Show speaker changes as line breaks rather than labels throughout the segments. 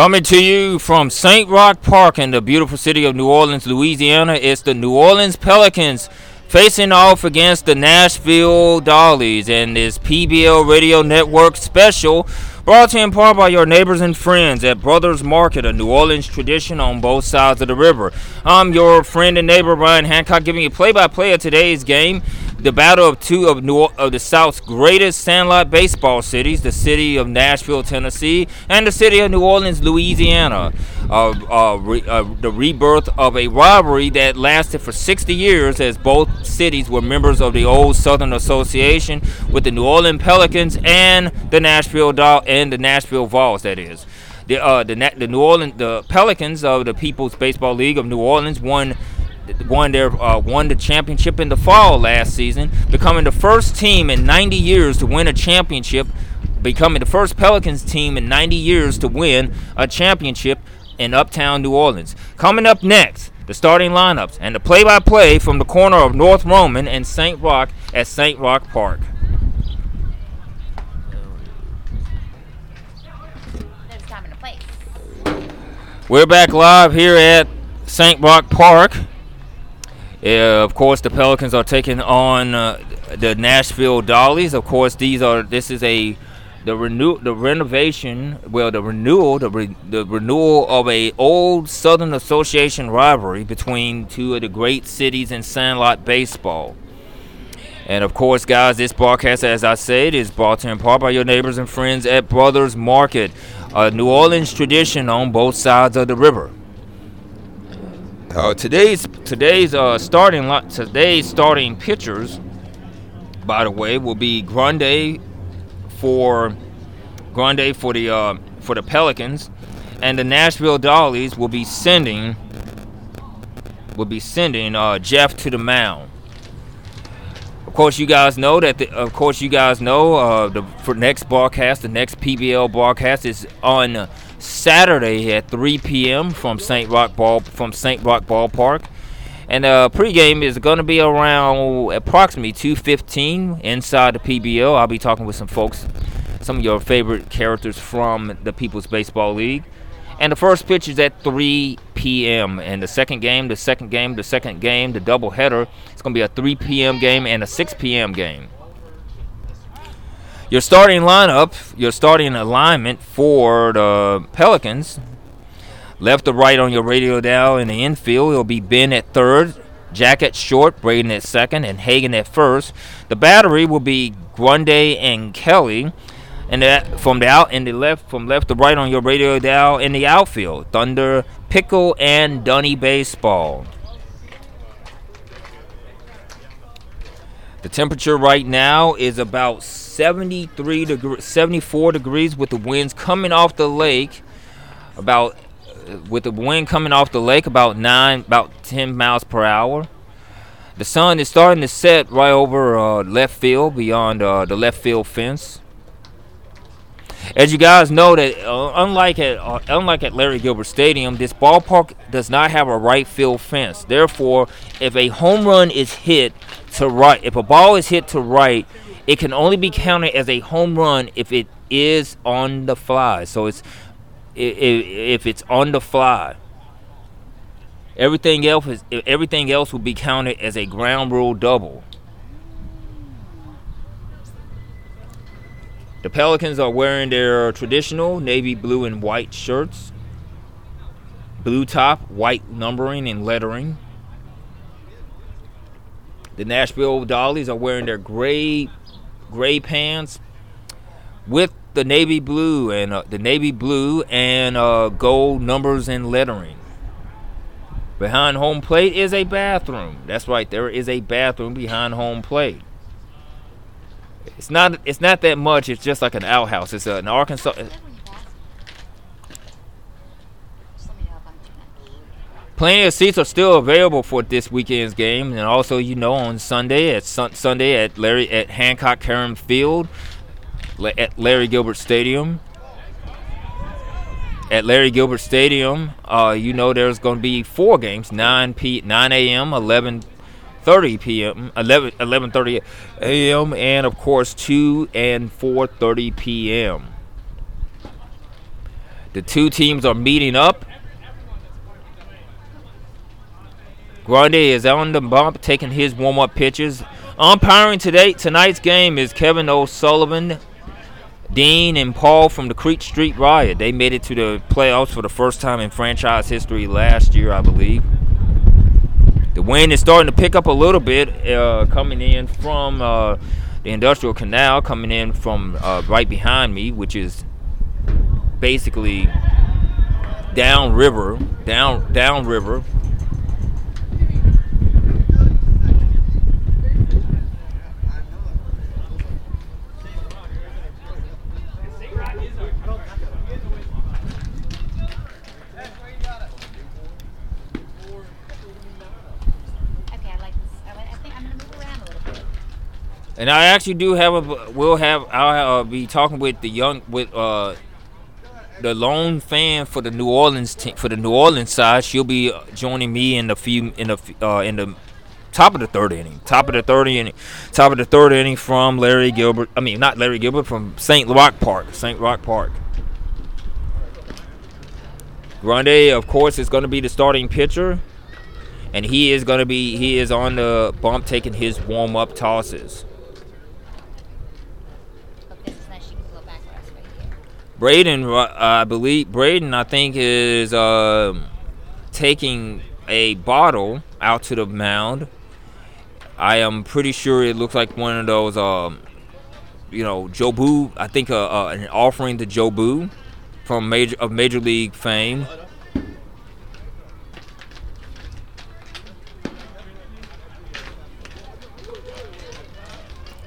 Coming to you from St. Roch Park in the beautiful city of New Orleans, Louisiana, it's the New Orleans Pelicans facing off against the Nashville Dollies in this PBL Radio Network special brought to you in part by your neighbors and friends at Brothers Market, a New Orleans tradition on both sides of the river. I'm your friend and neighbor Brian Hancock giving you play-by-play of today's game the battle of two of New of the South's greatest sandlot baseball cities, the city of Nashville, Tennessee, and the city of New Orleans, Louisiana. Uh, uh, re, uh, the rebirth of a rivalry that lasted for 60 years, as both cities were members of the old Southern Association with the New Orleans Pelicans and the Nashville Do- and the Nashville Vols. That is. The, uh, the, the New Orleans the Pelicans of the People's Baseball League of New Orleans won won their uh, won the championship in the fall last season, becoming the first team in 90 years to win a championship, becoming the first Pelicans team in 90 years to win a championship in Uptown New Orleans. Coming up next, the starting lineups and the play-by-play from the corner of North Roman and St. Roch at St. Roch Park. We're back live here at St. Roch Park. Uh, of course, the Pelicans are taking on uh, the Nashville Dollies. Of course, these are this is a the renew the renovation well the renewal the re, the renewal of a old Southern Association rivalry between two of the great cities in sandlot baseball. And of course, guys, this broadcast, as I said, is brought to you in part by your neighbors and friends at Brothers Market, a New Orleans tradition on both sides of the river. Uh, today's today's uh, starting today's starting pitchers, by the way, will be Grande for Grande for the uh, for the Pelicans, and the Nashville Dollies will be sending will be sending uh, Jeff to the mound. Of course, you guys know that. The, of course, you guys know uh, the for next broadcast, the next PBL broadcast is on Saturday at 3 p.m. from St. Roch Ball from St. Roch Ballpark. And the pregame is going to be around approximately 2:15 inside the PBL. I'll be talking with some folks, some of your favorite characters from the People's Baseball League. And the first pitch is at 3 p.m. And the second game, the second game, the second game, the doubleheader, it's going to be a 3 p.m. game and a 6 p.m. game. Your starting lineup, your starting alignment for the Pelicans, left to right on your radio dial in the infield, it'll be Ben at third, Jack at short, Braden at second, and Hagan at first. The battery will be Grundy and Kelly. And that from the out in the left from left to right on your radio dial in the outfield. Thunder, Pickle, and Dunny Baseball. The temperature right now is about 73 degrees, 74 degrees with the winds coming off the lake. About with the wind coming off the lake about nine, about 10 miles per hour. The sun is starting to set right over uh, left field beyond uh, the left field fence. As you guys know, that uh, unlike at uh, unlike at Larry Gilbert Stadium, this ballpark does not have a right field fence. Therefore, if a home run is hit to right, if a ball is hit to right, it can only be counted as a home run if it is on the fly. So it's if it's on the fly. Everything else is everything else will be counted as a ground rule double. The Pelicans are wearing their traditional navy blue and white shirts. Blue top, white numbering and lettering. The Nashville Dollies are wearing their gray gray pants with the navy blue and uh, the navy blue and uh, gold numbers and lettering. Behind home plate is a bathroom. That's right, there is a bathroom behind home plate. It's not it's not that much. It's just like an outhouse. It's an Arkansas. Plenty of seats are still available for this weekend's game, and also you know on Sunday at sun, Sunday at Larry at Hancock Carom Field, at Larry Gilbert Stadium. At Larry Gilbert Stadium, uh, you know there's going to be four games: 9 p 9 a.m., 11 30 p.m., 11 11:30 a.m., and of course 2 and 4:30 p.m. The two teams are meeting up. Grundy is on the bump, taking his warm-up pitches. Umpiring today tonight's game is Kevin O'Sullivan, Dean, and Paul from the Creek Street Riot. They made it to the playoffs for the first time in franchise history last year, I believe. The wind is starting to pick up a little bit, uh, coming in from uh, the Industrial Canal, coming in from uh, right behind me, which is basically downriver, down downriver And I actually do have a. We'll have. I'll uh, be talking with the young with uh the lone fan for the New Orleans team for the New Orleans side. She'll be joining me in the few in the uh, in the top of the third inning. Top of the third inning. Top of the third inning from Larry Gilbert. I mean, not Larry Gilbert from St. Roch Park. St. Roch Park. Grande, of course, is going to be the starting pitcher, and he is going to be he is on the bump taking his warm up tosses. Braden, uh, I believe Braden, I think is uh, taking a bottle out to the mound. I am pretty sure it looks like one of those, um, you know, Jobu. I think uh, uh, an offering to Jobu from major of Major League fame.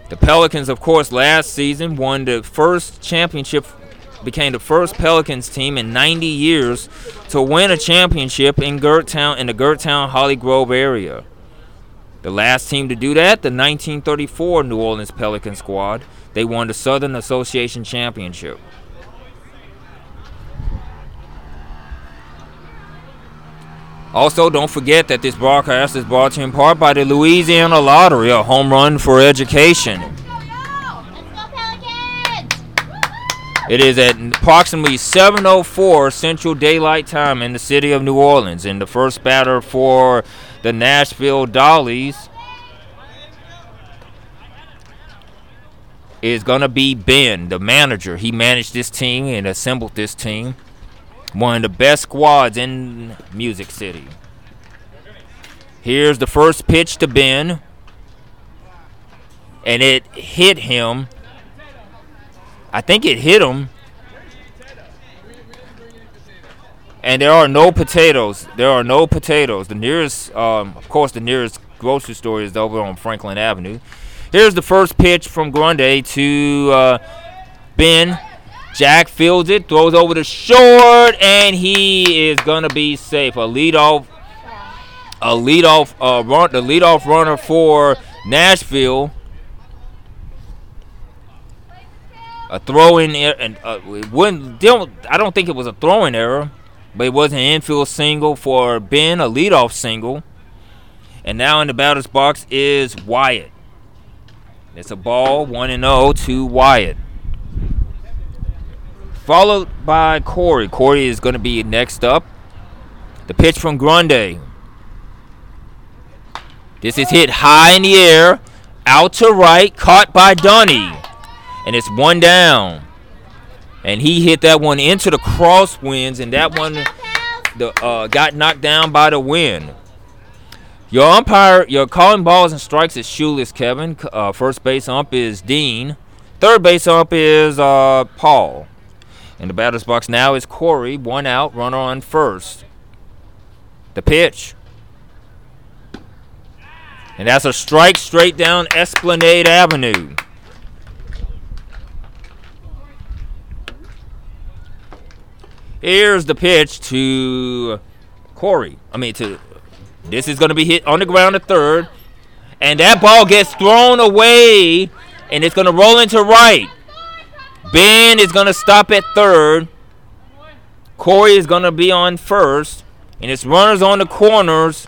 The Pelicans, of course, last season won the first championship became the first Pelicans team in 90 years to win a championship in Gertown in the Gertown Holly Grove area. The last team to do that, the 1934 New Orleans Pelican squad, they won the Southern Association Championship. Also, don't forget that this broadcast is brought to you in part by the Louisiana Lottery, a home run for education. It is at approximately 7:04 Central Daylight Time in the city of New Orleans, and the first batter for the Nashville Dollies is gonna be Ben, the manager. He managed this team and assembled this team, one of the best squads in Music City. Here's the first pitch to Ben, and it hit him I think it hit him. And there are no potatoes. There are no potatoes. The nearest, um, of course, the nearest grocery store is over on Franklin Avenue. Here's the first pitch from Grundy to uh, Ben. Jack fields it, throws over the short, and he is gonna be safe. A leadoff, a leadoff, uh, run, the leadoff runner for Nashville a throwing error, and uh, it wouldn't. Don't, I don't think it was a throwing error, but it was an infield single for Ben, a leadoff single. And now in the batter's box is Wyatt. It's a ball, 1 and 0 to Wyatt. Followed by Corey. Corey is going to be next up. The pitch from Grundy. This is hit high in the air, out to right, caught by Dunny and it's one down. And he hit that one into the crosswinds, and that one the uh, got knocked down by the wind. Your umpire, your calling balls and strikes is shoeless, Kevin. Uh, first base ump is Dean. Third base ump is uh, Paul. In the batter's box now is Corey. One out, runner on first. The pitch. And that's a strike straight down Esplanade Avenue. Here's the pitch to Corey. I mean, to this is going to be hit on the ground at third. And that ball gets thrown away, and it's going to roll into right. Ben is going to stop at third. Corey is going to be on first. And it's runners on the corners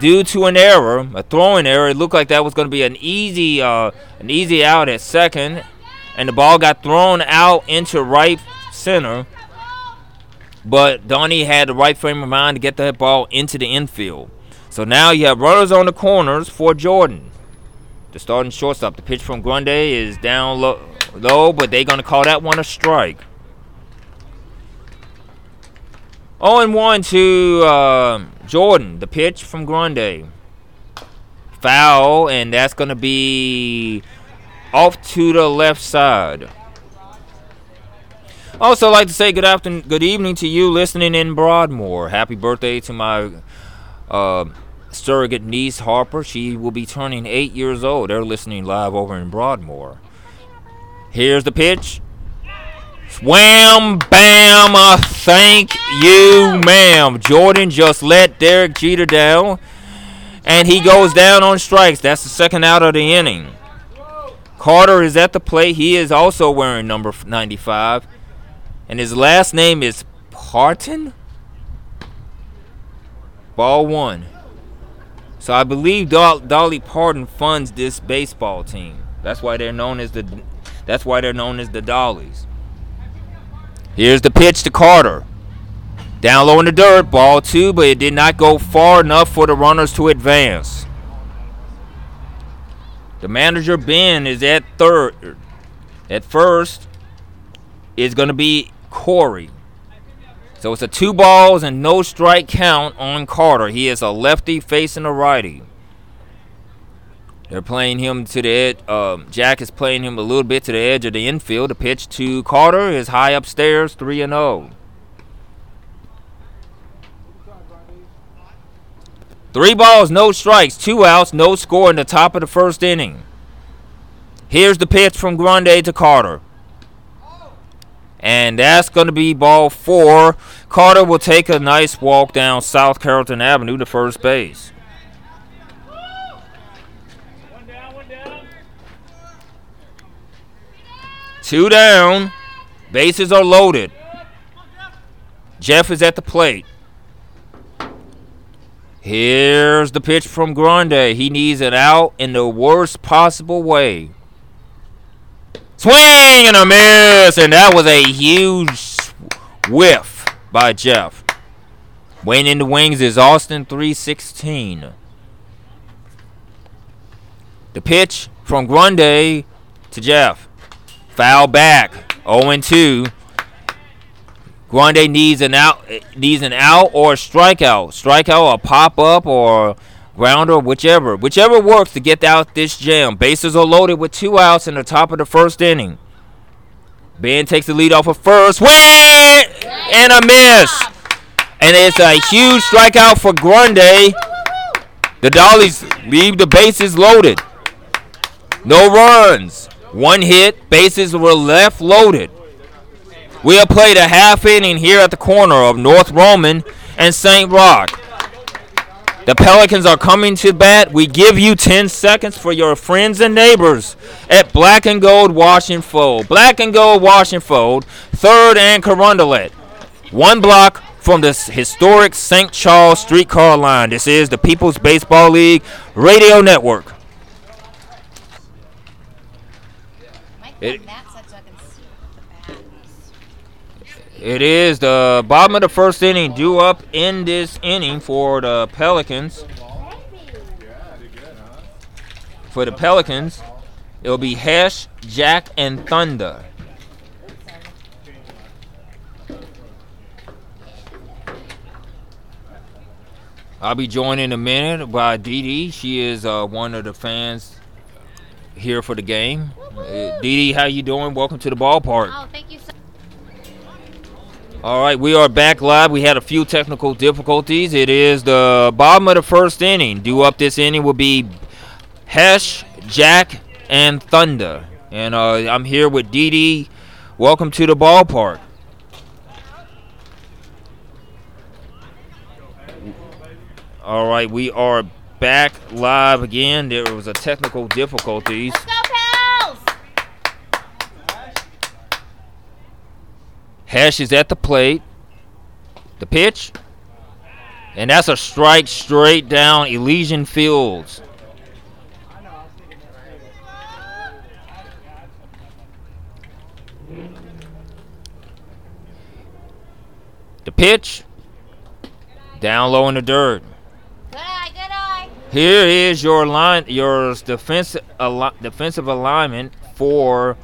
due to an error, a throwing error. It looked like that was going to be an easy, uh, an easy out at second, and the ball got thrown out into right center. But Donnie had the right frame of mind to get that ball into the infield. So now you have runners on the corners for Jordan. The starting shortstop. The pitch from Grundy is down low, low but they're going to call that one a strike. 0 and 1 to uh, Jordan. The pitch from Grundy. Foul, and that's going to be off to the left side. Also, like to say good afternoon, good evening to you listening in Broadmoor. Happy birthday to my uh, surrogate niece Harper. She will be turning eight years old. They're listening live over in Broadmoor. Here's the pitch. Wham, bam, uh, thank you, ma'am. Jordan just let Derek Jeter down, and he goes down on strikes. That's the second out of the inning. Carter is at the plate. He is also wearing number 95, and his last name is Parton. Ball one. So I believe Dolly Parton funds this baseball team. That's why they're known as the. That's why they're known as the Dollies. Here's the pitch to Carter. Down low in the dirt, ball two, but it did not go far enough for the runners to advance. The manager Ben is at third. At first, is going to be Corey. So it's a two balls and no strike count on Carter. He is a lefty facing a righty. They're playing him to the edge. Um, Jack is playing him a little bit to the edge of the infield. The pitch to Carter is high upstairs, 3 and 0. Three balls, no strikes, two outs, no score in the top of the first inning. Here's the pitch from Grande to Carter. And that's going to be ball four. Carter will take a nice walk down South Carrollton Avenue to first base. Two down. Bases are loaded. Jeff is at the plate. Here's the pitch from Grande. He needs it out in the worst possible way. Swing and a miss, and that was a huge whiff by Jeff. Waiting in the wings is Austin 316. The pitch from Grundy to Jeff. Foul back. 0 2. Grundy needs an out needs an out or a strikeout. Strikeout or pop up or grounder, whichever. Whichever works to get out this jam. Bases are loaded with two outs in the top of the first inning. Ben takes the lead off of first. Win! And a miss. And it's a huge strikeout for Grundy. The Dollies leave the bases loaded. No runs. One hit. Bases were left loaded. We have played a half inning here at the corner of North Roman and St. Roch. The Pelicans are coming to bat. We give you 10 seconds for your friends and neighbors at Black and Gold Washington Fold. Black and Gold Washington third and Carondelet. One block from the historic St. Charles streetcar line. This is the People's Baseball League Radio Network. It, it is the bottom of the first inning, due up in this inning for the Pelicans. For the Pelicans, it'll be Hesh, Jack, and Thunder. I'll be joined in a minute by Dee Dee. She is uh, one of the fans here for the game. Uh, Dee Dee, how you doing? Welcome to the ballpark.
Oh, thank you so
all right, we are back live. We had a few technical difficulties. It is the bottom of the first inning. Due up this inning will be Hesh, Jack, and Thunder. And uh, I'm here with Dee Dee. Welcome to the ballpark. All right, we are back live again. There was a technical difficulties. Hesh is at the plate. The pitch. And that's a strike straight down Elysian Fields. The pitch. Down low in the dirt.
Good eye, good eye.
Here is your line, your defensive defensive alignment for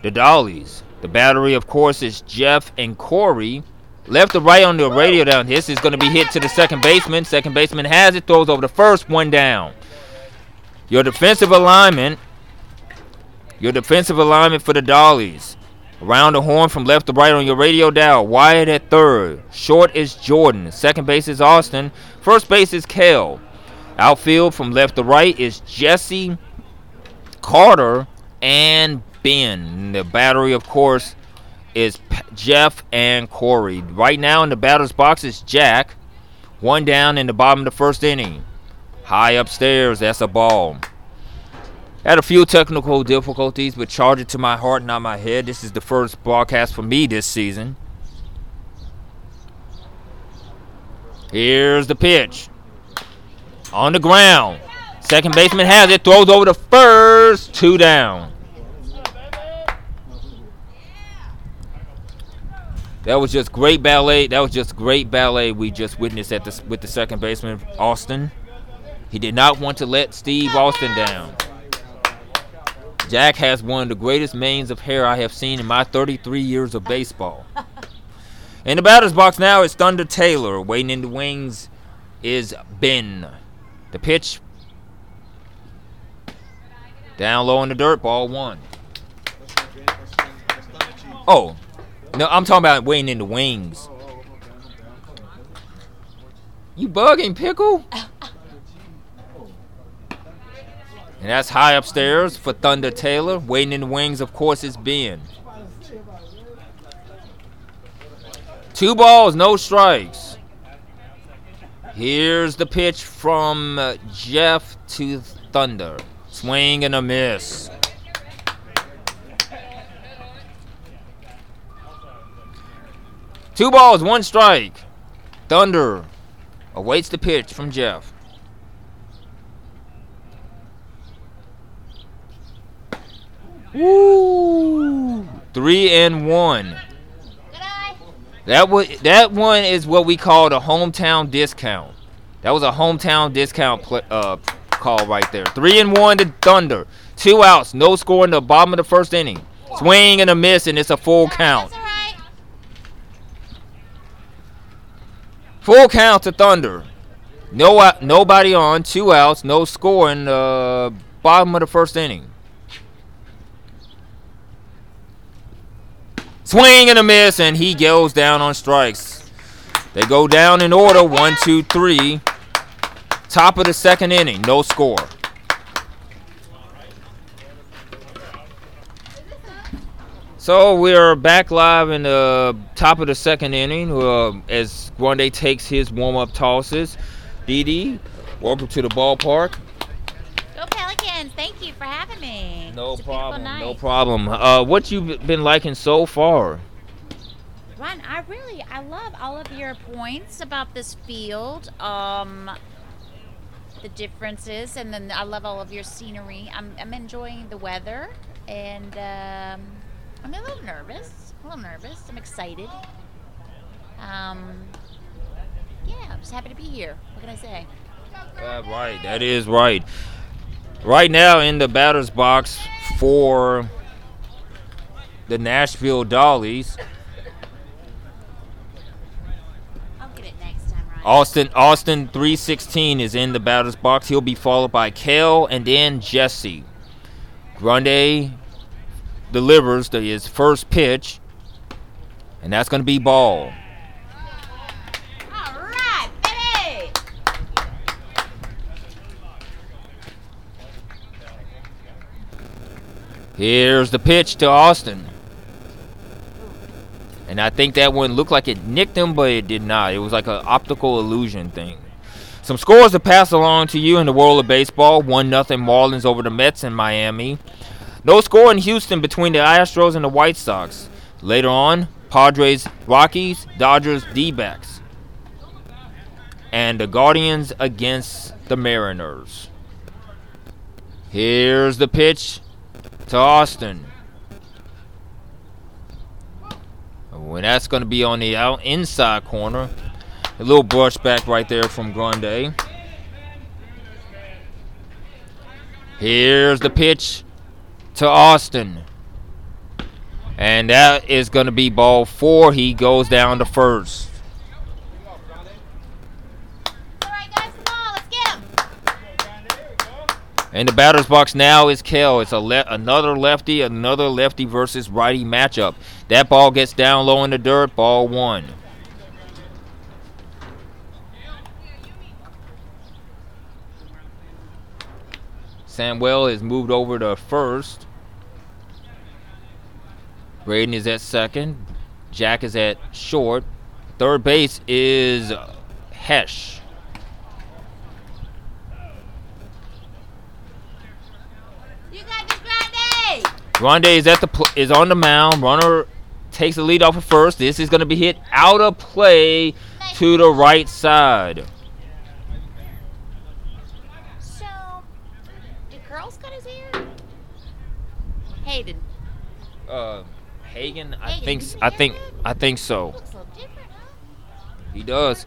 the Dollies. The battery, of course, is Jeff and Corey. Left to right on the radio down. This is going to be hit to the second baseman. Second baseman has it, throws over the first, one down. Your defensive alignment, your defensive alignment for the Dollies. Around the horn from left to right on your radio dial. Wyatt at third. Short is Jordan. Second base is Austin. First base is Kel. Outfield from left to right is Jesse, Carter, and Ben. The battery, of course, is P- Jeff and Corey. Right now in the batter's box is Jack. One down in the bottom of the first inning. High upstairs, that's a ball. Had a few technical difficulties, but charge it to my heart, not my head. This is the first broadcast for me this season. Here's the pitch. On the ground. Second baseman has it, throws over the first, two down. That was just great ballet. That was just great ballet we just witnessed at the, with the second baseman, Austin. He did not want to let Steve Austin down. Jack has one of the greatest manes of hair I have seen in my 33 years of baseball. In the batter's box now is Thunder Taylor. Waiting in the wings is Ben. The pitch down low in the dirt, ball one. Oh, no, I'm talking about waiting in the wings. You bugging, Pickle? And that's high upstairs for Thunder Taylor. Waiting in the wings, of course, is Ben. Two balls, no strikes. Here's the pitch from uh, Jeff to Thunder. Swing and a miss. Two balls, one strike. Thunder awaits the pitch from Jeff. Woo! Three and one. That was that one is what we call the hometown discount. That was a hometown discount uh, call right there. Three and one to Thunder. Two outs, no score in the bottom of the first inning. Swing and a miss, and it's a full count. Full count to Thunder. No nobody on. Two outs, no score in the uh, bottom of the first inning. Swing and a miss, and he goes down on strikes. They go down in order one, two, three. Top of the second inning, no score. So we're back live in the top of the second inning uh, as Grande takes his warm up tosses. Dee Dee, welcome to the ballpark.
Go Pelicans! Thank you for having me.
No problem. No problem. Uh, what you've been liking so far?
Ron, I really I love all of your points about this field. Um, the differences, and then I love all of your scenery. I'm I'm enjoying the weather, and um, I'm a little nervous. A little nervous. I'm excited. Um, yeah, I'm just happy to be here. What can I say?
Uh, right, that is right. Right now in the batter's box for the Nashville Dollies. Austin Austin 316 is in the batter's box. He'll be followed by Kale and then Jesse. Grande delivers the, his first pitch, and that's going to be ball. Here's the pitch to Austin. And I think that one looked like it nicked him, but it did not. It was like an optical illusion thing. Some scores to pass along to you in the world of baseball. 1 0 Marlins over the Mets in Miami. No score in Houston between the Astros and the White Sox. Later on, Padres, Rockies, Dodgers, D backs. And the Guardians against the Mariners. Here's the pitch to Austin. And that's going to be on the out inside corner. A little brush back right there from Grande. Here's the pitch to Austin. And that is going to be ball four. He goes down to first. And the batter's box now is Kell. It's a le- another lefty, another lefty versus righty matchup. That ball gets down low in the dirt. Ball one. Samuel is moved over to first. Braden is at second. Jack is at short. Third base is Hesh. Grande is at the pl- is on the mound. Runner takes the lead off of first. This is going to be hit out of play to the right side.
So, did Curls cut his hair? Hayden.
Uh, Hagen, I think I think? I think so.
Looks a little different, huh?
He does.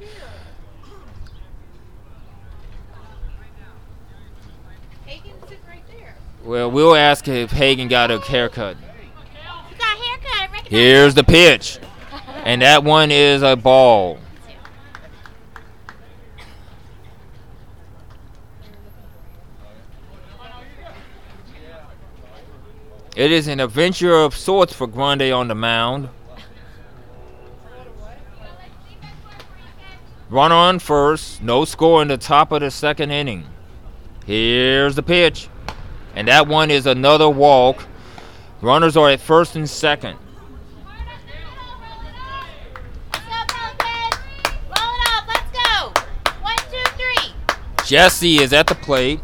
Hagen's sitting right there.
Well, we'll ask if Hagen got a haircut.
You got a haircut.
Here's the pitch, and that one is a ball. It is an adventure of sorts for Grande on the mound. Run on first, no score in the top of the second inning. Here's the pitch, and that one is another walk. Runners are at first and second. Jesse is at the plate.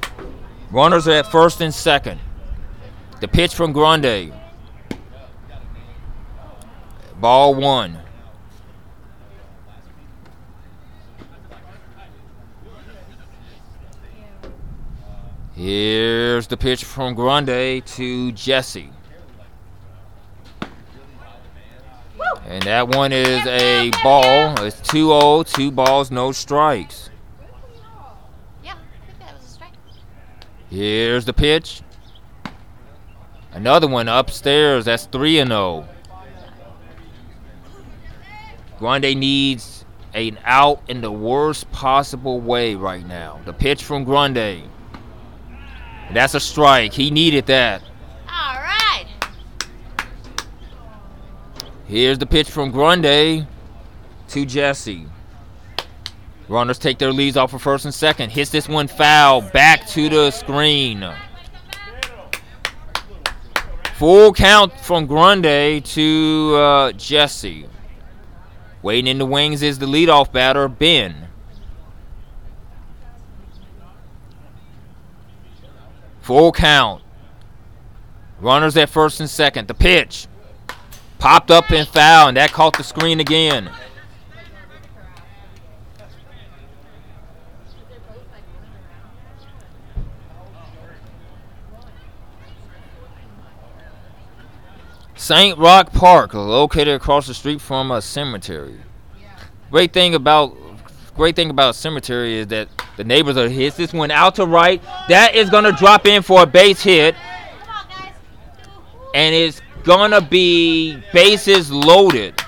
Runners are at first and second. The pitch from Grande. Ball one. Here's the pitch from Grande to Jesse. And that one is a ball. It's 2 0, two balls, no strikes.
Yeah, I think that was a strike.
Here's the pitch. Another one upstairs. That's 3 and 0. Grande needs an out in the worst possible way right now. The pitch from Grande. That's a strike. He needed that.
All right.
Here's the pitch from Grande to Jesse. Runners take their leads off of first and second. Hits this one foul back to the screen. Full count from Grande to uh, Jesse. Waiting in the wings is the leadoff batter, Ben. Full count. Runners at first and second. The pitch. Popped up and foul, and that caught the screen again. St. Roch Park, located across the street from a cemetery. Great thing about great thing about a cemetery is that the neighbors are hits this one out to right. That is gonna drop in for a base hit,
Come on, guys.
and it's gonna be bases loaded.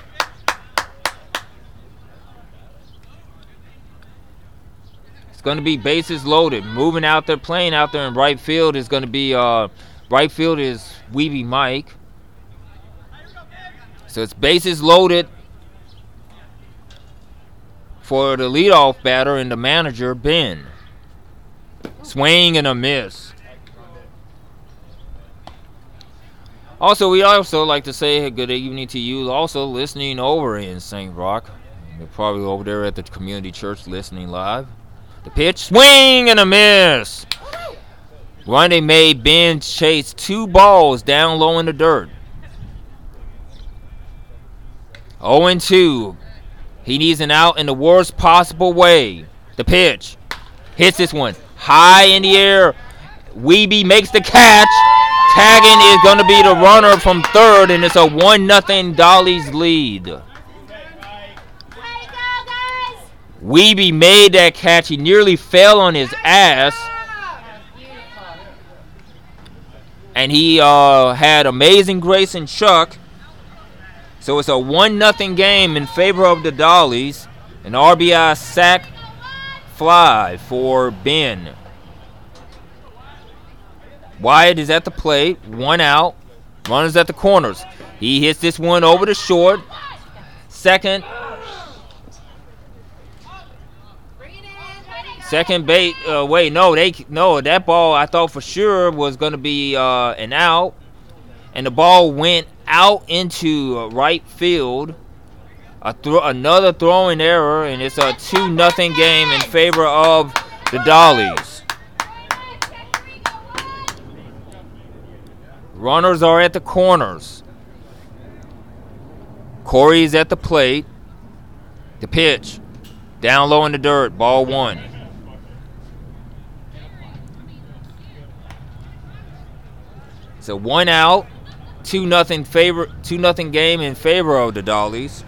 It's gonna be bases loaded. Moving out there, playing out there in right field is gonna be uh, right field is Weeby Mike. So it's bases loaded for the leadoff batter and the manager Ben. Swing and a miss. Also, we also like to say good evening to you. Also, listening over in St. Roch, you're probably over there at the community church listening live. The pitch, swing and a miss. Grande made Ben chase two balls down low in the dirt. 0 2. He needs an out in the worst possible way. The pitch hits this one high in the air. Weeby makes the catch. Tagging is going to be the runner from third, and it's a 1 nothing Dolly's lead. Weeby made that catch. He nearly fell on his ass. And he uh, had Amazing Grace and Chuck. So it's a 1 nothing game in favor of the Dollies. An RBI sac fly for Ben. Wyatt is at the plate, one out. Runners at the corners. He hits this one over the short. Second. Second bait. Uh, wait, no, they no that ball I thought for sure was gonna be uh, an out, and the ball went out into right field. A thro- another throwing error, and it's a two nothing game in favor of the Dollies. Runners are at the corners. Corey's at the plate. The pitch. Down low in the dirt. Ball one. So one out. Two nothing favor two nothing game in favor of the Dollies.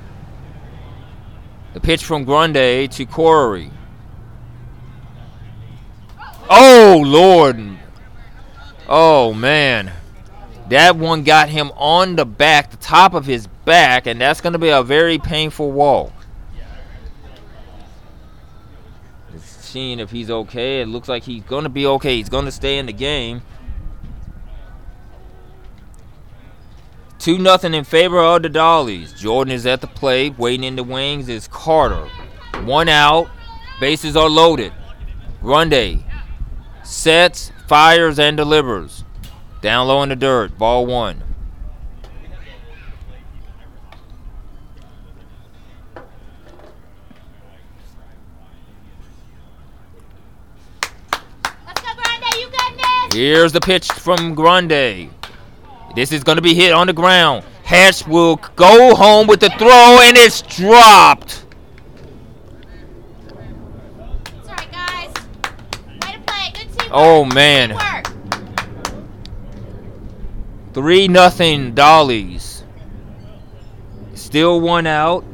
The pitch from Grundy to Corey. Oh Lord. Oh man. That one got him on the back, the top of his back, and that's going to be a very painful walk. Seeing if he's okay. It looks like he's going to be okay. He's going to stay in the game. 2 nothing in favor of the Dollies. Jordan is at the plate. Waiting in the wings is Carter. One out. Bases are loaded. Grundy sets, fires, and delivers. Down low in the dirt. Ball one.
Go, Grande. You got this.
Here's the pitch from Grundy. This is going to be hit on the ground. Hatch will go home with the throw, and it's dropped.
Right, guys. Way to play. Good teamwork.
Oh, man.
Teamwork.
Three nothing Dollies. Still one out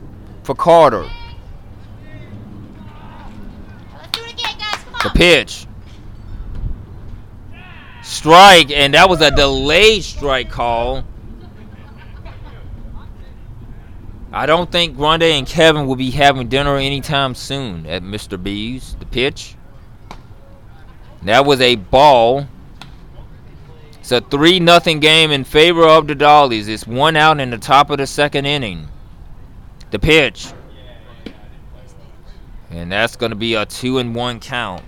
for Carter.
Let's do it again, guys. Come on.
The pitch. Strike, and that was a delayed strike call. I don't think Grande and Kevin will be having dinner anytime soon at Mr. B's. The pitch. That was a ball. It's a 3 nothing game in favor of the Dollies. It's one out in the top of the second inning. The pitch. And that's going to be a 2 and 1 count.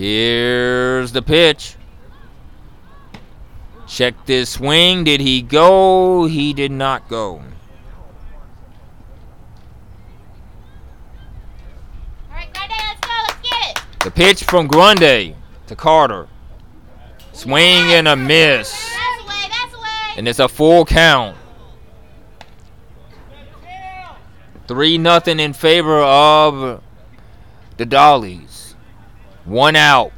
Here's the pitch. Check this swing. Did he go? He did not go.
All right, Grande. Let's go. Let's.
The pitch from Grundy to Carter. Swing and a miss.
That's the. That's the.
And it's a full count. 3 nothing in favor of the Dollies. One out.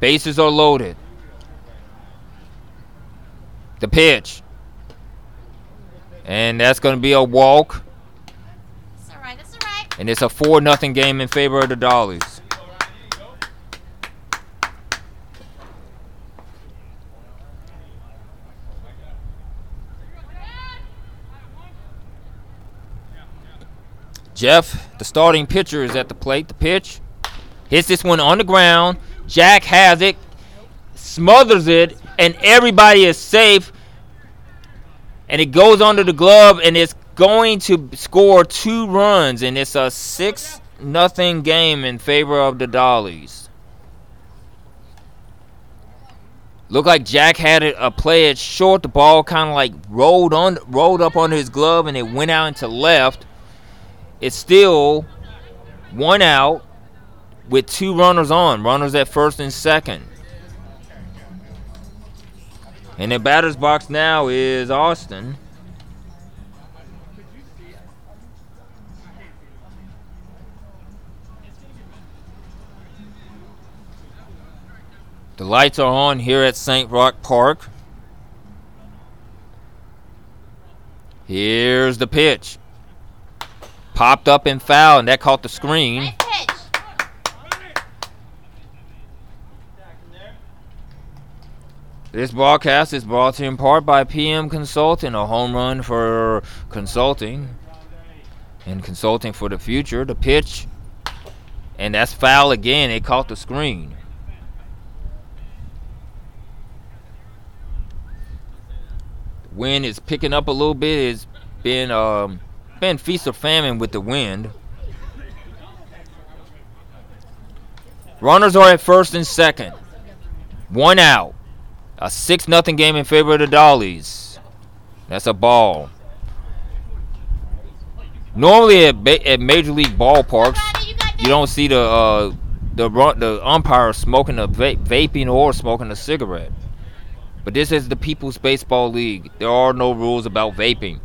Bases are loaded. The pitch. And that's going to be a walk.
That's all right. That's all right.
And it's a 4 nothing game in favor of the Dollies. Jeff, the starting pitcher, is at the plate. The pitch hits this one on the ground. Jack has it, smothers it, and everybody is safe. And it goes under the glove, and it's going to score two runs, and it's a six nothing game in favor of the Dollies. Looked like Jack had it a play at short. The ball kind of like rolled on, rolled up under his glove, and it went out into left. It's still one out with two runners on, runners at first and second. and the batter's box now is Austin. The lights are on here at St. Roch Park. Here's the pitch. Popped up and fouled, and that caught the screen. This broadcast is brought to you in part by PM Consulting, a home run for consulting and consulting for the future. The pitch, and that's foul again. It caught the screen. Wind is picking up a little bit. It's been um, been feast or famine with the wind. Runners are at first and second. One out. A 6 nothing game in favor of the Dollies. That's a ball. Normally at, ba- at major league ballparks,
you
you don't see the uh, the run- the umpire smoking a va- vaping or smoking a cigarette. But this is the People's Baseball League. There are no rules about vaping.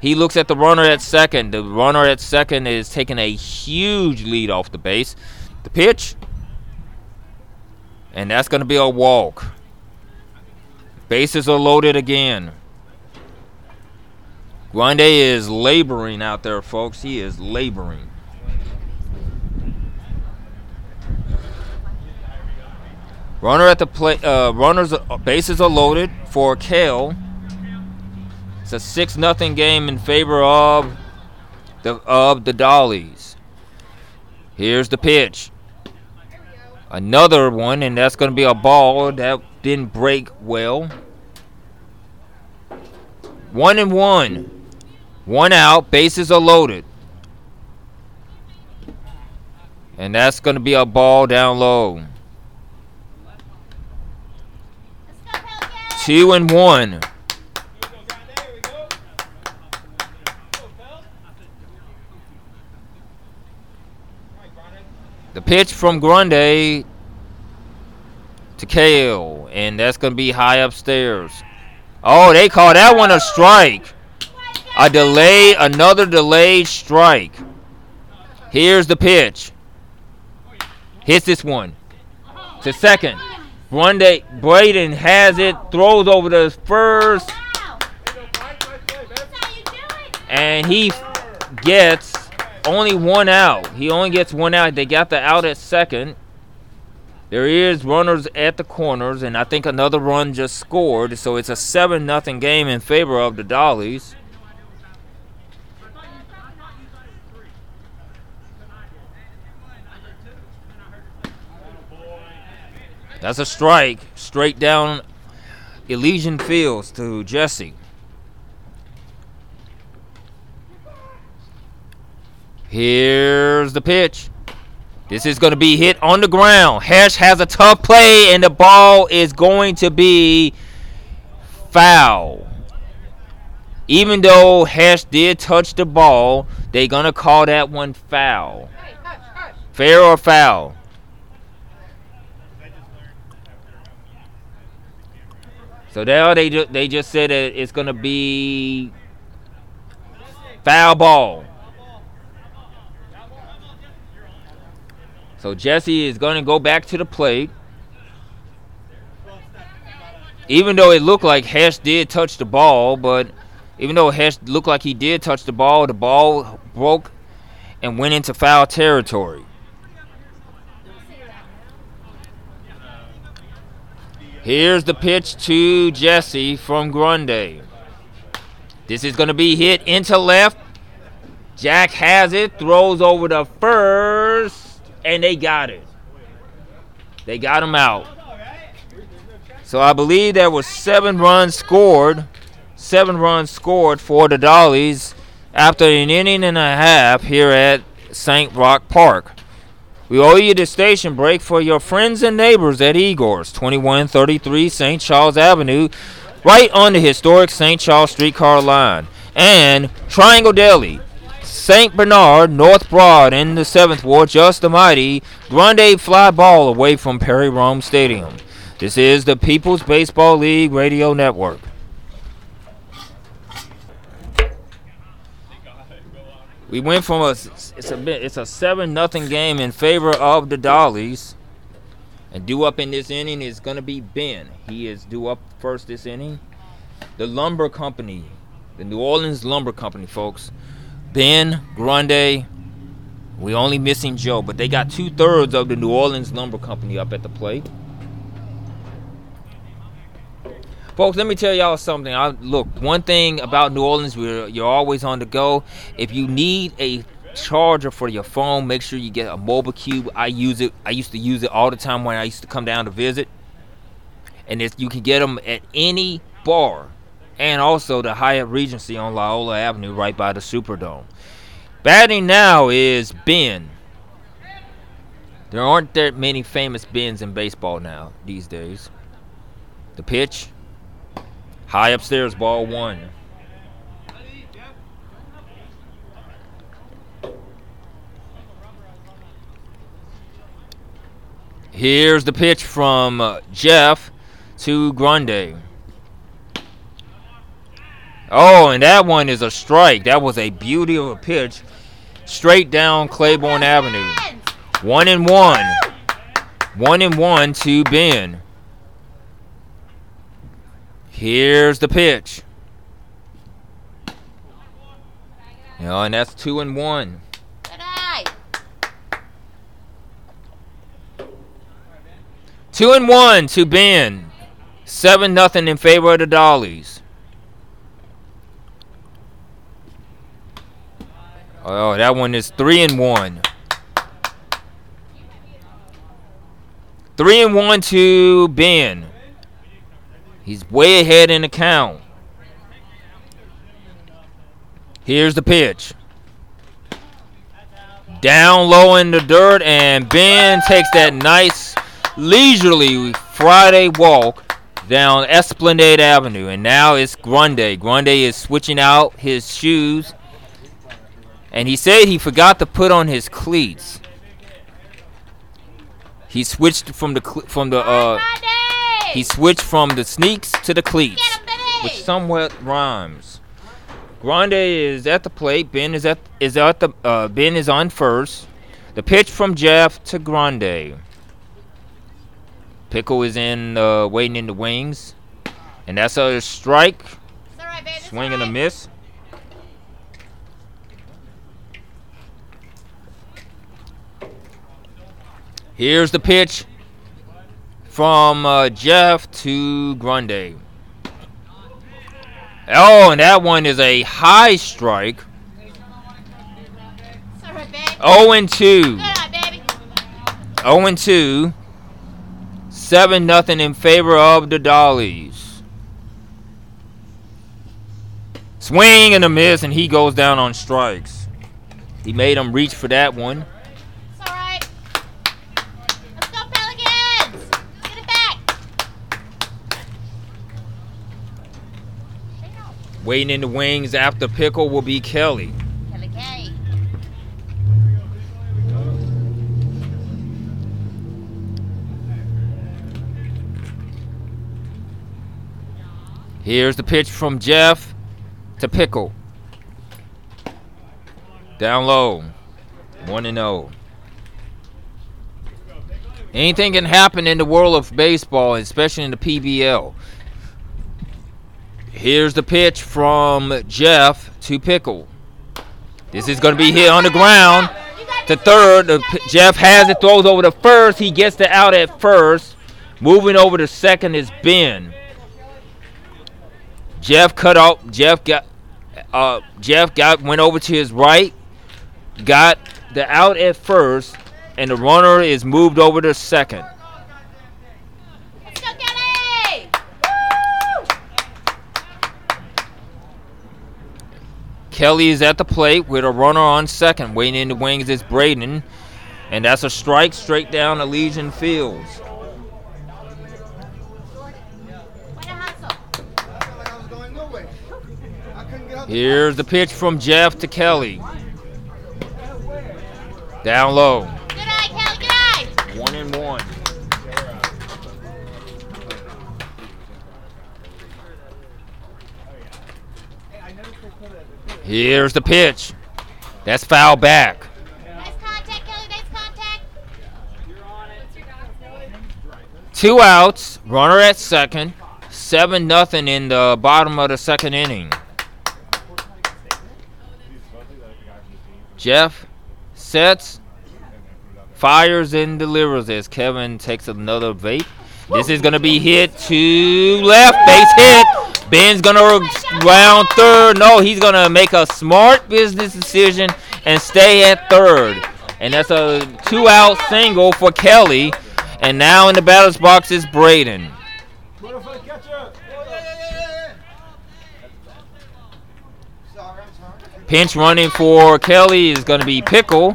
He looks at the runner at second. The runner at second is taking a huge lead off the base. The pitch, and that's going to be a walk. Bases are loaded again. Grande is laboring out there, folks. He is laboring. Runner at the plate. Uh, runners. uh, Bases are loaded for Kale. It's a six nothing game in favor of the of the Dollies. Here's the pitch. Another one, and that's going to be a ball that didn't break well. One and one. One out. Bases are loaded. And that's going to be a ball down low. Two and one. The pitch from Grundy to Kale, and that's going to be high upstairs. Oh, they call that one a strike. A delay, another delayed strike. Here's the pitch. Hits this one to second. Grundy, Braden has it, throws over the first, and he gets only one out. He only gets one out. They got the out at second. There is runners at the corners, and I think another run just scored. So it's a seven nothing game in favor of the Dollies. That's a strike straight down Elysian Fields to Jesse. Here's the pitch. This is going to be hit on the ground. Hesh has a tough play, and the ball is going to be foul. Even though Hesh did touch the ball, they're going to call that one foul. Fair or foul? So now they ju- they just said that it's going to be foul ball. So Jesse is going to go back to the plate. Even though it looked like Hesh did touch the ball, but even though Hesh looked like he did touch the ball, the ball broke and went into foul territory. Here's the pitch to Jesse from Grundy. This is going to be hit into left. Jack has it, throws over the first, and they got it. They got him out. So I believe there was seven runs scored, seven runs scored for the Dollies after an inning and a half here at St. Roch Park. We owe you the station break for your friends and neighbors at Igor's, 2133 St. Charles Avenue, right on the historic St. Charles streetcar line. And Triangle Deli, St. Bernard, North Broad in the 7th Ward, just the mighty Grande fly ball away from Perry Rome Stadium. This is the People's Baseball League Radio Network. We went from a it's a it's a seven nothing game in favor of the Dollies And due up in this inning is going to be Ben. He is due up first this inning. The Lumber Company, the New Orleans Lumber Company, folks. Ben, Grande, we only missing Joe, but they got two thirds of the New Orleans Lumber Company up at the plate. Folks, let me tell y'all something. I look one thing about New Orleans, we're you're always on the go. If you need a charger for your phone, make sure you get a mobile cube. I use it. I used to use it all the time when I used to come down to visit. And you can get them at any bar, and also the Hyatt Regency on Loyola Avenue, right by the Superdome. Batting now is Ben. There aren't that many famous Bens in baseball now these days. The pitch High upstairs, ball one. Here's the pitch from uh, Jeff to Grande. Oh, and that one is a strike. That was a beauty of a pitch. Straight down Claiborne Avenue. One and one. One and one to Ben. Here's the pitch. Know, and that's two and one. Two and one to Ben. Seven nothing in favor of the Dollies. Oh, that one is three and one. Three and one to Ben. He's way ahead in the count. Here's the pitch. Down low in the dirt, and Ben takes that nice, leisurely Friday walk down Esplanade Avenue. And now it's Grande. Grande is switching out his shoes. And he said he forgot to put on his cleats. He switched from the from the uh he switched from the sneaks to the cleats, which somewhat rhymes. Grande is at the plate. Ben is at is at the uh, Ben is on first. The pitch from Jeff to Grande. Pickle is in uh, waiting in the wings, and that's a strike. Right, Swing and a miss. Here's the pitch from uh, Jeff to Grundy. Oh, and that one is a high strike. 0 and 2. 0 and 2. 7 nothing in favor of the Dollies. Swing and a miss, and he goes down on strikes. He made him reach for that one. Waiting in the wings after Pickle will be Kelly. Kelly K. Here's the pitch from Jeff to Pickle. Down low. 1 and 0. Anything can happen in the world of baseball, especially in the PBL. Here's the pitch from Jeff to Pickle. This is going to be hit on the ground. To third, Jeff has it, throws over to first. He gets the out at first. Moving over to second is Ben. Jeff cut off. Jeff got. Uh, Jeff got went over to his right, got the out at first, and the runner is moved over to second. Kelly is at the plate with a runner on second. Waiting in the wings is Braden. And that's a strike straight down Elysian Fields. Here's the pitch from Jeff to Kelly. Down low.
Good eye, Kelly, good eye.
One and one. Here's the pitch. That's foul back.
Nice contact, Kelly. Nice contact.
Two outs, runner at second, seven nothing in the bottom of the second inning. Jeff sets, fires and delivers as Kevin takes another vape. This is gonna be hit to left, base hit. Ben's gonna round third. No, he's gonna make a smart business decision and stay at third. And that's a two-out single for Kelly. And now in the batter's box is Braden. Pinch running for Kelly is going to be Pickle.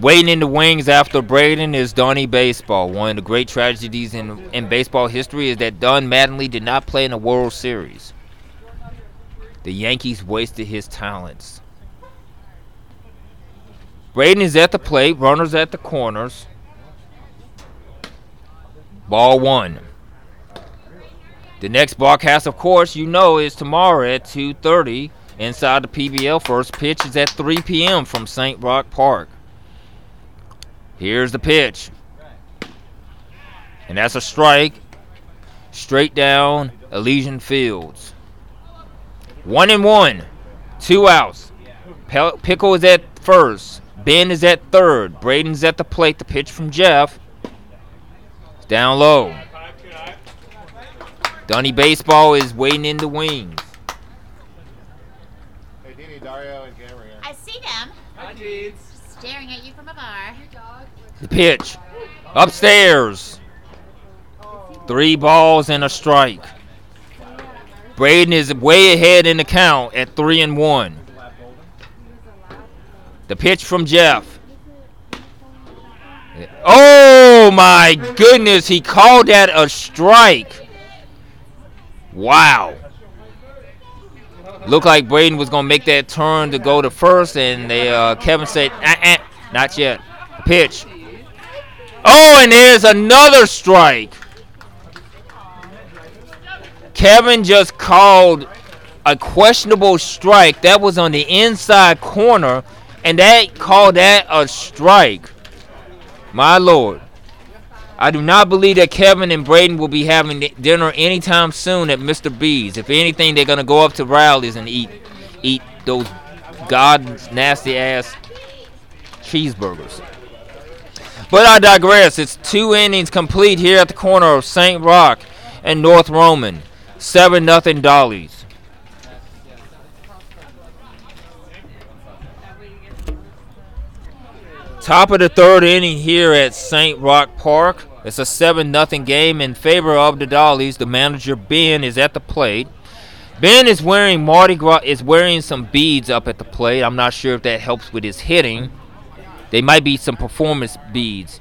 Waiting in the wings after Braden is Donnie Baseball. One of the great tragedies in, in baseball history is that Don Mattingly did not play in the World Series. The Yankees wasted his talents. Braden is at the plate, runners at the corners. Ball one. The next broadcast, of course, you know, is tomorrow at 2:30 inside the PBL. First pitch is at 3 p.m. from St. Roch Park. Here's the pitch, and that's a strike, straight down Elysian Fields. One and one, two outs. Pickle is at first. Ben is at third. Braden's at the plate. The pitch from Jeff. Down low. Donnie Baseball is waiting in the wings.
Hey, Dini, Dario, and Cameron.
I see them. Hi, Staring at you from afar.
The pitch. Upstairs. Three balls and a strike. Braden is way ahead in the count at three and one. The pitch from Jeff. Oh my goodness, he called that a strike. Wow. Looked like Braden was gonna make that turn to go to first, and they uh, Kevin said, uh -uh, "Not yet." Pitch. Oh, and there's another strike. Kevin just called a questionable strike that was on the inside corner, and that called that a strike. My Lord. I do not believe that Kevin and Braden will be having dinner anytime soon at Mr. B's. If anything, they're gonna go up to Riley's and eat eat those god nasty ass cheeseburgers. But I digress. It's two innings complete here at the corner of St. Roch and North Roman. Seven nothing Dollies. Top of the third inning here at St. Roch Park. It's a 7 0 game in favor of the Dollies. The manager, Ben, is at the plate. Ben is wearing Mardi Gras, is wearing some beads up at the plate. I'm not sure if that helps with his hitting. They might be some performance beads.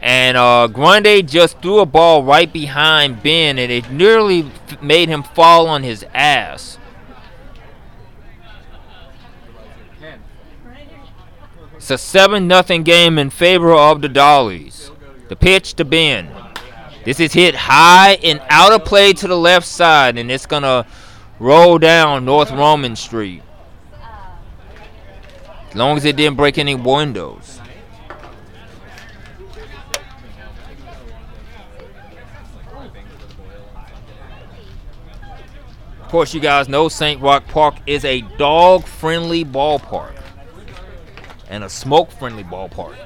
And uh, Grundy just threw a ball right behind Ben, and it nearly made him fall on his ass. It's a 7 0 game in favor of the Dollies. The pitch to Ben. This is hit high and out of play to the left side, and it's going to roll down North Roman Street. Long as it didn't break any windows. Of course, you guys know St. Roch Park is a dog friendly ballpark and a smoke friendly ballpark.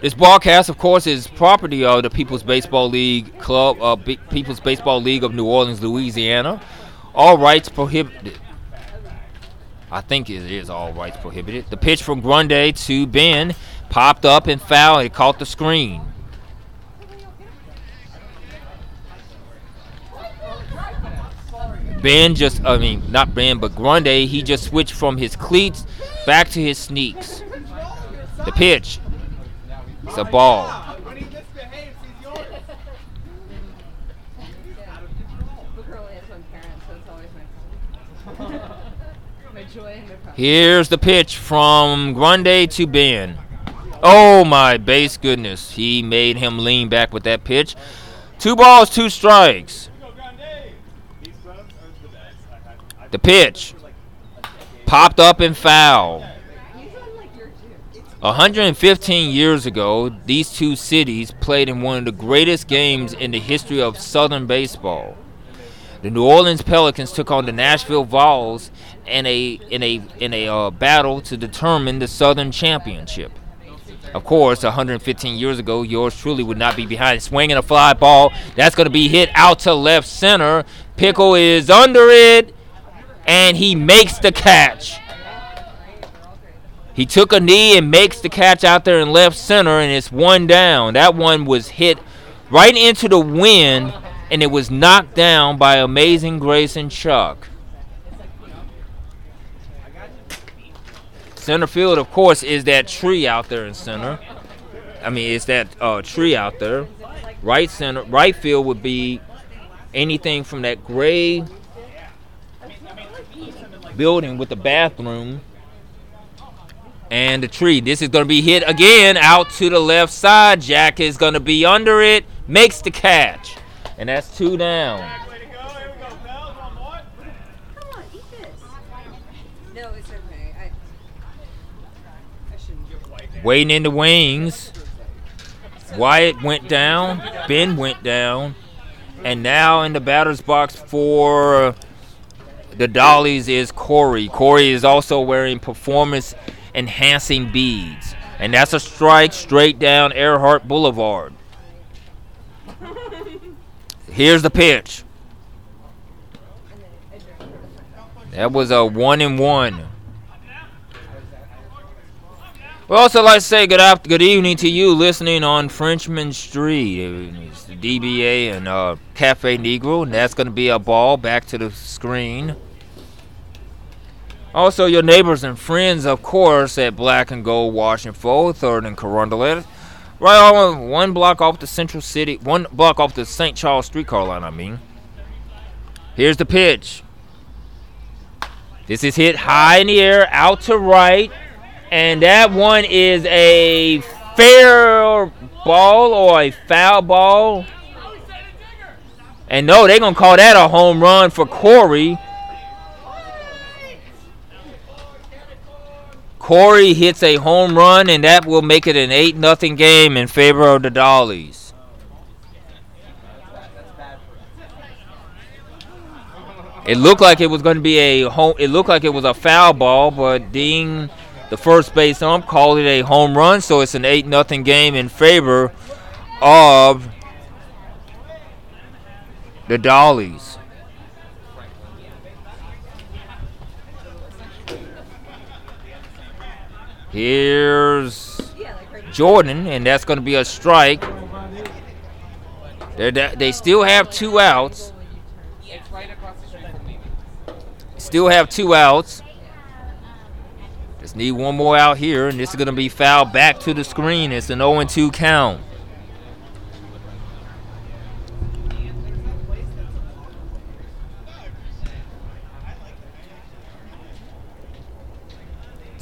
This broadcast, of course, is property of the People's Baseball League Club, uh, People's Baseball League of New Orleans, Louisiana. All rights prohibited. I think it is all rights prohibited. The pitch from Grundy to Ben popped up and fouled. It caught the screen. Ben just, I mean, not Ben, but Grundy, he just switched from his cleats back to his sneaks. The pitch. It's a ball. Here's the pitch from Grande to Ben. Oh my base goodness. He made him lean back with that pitch. Two balls, two strikes. The pitch. Popped up and foul. 115 years ago, these two cities played in one of the greatest games in the history of Southern baseball. The New Orleans Pelicans took on the Nashville Vols in a in a in a uh, battle to determine the Southern Championship. Of course, 115 years ago, yours truly would not be behind swinging a fly ball. That's going to be hit out to left center. Pickle is under it, and he makes the catch. He took a knee and makes the catch out there in left center, and it's one down. That one was hit right into the wind, and it was knocked down by Amazing Grace and Chuck. Center field, of course, is that tree out there in center. I mean, it's that uh, tree out there. Right center, right field would be anything from that gray building with the bathroom and the tree. This is going to be hit again out to the left side. Jack is going to be under it, makes the catch, and that's two down. Waiting in the wings. Wyatt went down. Ben went down. And now in the batter's box for the Dollies is Corey. Corey is also wearing performance enhancing beads. And that's a strike straight down Earhart Boulevard. Here's the pitch. That was a one and one. We also like to say good after, good evening to you listening on Frenchmen Street. It's the DBA and uh, Cafe Negril, and that's going to be a ball back to the screen. Also, your neighbors and friends, of course, at Black and Gold Washington, Third and Carondelet. Right on one block off the Central City, one block off the St. Charles streetcar line, I mean. Here's the pitch. This is hit high in the air, out to right. And that one is a fair ball or a foul ball. And no, they're going to call that a home run for Corey. Corey hits a home run, and that will make it an 8 0 game in favor of the Dollies. It looked like it was going to be a home. It looked like it was a foul ball, but Dean the first base ump called it a home run, so it's an 8 0 game in favor of the Dollies. Here's Jordan, and that's going to be a strike. They're, they still have two outs. Still have two outs. Just need one more out here, and this is going to be fouled back to the screen. It's an 0 2 count.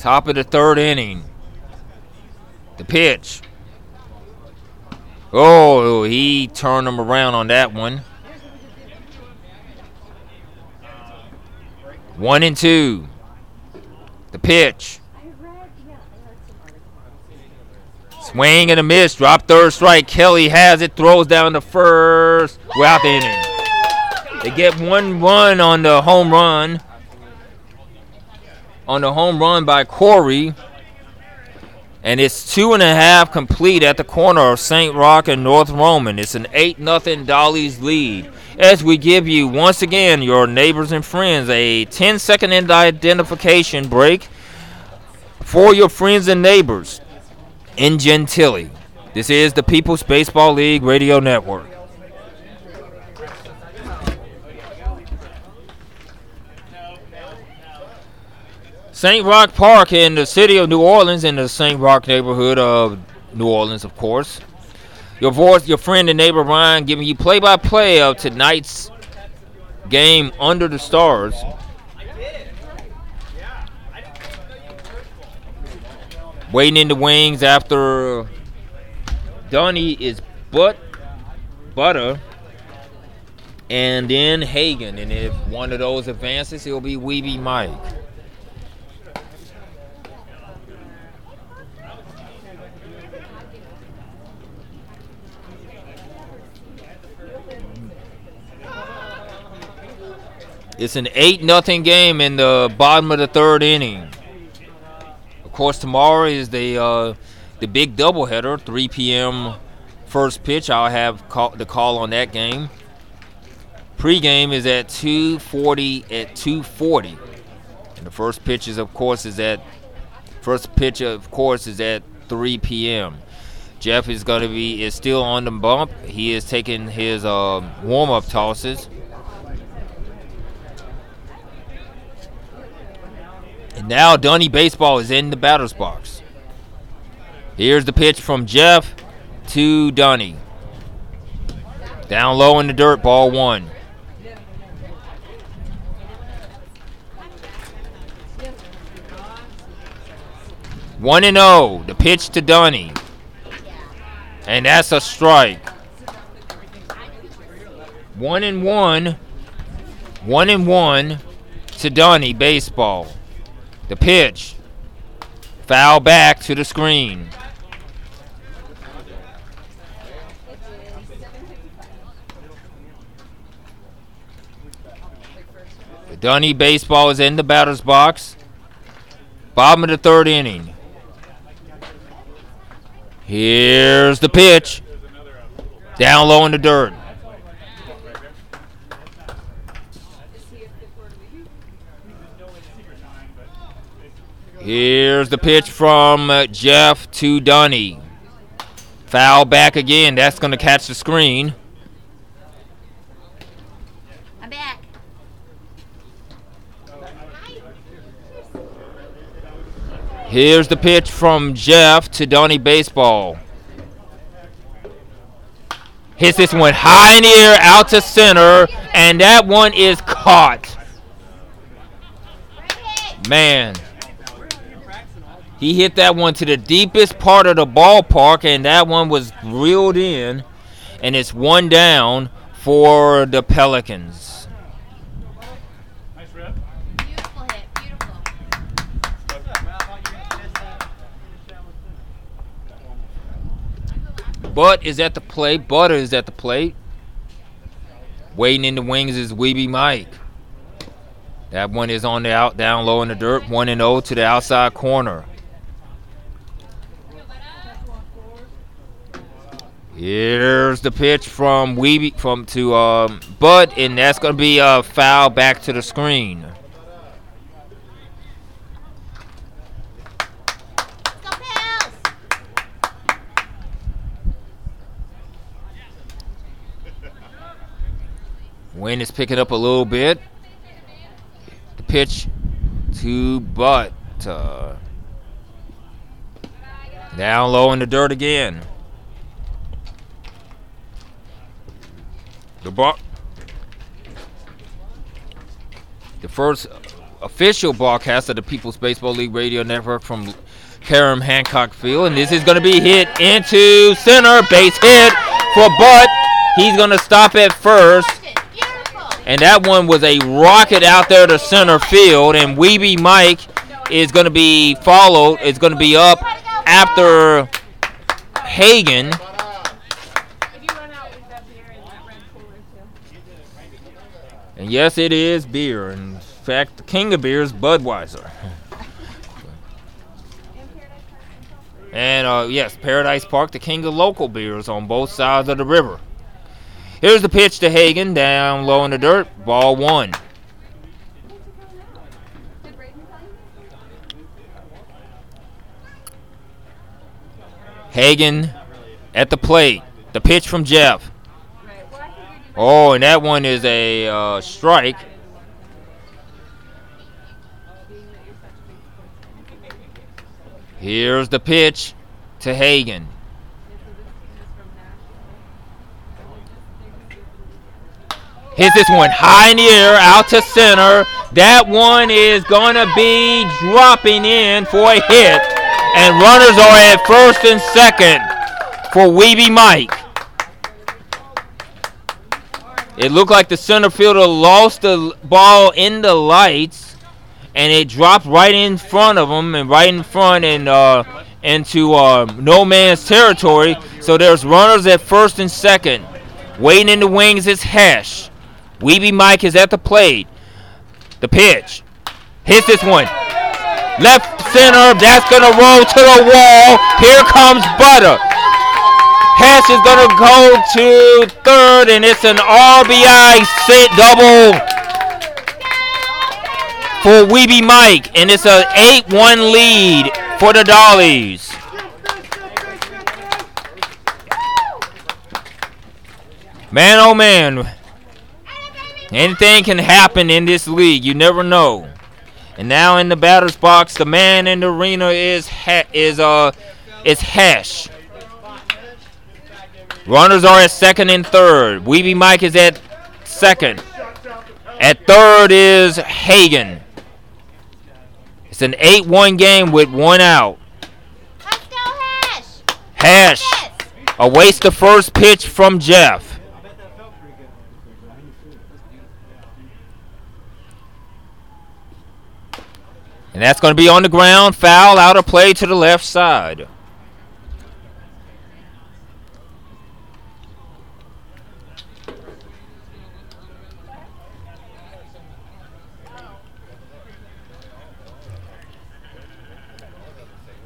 Top of the third inning. The pitch. Oh, he turned him around on that one. One and two. The pitch. Swing and a miss. Drop third strike. Kelly has it. Throws down the first. We're out the inning. They get one run on the home run. On the home run by Corey. And it's two and a half complete at the corner of St. Roch and North Roman. It's an 8 0 Dolly's lead. As we give you once again, your neighbors and friends, a 10 second identification break for your friends and neighbors in Gentilly. This is the People's Baseball League Radio Network. St. Roch Park in the city of New Orleans, in the St. Roch neighborhood of New Orleans, of course. Your voice, your friend and neighbor Ryan, giving you play-by-play of tonight's game under the stars. Waiting in the wings after Donnie is but butter, and then Hagan. And if one of those advances, it'll be Weeby Mike. It's an 8 nothing game in the bottom of the third inning. Of course, tomorrow is the uh, the big doubleheader, 3 p.m. first pitch. I'll have call, the call on that game. Pre-game is at 2:40 at 2:40, and the first pitch is, of course, is at first pitch, of course, is at 3 p.m. Jeff is going to be is still on the bump. He is taking his uh, warm-up tosses. And now Donnie Baseball is in the batter's box. Here's the pitch from Jeff to Donnie. Down low in the dirt, ball one. One and zero. Oh, the pitch to Donnie, and that's a strike. One and one. One and one to Donnie baseball. The pitch. Foul back to the screen. The Donnie baseball is in the batter's box. Bottom of the third inning. Here's the pitch. Down low in the dirt. Here's the pitch from uh, Jeff to Donnie. Foul back again. That's going to catch the screen.
I'm back.
Here's the pitch from Jeff to Donnie Baseball. Hits this one high in the air out to center, and that one is caught. Man. He hit that one to the deepest part of the ballpark, and that one was reeled in, and it's one down for the Pelicans.
Beautiful hit. Beautiful.
Butt is at the plate. Butter is at the plate. Waiting in the wings is Weeby Mike. That one is on the out, down low in the dirt. One and zero to the outside corner. Here's the pitch from Weeby from to um, Bud, and that's gonna be a foul back to the screen. Wind is picking up a little bit. The pitch to Butt. Uh, down low in the dirt again. The ball. The first official broadcast of the People's Baseball League Radio Network from Karam Hancock Field, and this is going to be hit into center base hit for Butt. He's going to stop at first. And that one was a rocket out there to center field. And Weeby Mike is going to be followed. It's going to be up after Hagen.
If you run out, we've got beer in that red cooler too.
And yes, it is beer. In fact, the king of beer is Budweiser. And uh, yes, Paradise Park, the king of local beers on both sides of the river. Here's the pitch to Hagen down low in the dirt. Ball one. Hagen at the plate. The pitch from Jeff. Oh, and that one is a uh, strike. Here's the pitch to Hagen. Hits this one high in the air, out to center. That one is going to be dropping in for a hit. And runners are at first and second for Weeby Mike. It looked like the center fielder lost the ball in the lights, and it dropped right in front of him, and right in front and uh, into uh, no man's territory. So there's runners at first and second. Waiting in the wings is Hesh. Weeby Mike is at the plate. The pitch. Hits this one. Left center. That's going to roll to the wall. Here comes Butter. Hash is going to go to third, and it's an RBI sit double for Weeby Mike, and it's a 8-1 lead for the Dollies. Man, oh man, anything can happen in this league. You never know. And now in the batter's box, the man in the arena is ha- is uh is Hash. Runners are at second and third. Weeby Mike is at second. At third is Hagen. It's an 8-1 game with one out.
Let's go, Hash.
Hash awaits the first pitch from Jeff. And that's going to be on the ground. Foul out of play to the left side.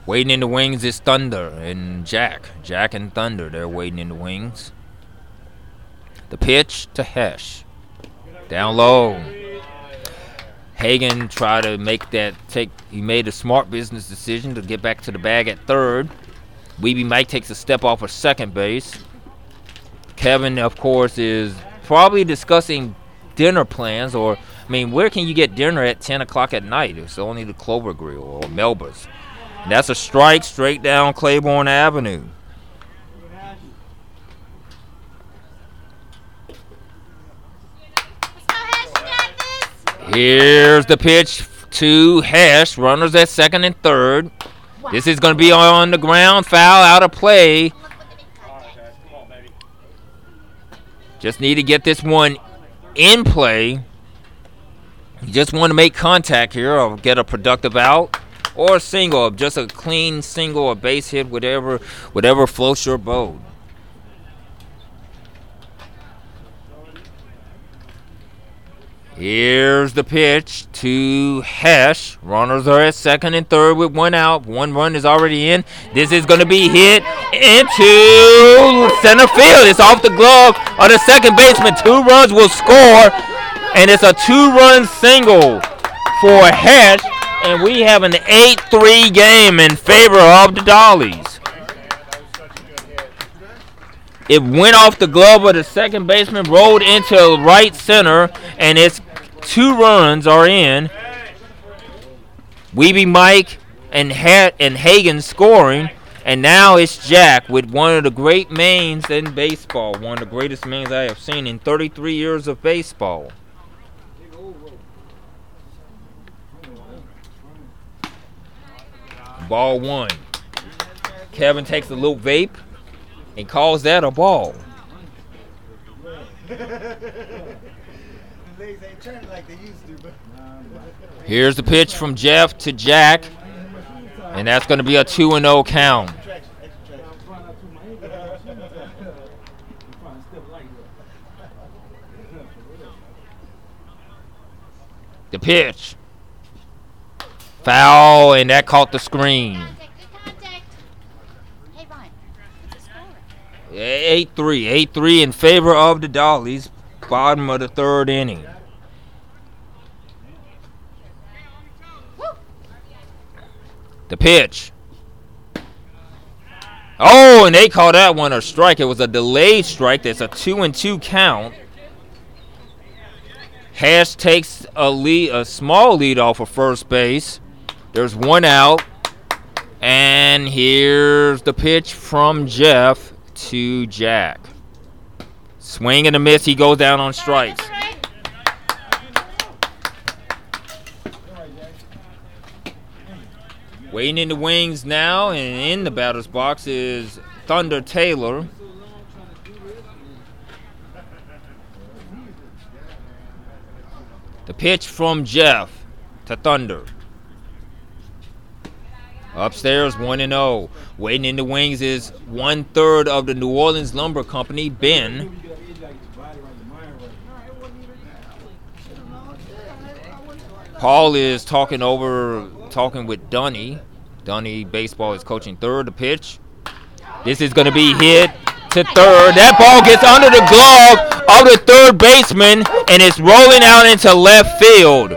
Waiting in the wings is Thunder and Jack. Jack and Thunder, they're waiting in the wings. The pitch to Hesh. Down low. Hagen tried to make that take. He made a smart business decision to get back to the bag at third. Weeby Mike takes a step off of second base. Kevin, of course, is probably discussing dinner plans, or I mean, where can you get dinner at 10 o'clock at night? It's only the Clover Grill or Melba's. And that's a strike straight down Claiborne Avenue. Here's the pitch to Hesh. Runners at second and third. This is going to be on the ground. Foul out of play. Just need to get this one in play. You just want to make contact here or get a productive out or a single, just a clean single or base hit, whatever, whatever floats your boat. Here's the pitch to Hesh. Runners are at second and third with one out. One run is already in. This is going to be hit into center field. It's off the glove of the second baseman. Two runs will score, and it's a two-run single for Hesh. And we have an 8-3 game in favor of the Dollies. It went off the glove of the second baseman, rolled into right center, and it's two runs are in. Weeby Mike and ha- and Hagen scoring, and now it's Jack with one of the great mains in baseball, one of the greatest mains I have seen in 33 years of baseball. Ball one. Kevin takes a little vape and calls that a ball. Here's the pitch from Jeff to Jack, and that's going to be a 2 and 0 count. The pitch. Foul, and that caught the screen.
Contact. Good contact. Hey, Ryan. What's the score?
8 3. 8 3 in favor of the Dollies. Bottom of the third inning. The pitch. Oh, and they call that one a strike. It was a delayed strike. That's a two and two count. Hash takes a lead, a small lead off of first base. There's one out. And here's the pitch from Jeff to Jack. Swing and a miss. He goes down on strikes. Waiting in the wings now, and in the batter's box is Thunder Taylor. The pitch from Jeff to Thunder. Upstairs, 1 and 0. Waiting in the wings is one third of the New Orleans Lumber Company, Ben. Paul is talking over, talking with Donnie. Donnie baseball is coaching third. The pitch. This is going to be hit to third. That ball gets under the glove of the third baseman and it's rolling out into left field.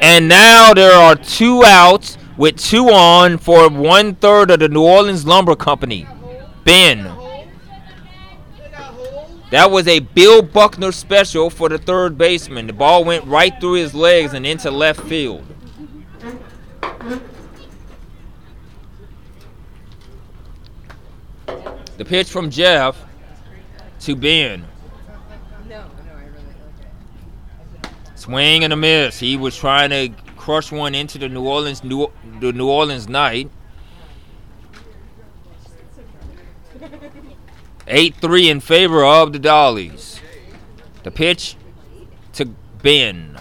And now there are two outs with two on for one third of the New Orleans Lumber Company. Ben. That was a Bill Buckner special for the third baseman. The ball went right through his legs and into left field. The pitch from Jeff to Ben. Swing and a miss. He was trying to crush one into the New Orleans New, the New Orleans night. 8-3 in favor of the Dollies. The pitch to Ben.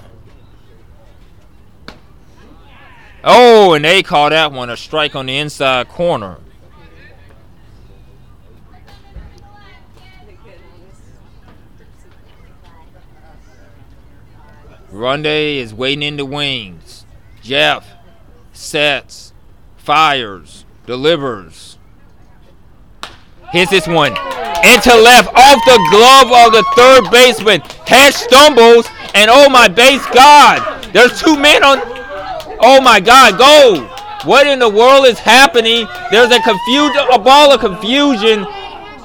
Oh, and they call that one a strike on the inside corner. Runde is waiting in the wings. Jeff sets, fires, delivers. Here's this one. Into left, off the glove of the third baseman. Head stumbles, and oh my base God. There's two men on. Oh my God, go. What in the world is happening? There's a confusion, a ball of confusion.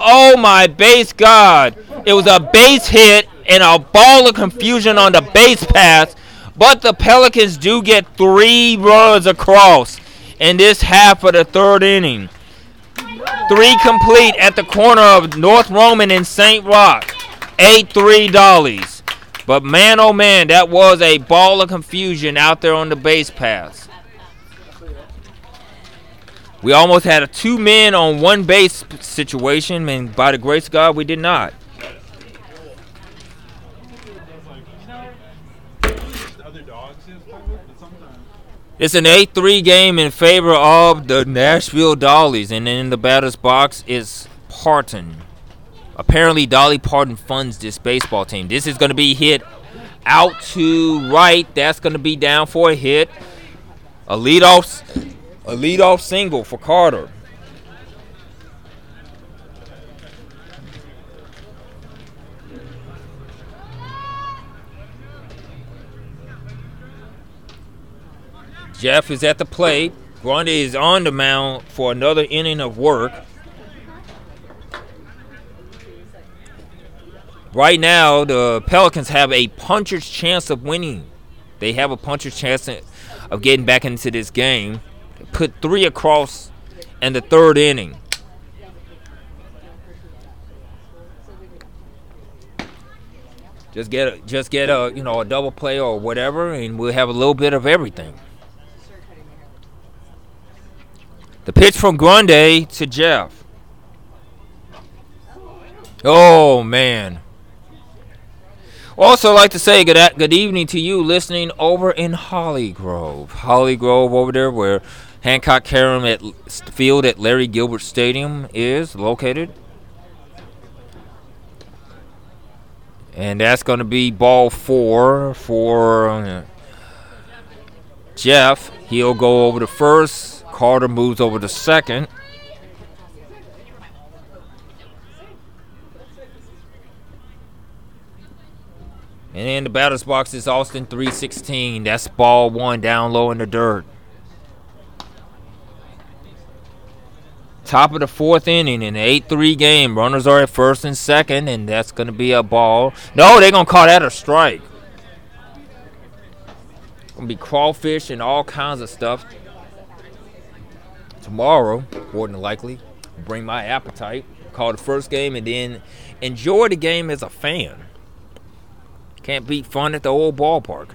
Oh my base God. It was a base hit and a ball of confusion on the base pass. But the Pelicans do get three runs across in this half of the third inning. Three complete at the corner of North Roman and St. Roch. 8 3 Dollies. But man, oh man, that was a ball of confusion out there on the base pass. We almost had a two men on one base situation, and by the grace of God, we did not. It's an 8 3 game in favor of the Nashville Dollies, and in the batter's box is Parton. Apparently, Dolly Parton funds this baseball team. This is going to be hit out to right. That's going to be down for a hit. A leadoff, a leadoff single for Carter. Jeff is at the plate. Grundy is on the mound for another inning of work. Right now, the Pelicans have a puncher's chance of winning. They have a puncher's chance of getting back into this game. Put three across in the third inning. Just get a, just get a you know a double play or whatever, and we'll have a little bit of everything. The pitch from Grundy to Jeff. Oh man. Also, like to say good good evening to you listening over in Holly Grove. Holly Grove over there where Hancock Carum at field at Larry Gilbert Stadium is located. And that's going to be ball four for uh, Jeff. He'll go over to first. Carter moves over to second. And in the batter's box is Austin 316. That's ball one down low in the dirt. Top of the fourth inning in the 8 3 game. Runners are at first and second, and that's going to be a ball. No, they're going to call that a strike. Going to be crawfish and all kinds of stuff. Tomorrow, more than likely, bring my appetite. Call the first game and then enjoy the game as a fan. Can't beat fun at the old ballpark.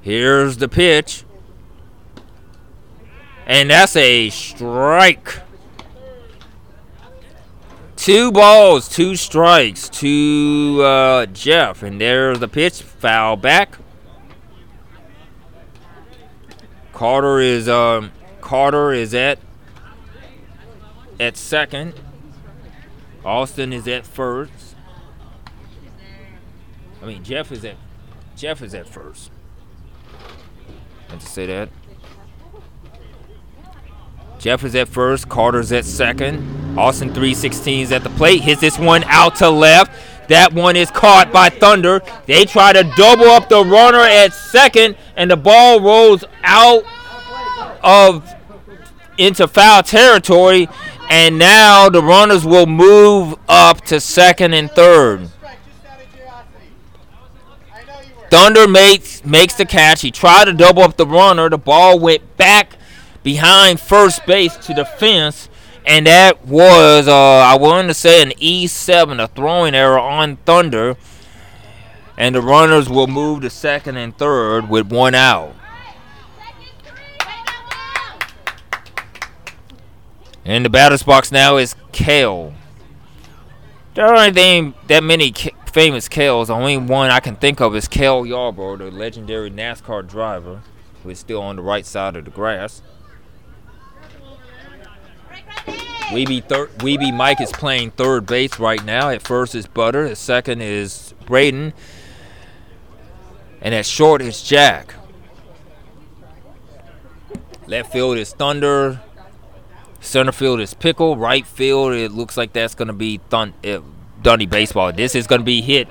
Here's the pitch. And that's a strike. Two balls, two strikes to uh, Jeff. And there's the pitch. Foul back. Carter is um, Carter is at at second. Austin is at first. I mean, Jeff is at Jeff is at first. Meant to say that. Jeff is at first. Carter's at second. Austin 316 is at the plate. Hits this one out to left. That one is caught by Thunder. They try to double up the runner at second, and the ball rolls out of into foul territory. And now the runners will move up to second and third. Thunder makes makes the catch. He tried to double up the runner. The ball went back behind first base to the fence, and that was uh, I wanted to say an E7, a throwing error on Thunder. And the runners will move to second and third with one out. In the batter's box now is Kale. There aren't that many famous Kales. The only one I can think of is Cale Yarborough, the legendary NASCAR driver, who is still on the right side of the grass. Weeby, thir- Weeby Mike is playing third base right now. At first is Butter. At second is Braden. And at short is Jack. Left field is Thunder. Center field is Pickle. Right field, it looks like that's going to be Thun- uh, Dundee baseball. This is going to be hit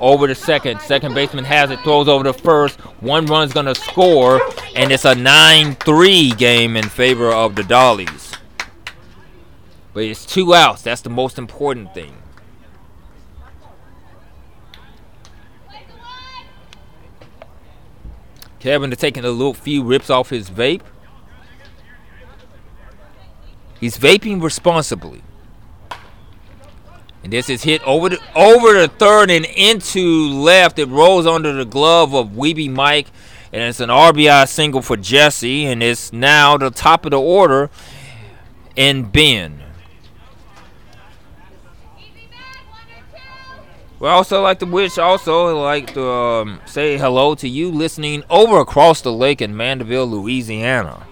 over the second. Second baseman has it, throws over the first. One run's going to score, and it's a 9 3 game in favor of the Dollies. But it's two outs. That's the most important thing. Kevin is taking a little few rips off his vape. He's vaping responsibly. And this is hit over the over the third and into left. It rolls under the glove of Weeby Mike. And it's an RBI single for Jesse. And it's now the top of the order in Ben. We also like to wish, also like to um, say hello to you listening over across the lake in Mandeville, Louisiana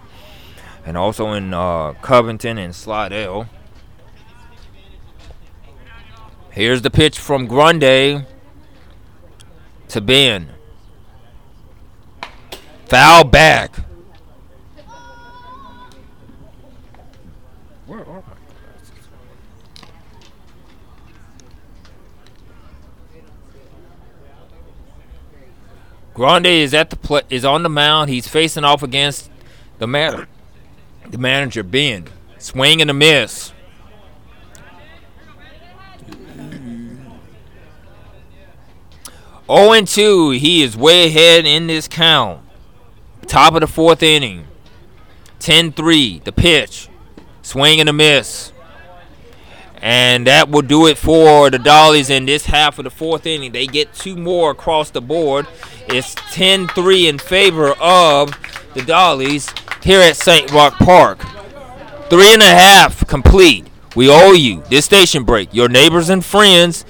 and also in uh, Covington and Slidell. Here's the pitch from Grundy to Ben. Foul back. Where are my glasses? Grundy is at the pla is on the mound. He's facing off against the man the manager Ben. Swing and a miss. Oh and 2. He is way ahead in this count. Top of the fourth inning. 10 3. The pitch. Swing and a miss. And that will do it for the Dollies in this half of the fourth inning. They get two more across the board. It's 10 3 in favor of the Dollies here at St. Roch Park. Three and a half complete. We owe you this station break. Your neighbors and friends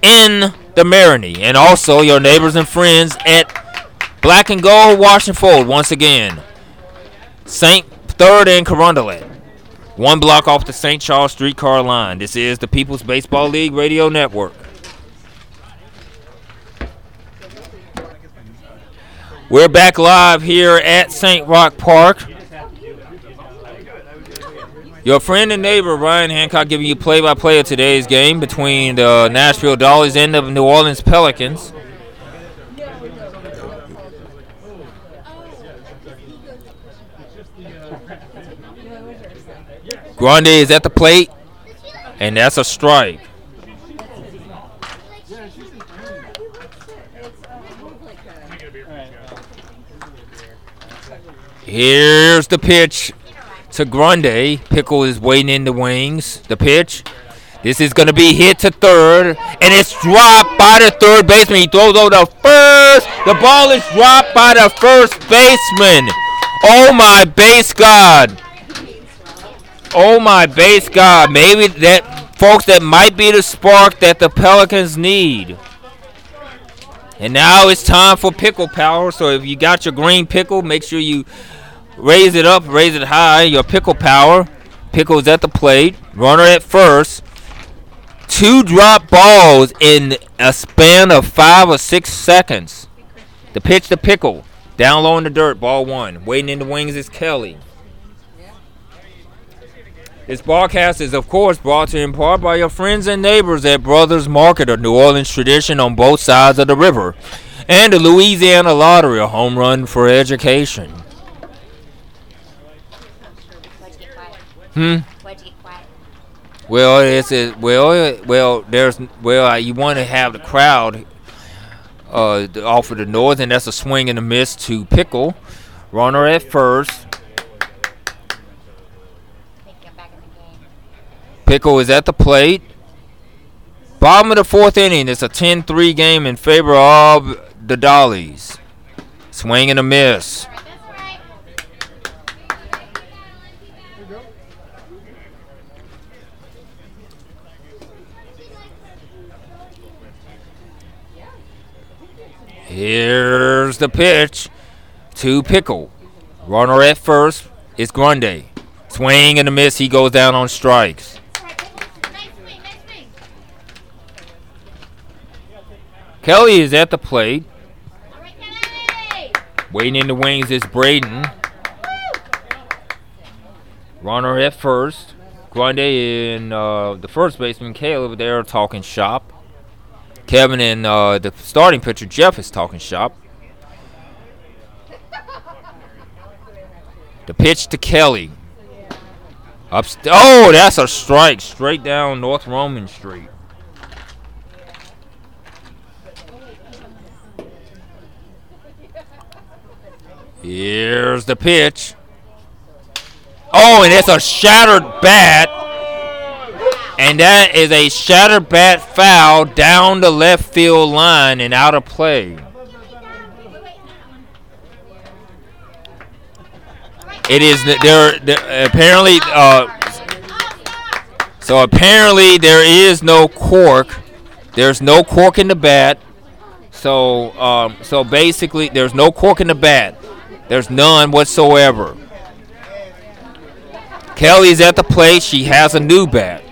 in the Marigny, and also your neighbors and friends at Black and Gold Wash and Fold once again. St. Third and Carondelet. One block off the St. Charles streetcar line. This is the People's Baseball League Radio Network. We're back live here at St. Roch Park. Your friend and neighbor Ryan Hancock giving you play-by-play of today's game between the Nashville Dollies and the New Orleans Pelicans. Grande is at the plate, and that's a strike. Here's the pitch to Grande. Pickle is waiting in the wings. The pitch. This is going to be hit to third, and it's dropped by the third baseman. He throws over the first. The ball is dropped by the first baseman. Oh my base god. Oh my base god. Maybe that, folks, that might be the spark that the Pelicans need. And now it's time for pickle power. So if you got your green pickle, make sure you raise it up, raise it high. Your pickle power. Pickle's at the plate. Runner at first. Two drop balls in a span of five or six seconds. The pitch to Pickle. Down low in the dirt, ball one. Waiting in the wings is Kelly. This broadcast is, of course, brought to you in part by your friends and neighbors at Brothers Market, a New Orleans tradition on both sides of the river, and the Louisiana Lottery, a home run for education.
Why'd you get quiet?
Hmm.
Why'd you get quiet?
Well, it's a, well, well. There's well, uh, you want to have the crowd uh, off of the north, and that's a swing and a miss to Pickle. Runner at first.
Think I'm back in the game.
Pickle is at the plate. Bottom of the fourth inning. It's a 10-3 game in favor of the Dollies. Swing and a miss. Here's the pitch to Pickle. Runner at first is Grundy. Swing and a miss. He goes down on strikes. Kelly is at the plate. Waiting in the wings is Braden. Runner at first. Grundy and uh, the first baseman Caleb there talking shop. Kevin and uh, the starting pitcher Jeff is talking shop. The pitch to Kelly. Up st- oh, that's a strike straight down North Roman Street. Here's the pitch. Oh, and it's a shattered bat. And that is a shattered bat foul down the left field line and out of play. It is th- there. there apparently, uh, so apparently there is no cork. There's no cork in the bat. So, um, so basically, there's no cork in the bat. There's none whatsoever. Kelly's at the plate. She has a new bat.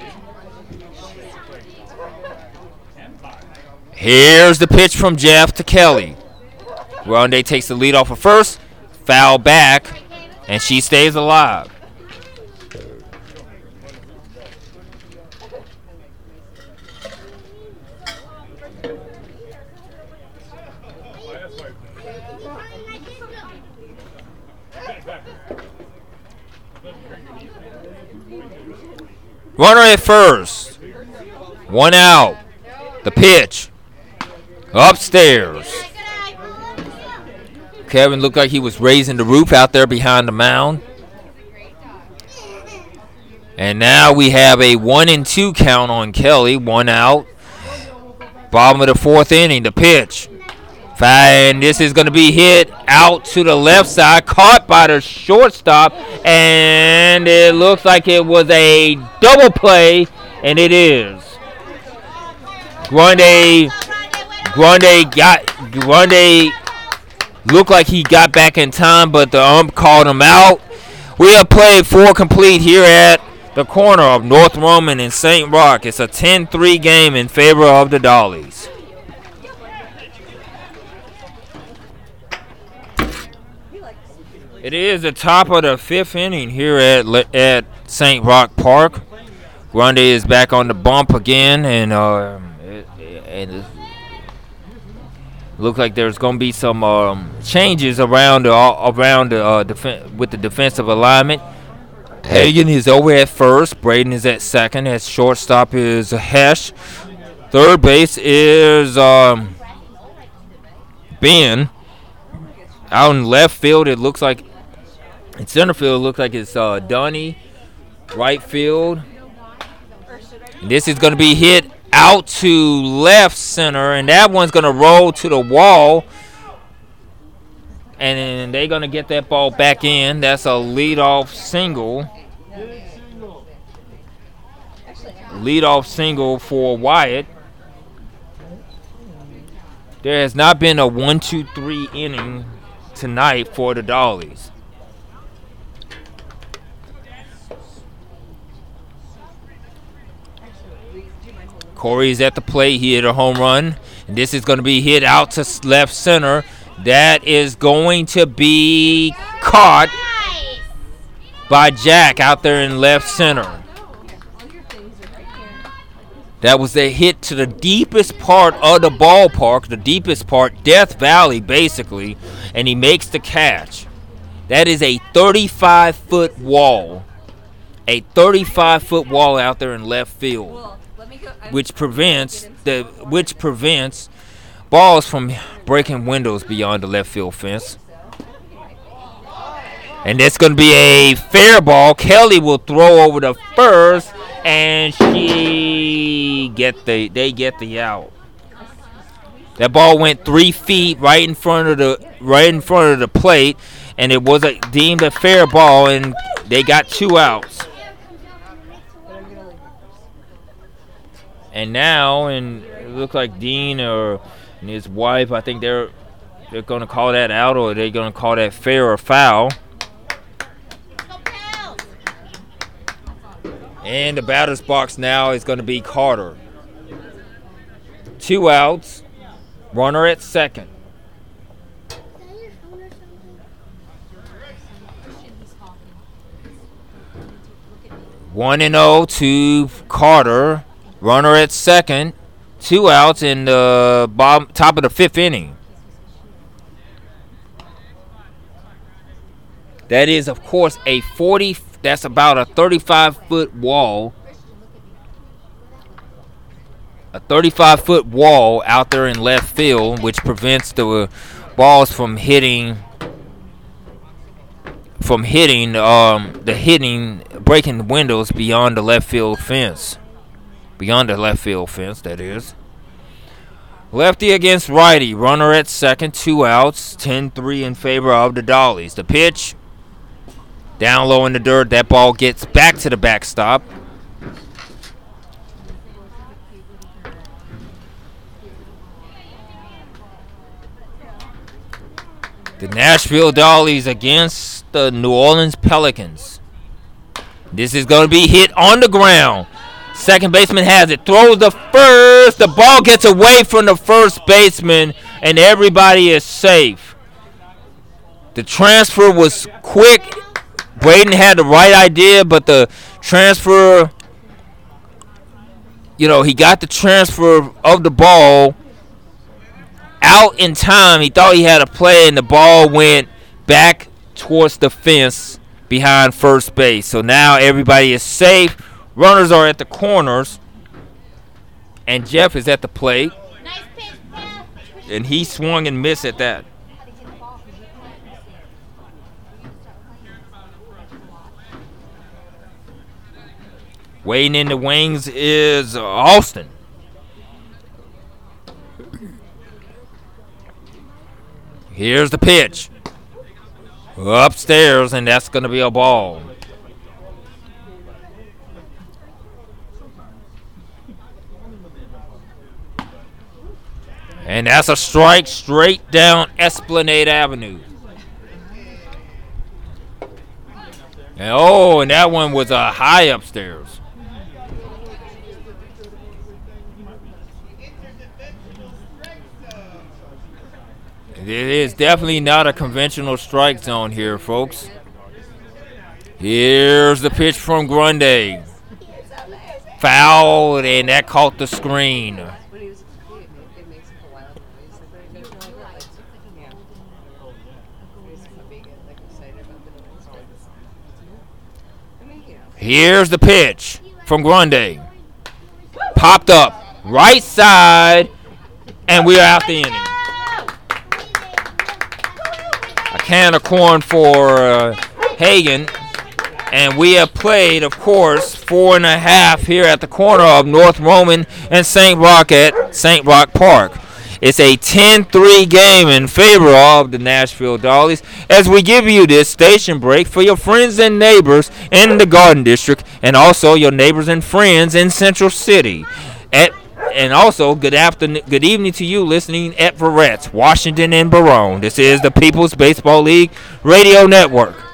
Here's the pitch from Jeff to Kelly. Ronde takes the lead off of first, foul back, and she stays alive. Runner at first. One out. The pitch. Upstairs. Kevin looked like he was raising the roof out there behind the mound. And now we have a one and two count on Kelly. One out. Bottom of the fourth inning. The pitch. And this is going to be hit out to the left side, caught by the shortstop, and it looks like it was a double play, and it is. Grande, Grande got Grande looked like he got back in time, but the ump called him out. We have played four complete here at the corner of North Roman and St. Roch. It's a 10-3 game in favor of the Dollies. It is the top of the fifth inning here at at St. Roch Park. Grundy is back on the bump again, and uh, it, looks like there's going to be some um, changes around around the uh, with the defensive alignment. Hagan is over at first. Braden is at second. At shortstop is Hesh. Third base is um, Ben. Out in left field, it looks like in center field, looks like it's uh, Donnie. Right field, this is going to be hit out to left center, and that one's going to roll to the wall. And they're going to get that ball back in. That's a leadoff single. Leadoff single for Wyatt. There has not been a one, two, three inning tonight for the Dollies. Corey's at the plate. He hit a home run. And this is going to be hit out to left center. That is going to be caught by Jack out there in left center. That was a hit to the deepest part of the ballpark, the deepest part, Death Valley, basically, and he makes the catch. That is a 35 foot wall. A 35 foot wall out there in left field Which prevents the which prevents balls from breaking windows beyond the left field fence. And it's going to be a fair ball. Kelly will throw over the first, and she get the they get the out. That ball went three feet right in front of the right in front of the plate, and it was a, deemed a fair ball, and they got two outs. And now, and it looks like Dean or his wife, I think they're they're gonna call that out, or they're gonna call that fair or foul. And the batter's box now is gonna be Carter. Two outs, runner at second. One and zero to Carter, runner at second. Two outs in the bottom top of the fifth inning. That is, of course, a 40. That's about a 35 foot wall. A 35 foot wall out there in left field, which prevents the balls from hitting. From hitting, um, the hitting, breaking the windows beyond the left field fence. Beyond the left field fence, that is. Lefty against righty. Runner at second, two outs, 10 3 in favor of the Dollies. The pitch down low in the dirt. That ball gets back to the backstop. The Nashville Dollies against the New Orleans Pelicans. This is going to be hit on the ground. Second baseman has it. Throws the first. The ball gets away from the first baseman, and everybody is safe. The transfer was quick. Braden had the right idea, but the transfer, you know, he got the transfer of the ball out in time. He thought he had a play, and the ball went back towards the fence behind first base. So now everybody is safe. Runners are at the corners, and Jeff is at the plate, and he swung and missed at that. Waiting in the wings is Austin. Here's the pitch. Upstairs, and that's going to be a ball. And that's a strike straight down Esplanade Avenue. And oh, and that one was a high upstairs. It is definitely not a conventional strike zone here, folks. Here's the pitch from Grundy. Fouled, and that caught the screen.
When he was a kid, it, it makes a loud noise. Like, when he goes over, like, yeah. He's so big, like, excited about the noise. I mean, you know.
Here's the pitch from Grundy. Popped up right side, and we're out the inning. A can of corn for uh, Hagen. And we have played, of course, four and a half here at the corner of North Roman and St. Roch at St. Roch Park. It's a 10-3 game in favor of the Nashville Dollies as we give you this station break for your friends and neighbors in the Garden District and also your neighbors and friends in Central City. At and also, good afternoon, good evening to you listening at Veretz, Washington, and Barone. This is the People's Baseball League Radio Network.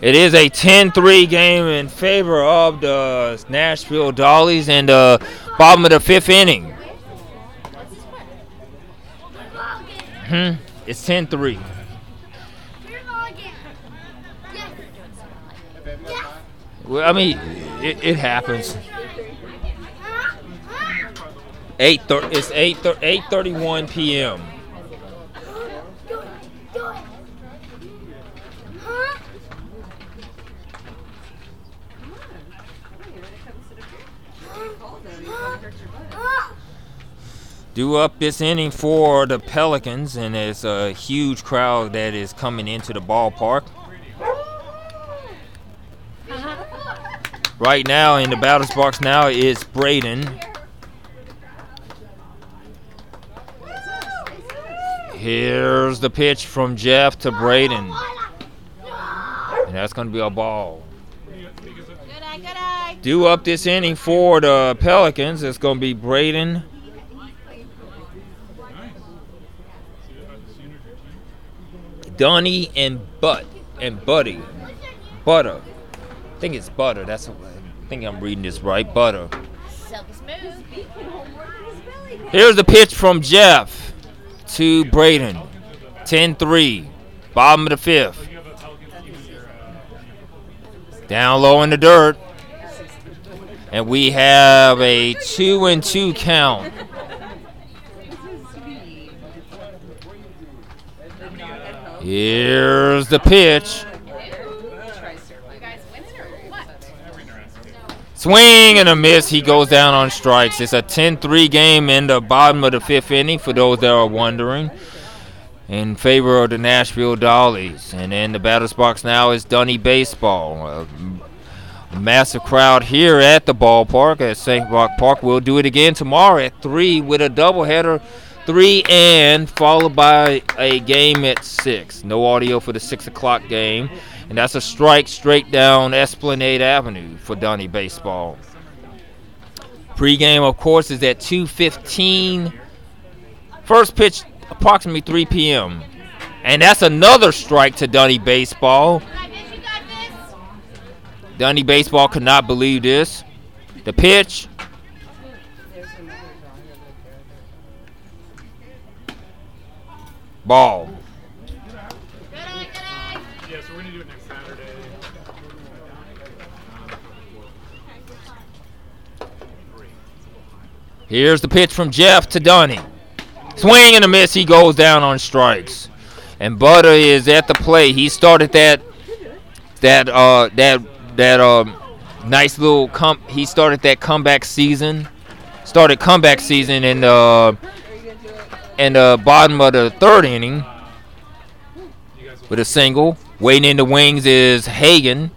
It is a 10-3 game in favor of the Nashville Dollies and the bottom of the fifth inning. Hmm. It's 10-3. Well, I mean, it, it happens. Eight thir- it's eight thir- eight thirty one p.m. Due up this inning for the Pelicans, and it's a huge crowd that is coming into the ballpark. Right now in the batter's box now is Braden. Here's the pitch from Jeff to Braden. And that's going to be a ball.
Good eye, good eye.
Due up this inning for the Pelicans, it's going to be Braden. Donnie and Butt and Buddy. Butter. I think it's Butter. That's what I think I'm reading this right. Butter. Here's the pitch from Jeff to Braden. 10-3. Bottom of the fifth. Down low in the dirt. And we have a two and two count. Here's the pitch. Swing and a miss. He goes down on strikes. It's a 10-3 game in the bottom of the fifth inning. For those that are wondering, in favor of the Nashville Dollies. And in the batter's box now is Donnie Baseball. A massive crowd here at the ballpark at St. Roch Park. We'll do it again tomorrow at three with a doubleheader, three and followed by a game at six. No audio for the six o'clock game. And that's a strike straight down Esplanade Avenue for Donnie Baseball. Pre-game, of course, is at 2:15. First pitch, approximately 3 p.m. And that's another strike to Donnie Baseball. Donnie Baseball could not believe this. The pitch. Ball.
Yeah, so we're gonna do it next Saturday.
Here's the pitch from Jeff to Donnie. Swing and a miss. He goes down on strikes. And Butter is at the plate. He started that that uh that that um nice little com he started that comeback season. Started comeback season in the in the bottom of the third inning with a single. Waiting in the wings is Hagan.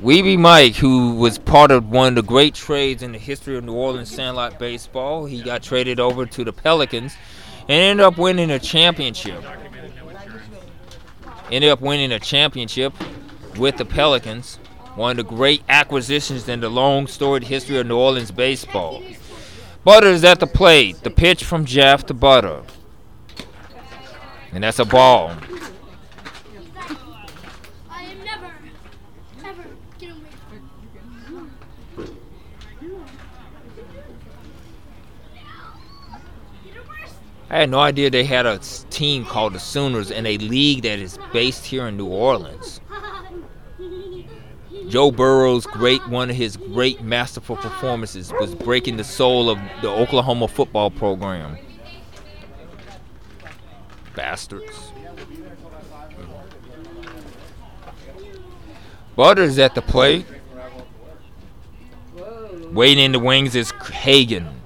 Weeby Mike, who was part of one of the great trades in the history of New Orleans Sandlot baseball, he got traded over to the Pelicans and ended up winning a championship. Ended up winning a championship with the Pelicans, one of the great acquisitions in the long storied history of New Orleans baseball. Butter is at the plate. The pitch from Jeff to Butter. And that's a ball.
I
had no idea they had a team called the Sooners in a league that is based here in New Orleans. Joe Burrow's great one of his great masterful performances was breaking the soul of the Oklahoma football program. Bastards. Butters at the plate. Waiting in the wings is Hagan.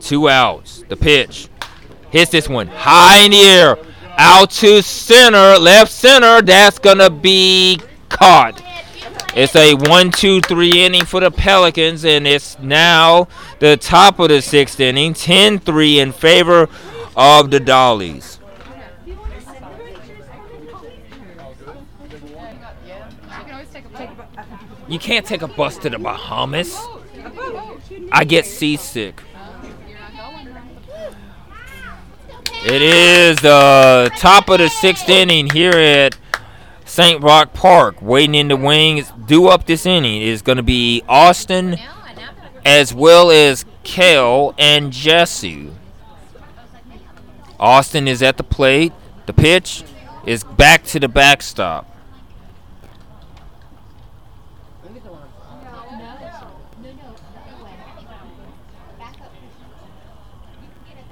Two outs. The pitch. Hits this one high in the air. Out to center. Left center. That's going to be caught. It's a one, two, three inning for the Pelicans, and it's now the top of the sixth inning. 10 3 in favor of the Dollies. You can't take a bus to the Bahamas. I get seasick. It is the top of the sixth inning here at St. Roch Park. Waiting in the wings, due up this inning is going to be Austin as well as Kel and Jesse. Austin is at the plate. The pitch is back to the backstop.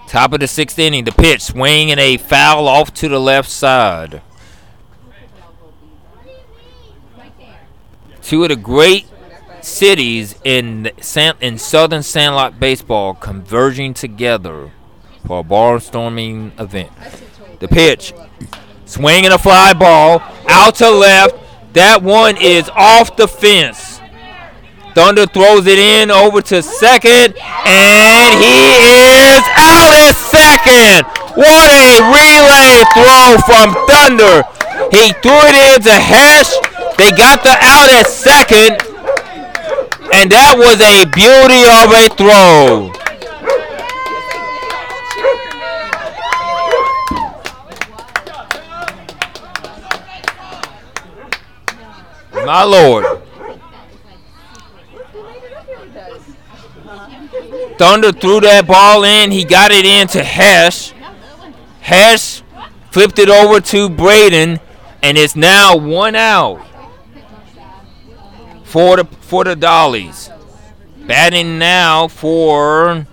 Top of the sixth inning, the pitch swinging a foul off to the left side. Two of the great cities in San, in Southern Sandlot baseball converging together for a barnstorming event. The pitch, swinging a fly ball out to left. That one is off the fence. Thunder throws it in over to second, and he is out at second. What a relay throw from Thunder. He threw it into Hesh. They got the out at second, and that was a beauty of a throw. My lord. Thunder threw that ball in. He got it into Hesh. Hesh flipped it over to Braden, and it's now one out for the for the Dollies. Batting now for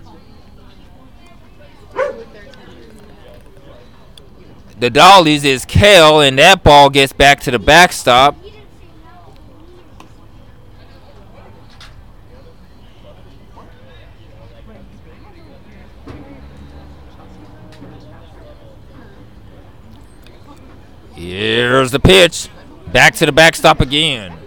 the Dollies is Kale, and that ball gets back to the backstop. Here's the pitch. Back to the backstop again.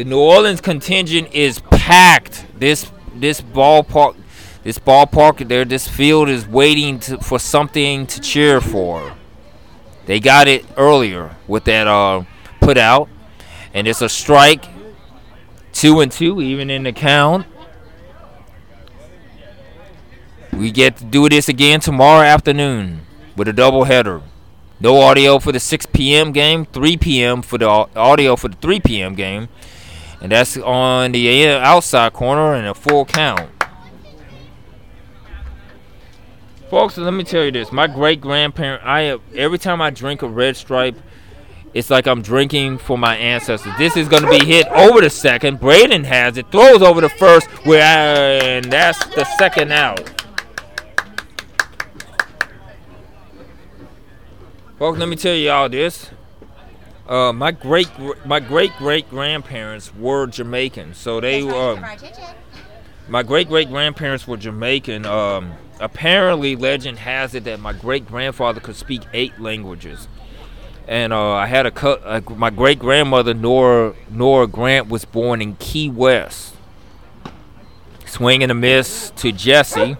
The New Orleans contingent is packed. This this ballpark this ballpark there this field is waiting to, for something to cheer for. They got it earlier with that uh, put out. And it's a strike. Two and two, even in the count. We get to do this again tomorrow afternoon with a doubleheader. No audio for the 6 p.m. game, 3 p.m. for the audio for the 3 p.m. game, and that's on the outside corner and a full count. Folks, let me tell you this: my great grandparent, I every time I drink a red stripe, it's like I'm drinking for my ancestors. This is going to be hit over the second. Braden has it, throws over the first, where and that's the second out. Folks, let me tell y'all this. Uh, my great my great great grandparents were Jamaican, so they um, my great great grandparents were Jamaican. Um, apparently, legend has it that my great grandfather could speak eight languages, and uh, I had a co- uh, my great grandmother Nora Nora Grant was born in Key West. Swing and a miss to Jesse.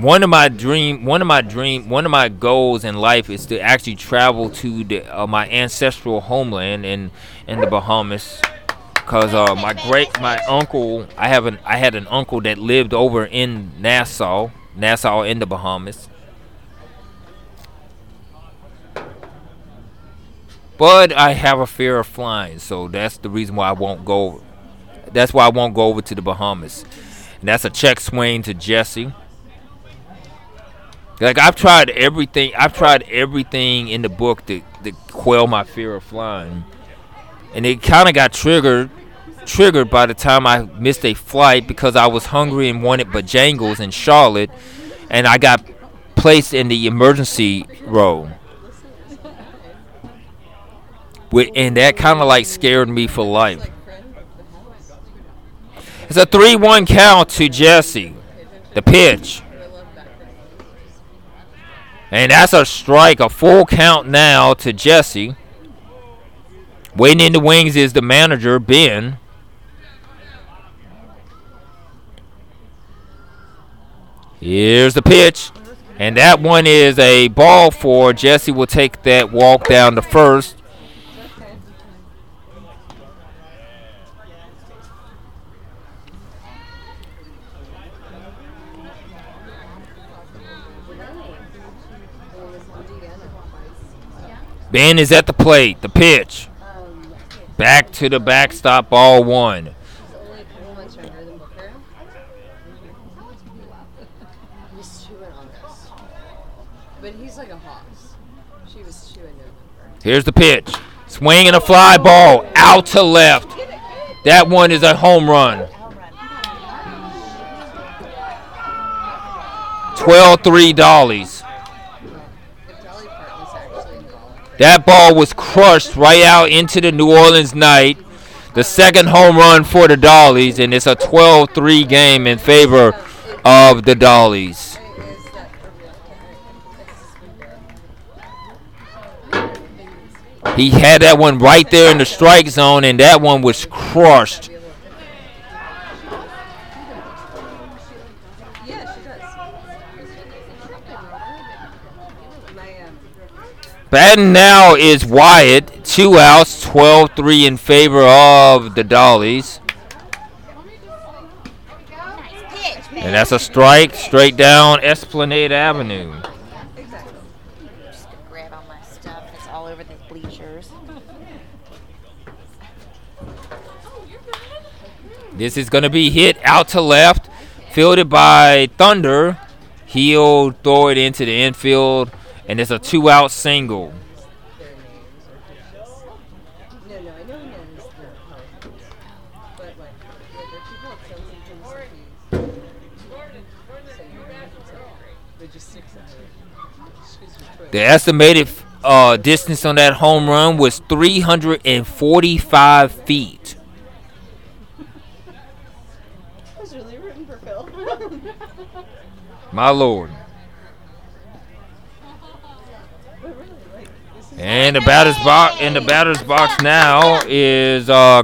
One of my dream one of my dream one of my goals in life is to actually travel to the, uh, my ancestral homeland in in the Bahamas. Because uh, my great my uncle I have an I had an uncle that lived over in Nassau Nassau in the Bahamas. But I have a fear of flying so that's the reason why I won't go that's why I won't go over to the Bahamas. And that's a check swing to Jesse like I've tried everything. I've tried everything in the book to, to quell my fear of flying, and it kind of got triggered, triggered by the time I missed a flight because I was hungry and wanted Bojangles in Charlotte, and I got placed in the emergency row. And that kind of like scared me for life. It's a 3 1 count to Jesse. The pitch. And that's a strike, a full count now to Jesse. Waiting in the wings is the manager, Ben. Here's the pitch. And that one is a ball for Jesse will take that walk down to first. Ben is at the plate. The pitch. Back to the backstop, ball one. Here's the pitch. Swing and a fly ball out to left. That one is a home run. 12 3 Dollies.
The Dolly part was actually involved.
That ball was crushed right out into the New Orleans night. The second home run for the Dollies, and it's a 12 3 game in favor of the Dollies. He had that one right there in the strike zone, and that one was crushed. Batting now is Wyatt. Two outs, 12 3 in favor of the Dollies. And that's a strike straight down Esplanade Avenue. This is going to be hit out to left, fielded by Thunder. He'll throw it into the infield, and it's a two out single.
Their names are just. No, no, I know names they're Pelicans. But like, yeah, they're people at Kensington Cities. So you know, they're just six of them. Choose your choice.
The estimated uh, distance on that home run was 345 feet.
I was really rooting for Phil.
My lord.
but really, like, this is
And the batter's box in the batter's box now is uh,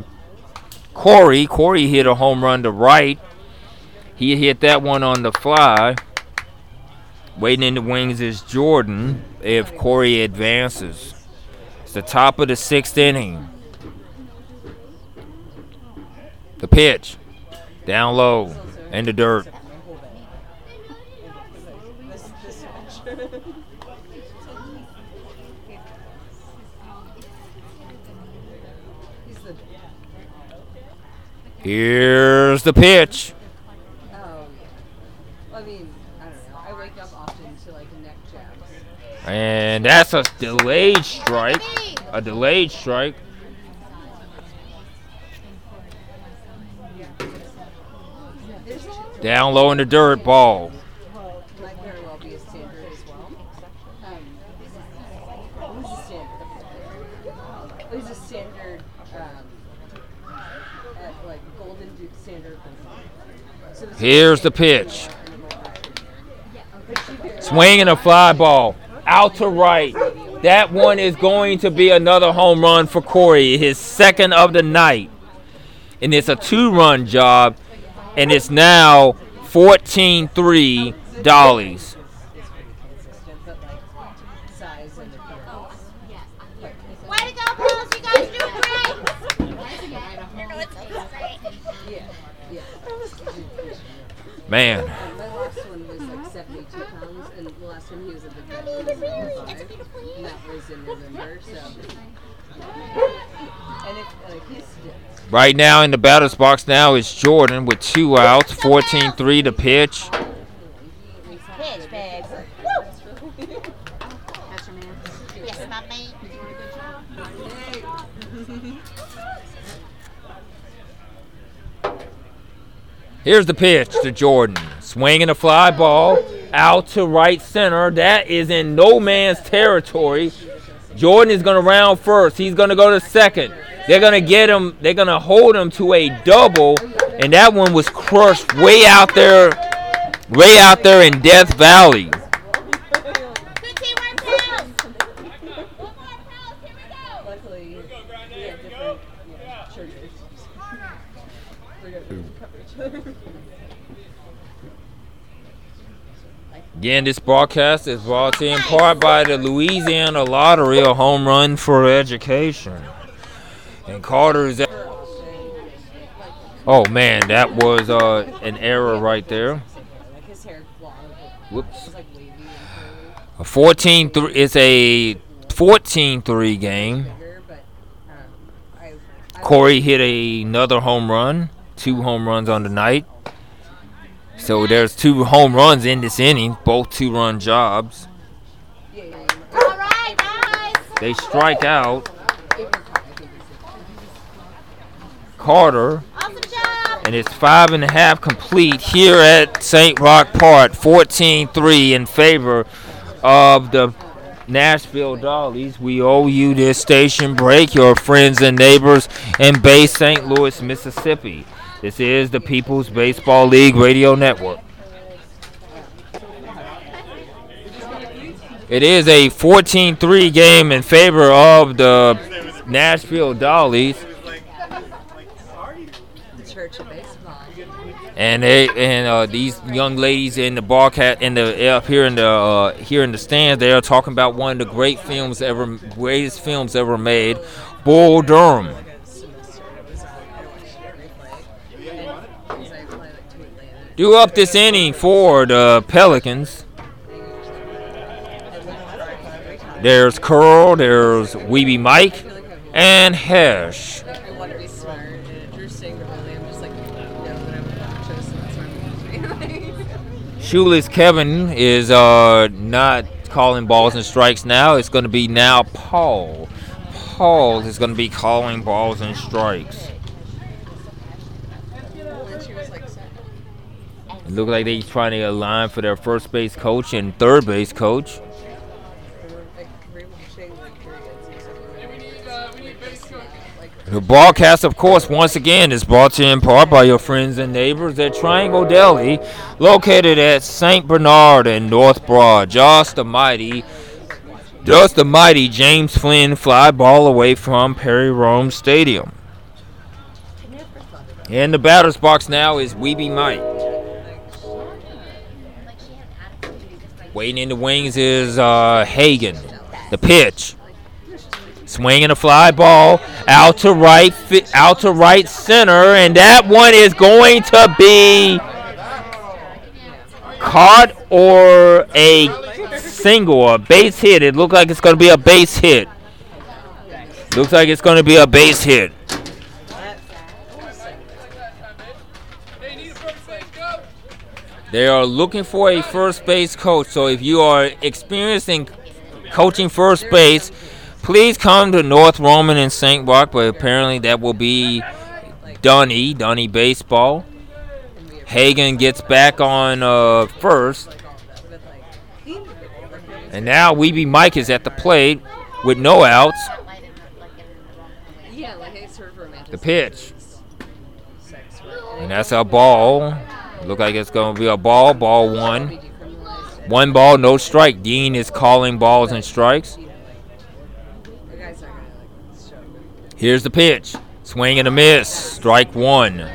Corey. Corey hit a home run to right. He hit that one on the fly. Waiting in the wings is Jordan if Corey advances. It's the top of the sixth inning. The pitch. Down low. In the dirt.
this this match. He's the
Here's the pitch.
oh yeah. I mean, I don't know. I wake up often to like neck jabs.
And that's a delayed strike. A delayed strike. Down low in the dirt ball.
Might very well be a standard as well. Um, who's a standard? Who's a standard? Um, at like Golden Duke standard. So this is
Here's the pitch. Swinging a fly ball. Out to right. That one is going to be another home run for Corey. His second of the night. And it's a two run job. And it's now 14 3 Dollies.
consistent, but like size and appearance.
Way to go, Pills. You guys do great. You know it's great.
Yeah, yeah.
Man.
My last one was like 72 pounds, and the last time he was at the vet he was 75, and that was in November. So, and if like he's.
Right now in the batter's box now is Jordan with two outs, 14 3 to. Pitch,
babe.
That's your man.
Yes, my man.
Here's the pitch to Jordan. Swinging a fly ball out to right center. That is in no man's territory. Jordan is going to round first. He's going to go to second. They're going to get him, they're going to hold him to a double. And that one was crushed way out there, way out there in Death Valley.
Good teamwork, Pills. One more, Pills. Here we go.
Luckily, we had different yeah, churches. We're gonna cover each other.
Again, this broadcast is brought to you in part by the Louisiana Lottery, a home run for education. And Carter's. Oh man, that was uh, an error right there. Whoops. A 14 3 it's a 14-3 game.
bigger, but um, I, I
Corey hit another home run, two home runs on the night. So there's two home runs in this inning, both jobs.
All right, guys.
They strike out Carter, and it's five and a half complete here at St. Roch Park, 14-3 in favor of the Nashville Dollies. We owe you this station break, your friends and neighbors in Bay St. Louis, Mississippi. This is the People's Baseball League Radio Network. It is a 14-3 game in favor of the Nashville Dollies.
Church of Baseball.
and they and uh, these young ladies in the broadcast in the up here in the uh, here in the stands they are talking about one of the great films ever greatest films ever made bull durham
semester. It was on. I watched it replay. And because I play like two Atlanta.
Do up this inning for the pelicans. There's curl there's weeby mike and hesh. Shoeless kevin is uh not calling balls and strikes now. It's going to be now paul. Paul is going to be calling balls and strikes
and she was like, sad.
It look like they trying to align for their first base coach and third base coach.
And. And
The broadcast, of course, once again is brought to you in part by your friends and neighbors at Triangle Deli, located at St. Bernard and North Broad. Just the mighty, just the mighty James Flynn fly ball away from Perry Roehm Stadium. In the batter's box now is Weeby Mike. Waiting in the wings is uh, Hagen. The pitch. Swinging a fly ball out to right, out to right center, and that one is going to be caught or a single, a base hit. It looks like it's going to be a base hit. Looks like it's going to be a base hit. They are looking for a first base coach. So if you are experiencing coaching first base, please come to North Roman and St. Roch. But apparently that will be Donnie, Donnie Baseball. Hagen gets back on uh, first. And now Weeby Mike is at the plate with no outs.
yeah, like I serve romantic.
The pitch. And that's a ball. Look like it's going to be a ball. Ball one. One ball, no strike. Dean is calling balls and strikes. Here's the pitch. Swing and a miss. Strike one.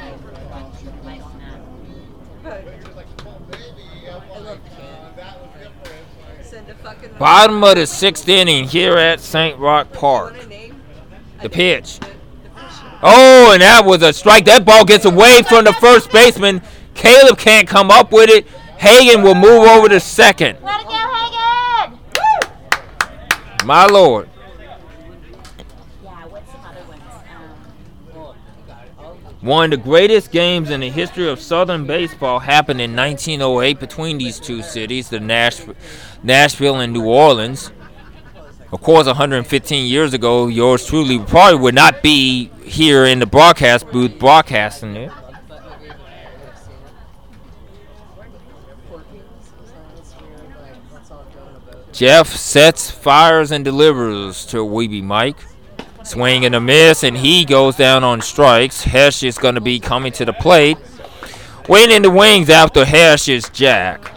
Bottom of the sixth inning here at St. Roch Park. The pitch. Oh, and that was a strike. That ball gets away from the first baseman. Caleb can't come up with it. Hagen will move over to second.
Let it go!
My lord.
Yeah, what's some other ones? Um,
One of the greatest games in the history of Southern baseball happened in 1908 between these two cities, the Nash- Nashville and New Orleans. Of course, 115 years ago, yours truly probably would not be here in the broadcast booth broadcasting it. Jeff sets, fires, and delivers to Weeby Mike. Swing and a miss, and he goes down on strikes. Hesh is going to be coming to the plate. Waiting in the wings after Hesh is Jack.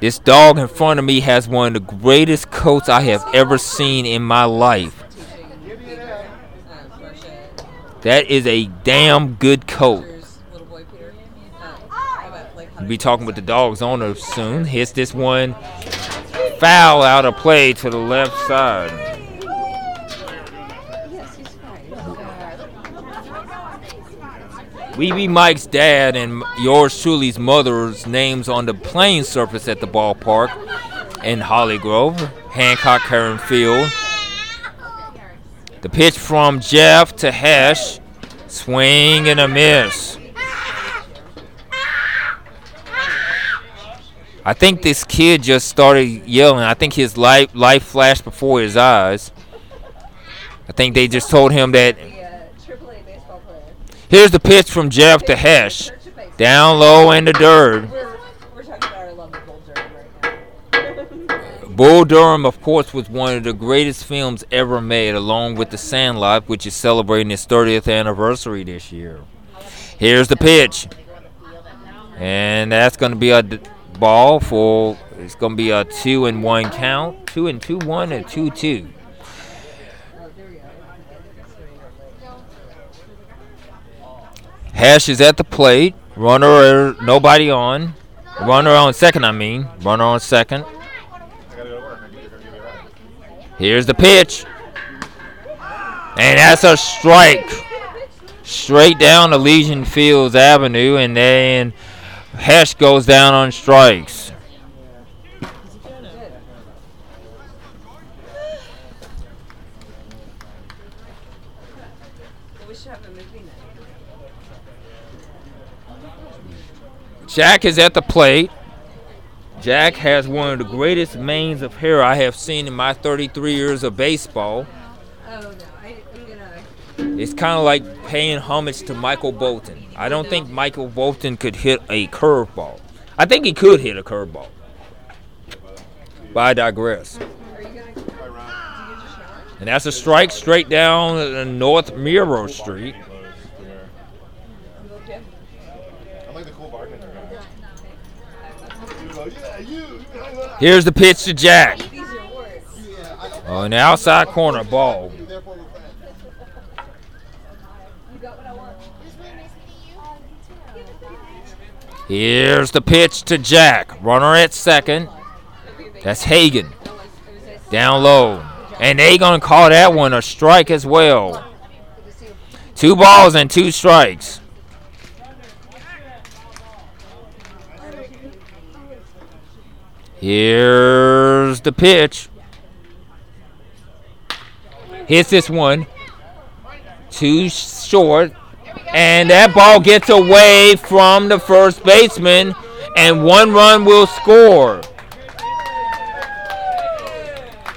This dog in front of me has one of the greatest coats I have ever seen in my life. That is a damn good coat.
Little boy Peter. Uh, about, like,
Be talking with the dog's owner soon. Hits this one foul out of play to the left side. We Be Mike's dad and yours truly's mother's names on the playing surface at the ballpark in Holly Grove, Hancock Karen Field. The pitch from Jeff to Hesh. Swing and a miss. I think this kid just started yelling. I think his life life flashed before his eyes. I think they just told him that
uh, AAA baseball player.
here's the pitch from Jeff to Hesh.
Church of baseball.
Down low in the dirt.
We're, we're talking about our love of Bull Durham right now.
Bull Durham, of course, was one of the greatest films ever made, along with The Sandlot, which is celebrating its 30th anniversary this year. Here's the pitch. And that's going to be a ball for, it's going to be a two and one count. Two and two, one and two, two. Hesh is at the plate. Runner, nobody on. Runner on second, I mean. Runner on second. Here's the pitch. And that's a strike. Straight down Elysian Fields Avenue, and then Hesh goes down on strikes. Jack is at the plate. Jack has one of the greatest manes of hair I have seen in my 33 years of baseball.
Oh no, I, I'm gonna.
It's kind of like paying homage to Michael Bolton. I don't think Michael Bolton could hit a curveball. I think he could hit a curveball. But I digress. And that's a strike straight down North Miro Street. Here's the pitch to Jack. On the outside corner, ball.
do therefore we're friends.
You got what I want.
Here's the pitch to Jack. Runner at second. That's
a
Down low. And they gonna call that one a strike as well.
To.
Two balls and two strikes. Here's the pitch. Hits this one. Too short. And that ball gets away from the first baseman. And one run will score.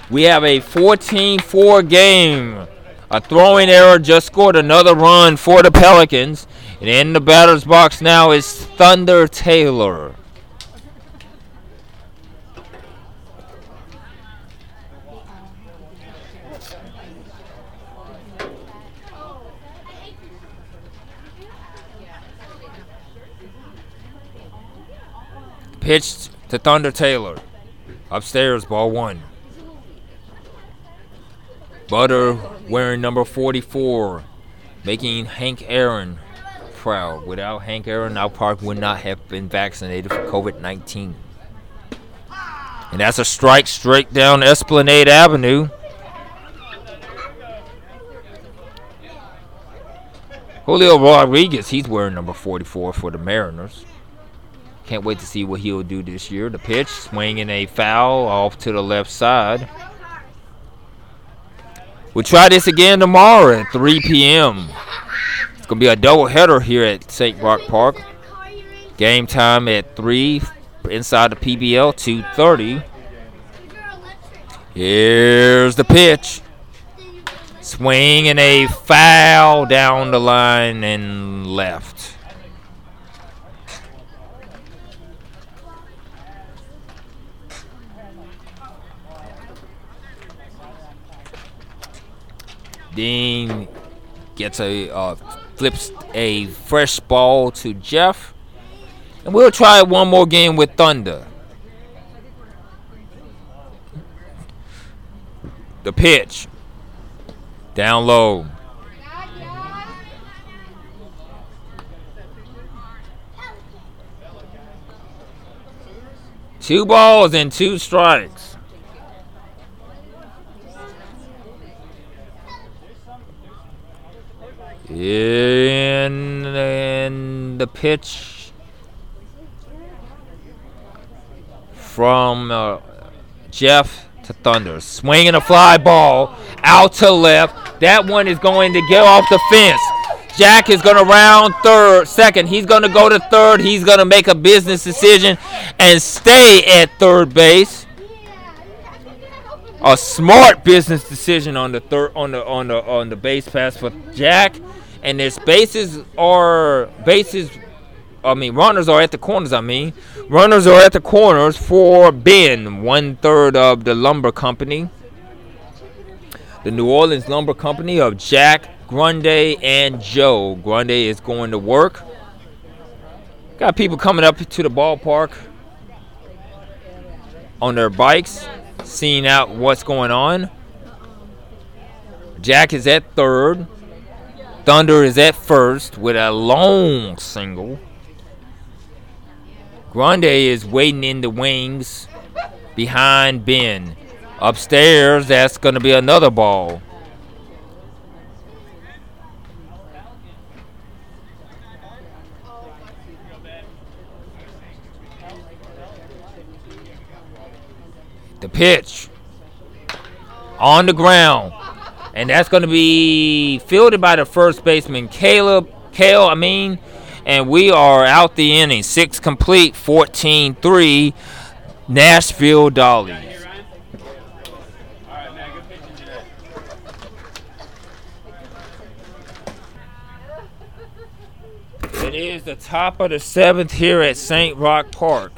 We have a 14 4 game. A throwing error just scored another run for the Pelicans. And in the batter's box now is Thunder Taylor. Pitched to Thunder Taylor. Upstairs, ball one. Butter wearing number 44, making Hank Aaron proud. Without Hank Aaron, our park would not have been vaccinated for COVID 19. And that's a strike straight down Esplanade Avenue. Julio Rodriguez, he's wearing number 44 for the Mariners. Can't wait to see what he'll do this year. The pitch, swinging a foul off to the left side. We'll try this again tomorrow at 3 p.m. It's going to be a double header here at St. Roch Park. Game time at 3 inside the PBL, 2.30. Here's the pitch. Swing and a foul down the line and left. Dean gets a uh, flips a fresh ball to Jeff, and we'll try one more game with Thunder. The pitch down low. Two balls and two strikes. In the pitch from uh, Jeff to Thunder. Swinging a fly ball out to left. That one is going to get off the fence. Jack is going to round third, second. He's going to go to third. He's going to make a business decision and stay at third base. A smart business decision on the third on the on the on the base pass for Jack, and his bases are bases. I mean, runners are at the corners. I mean, runners are at the corners for Ben, one third of the lumber company, the New Orleans Lumber Company of Jack Grundy and Joe. Grundy is going to work. Got people coming up to the ballpark on their bikes, seeing out what's going on. Jack is at third. Thunder is at first with a long single. Grande is waiting in the wings behind Ben. Upstairs, that's going to be another ball. The pitch on the ground. And that's going to be fielded by the first baseman, Caleb, Kale, I mean. And we are out the inning. Six complete, 14 3. Nashville Dollies. It is the top of the seventh here at St. Roch Park.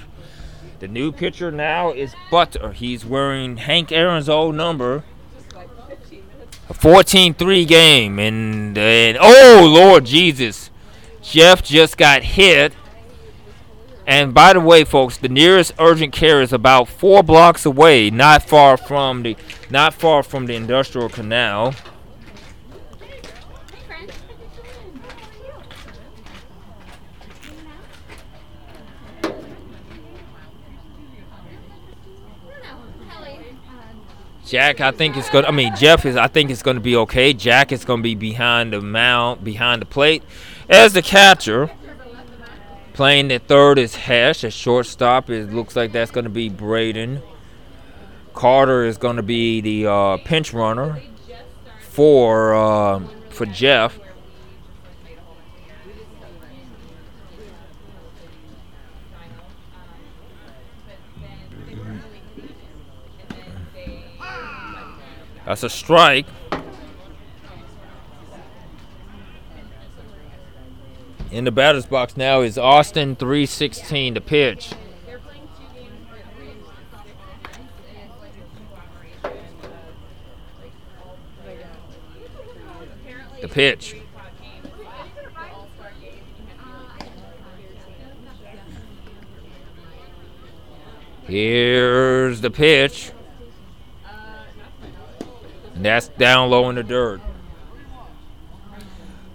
The new pitcher now is Butter. He's wearing Hank Aaron's old number. A 14-3 game, and, and oh Lord Jesus, Jeff just got hit. And by the way, folks, the nearest urgent care is about four blocks away, not far from the not far from the industrial canal. Jack, I think it's going. I mean, Jeff is. I think it's going to be okay. Jack is going to be behind the mound, behind the plate, as the catcher. Playing the third is Hesh. At shortstop, it looks like that's going to be Braden. Carter is going to be the uh, pinch runner for uh, for Jeff. That's a strike. In the batter's box now is Austin 316 to pitch. The pitch. Here's the pitch. And that's down low in the dirt.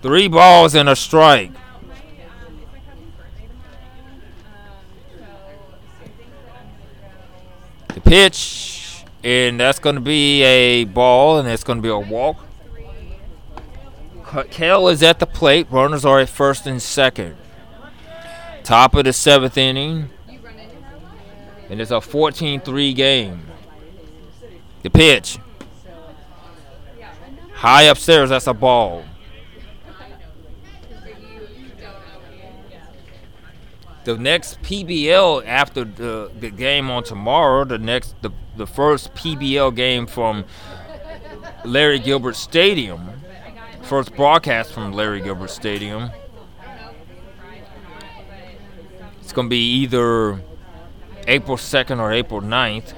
Three balls and a strike. The pitch, and that's going to be a ball, and it's going to be a walk. Kale is at the plate. Runners are at first and second. Top of the seventh inning. And it's a 14 3 game. The pitch. High upstairs, that's a ball. The next PBL after the, the game on tomorrow, the next the, the first PBL game from Larry Gilbert Stadium, first broadcast from Larry Gilbert Stadium. It's going to be either April 2nd or April 9th.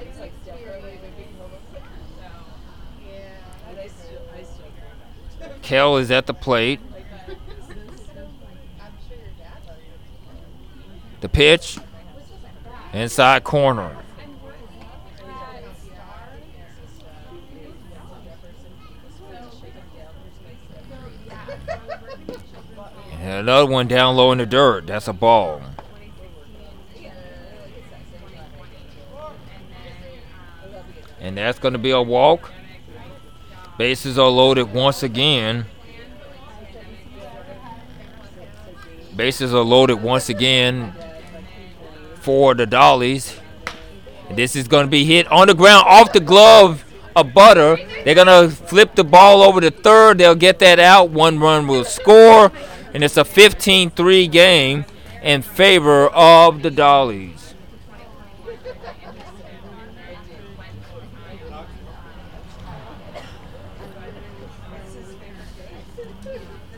Kel is at the plate. The pitch, inside corner. And another one down low in the dirt. That's a ball. And that's going to be a walk. Bases are loaded once again Bases are loaded once again for the Dollies. This is going to be hit on the ground off the glove of Butter. They're going to flip the ball over to third. They'll get that out. One run will score. And it's a 15 3 game in favor of the Dollies.
The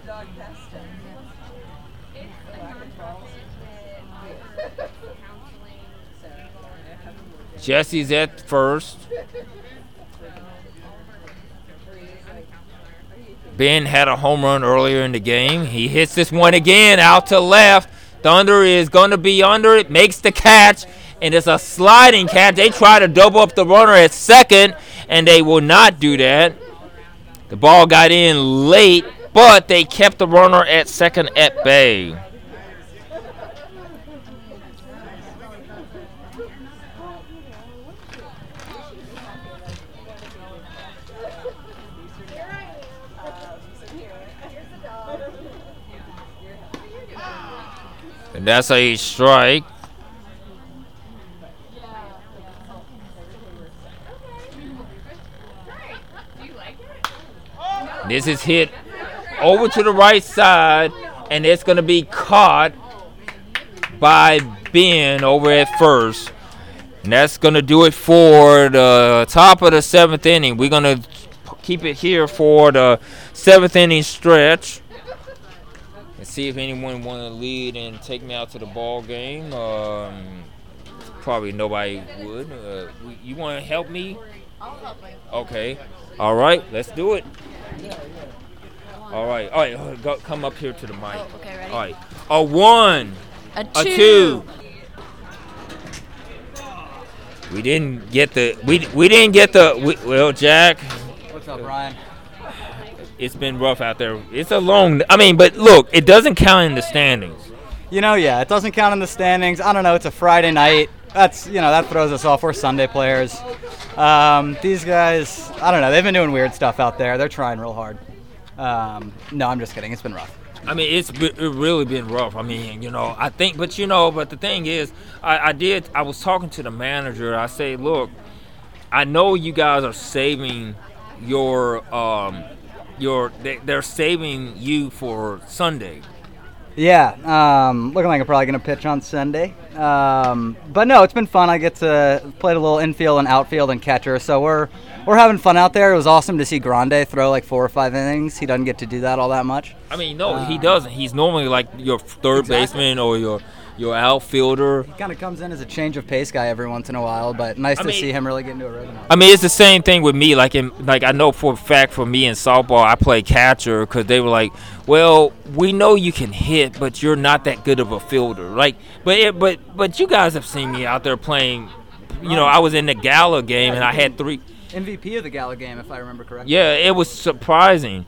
dog passed him. So, I have him working.
Jesse's at first. Ben had a home run earlier in the game. He hits this one again out to left. Thunder is going to be under it, makes the catch, and it's a sliding catch. They try to double up the runner at second, and they will not do that. The ball got in late, but they kept the runner at second at bay. That's a strike. This is hit over to the right side, and it's going to be caught by Ben over at first. And that's going to do it for the top of the seventh inning. We're going to keep it here for the seventh inning stretch see if anyone want to lead and take me out to the ball game. Um, probably nobody would. Uh, you want to help me? Okay. All right. Let's do it. All right. All right. Go, come up here to the mic.
okay, ready?
All right. A one.
A two.
A two. We didn't get the. We we didn't get the. We, well, Jack.
What's up, Ryan?
It's been rough out there. It's a long. I mean, but look, it doesn't count in the standings.
You know, yeah, it doesn't count in the standings. I don't know. It's a Friday night. That's you know that throws us off. We're Sunday players. Um, these guys, I don't know. They've been doing weird stuff out there. They're trying real hard. Um, no, I'm just kidding. It's been rough.
I mean, it's it really been rough. I mean, you know, I think, but you know, but the thing is, I, I did. I was talking to the manager. I say, look, I know you guys are saving your um your they, they're saving you for Sunday.
Yeah, um, looking like I'm probably gonna pitch on Sunday. Um, but no, it's been fun. I get to play a little infield and outfield and catcher, so we're we're having fun out there. It was awesome to see Grande throw like four or five innings. He doesn't get to do that all that much.
I mean, no, he
Uh,
doesn't. He's normally like your third
Exactly.
baseman or your your outfielder.
He kind of comes in as a change of pace guy every once in a while, but nice
I
to
mean-
see him really get into a rhythm.
I mean, it's the same thing with me. Like, in like I know for a fact for me in softball, I play catcher because they were like, "Well, we know you can hit, but you're not that good of a fielder." Like, but it, but but you guys have seen me out there playing. You know, I was in the gala game and I had three.
MVP of the Gala game, if I remember correctly.
Yeah, it was surprising.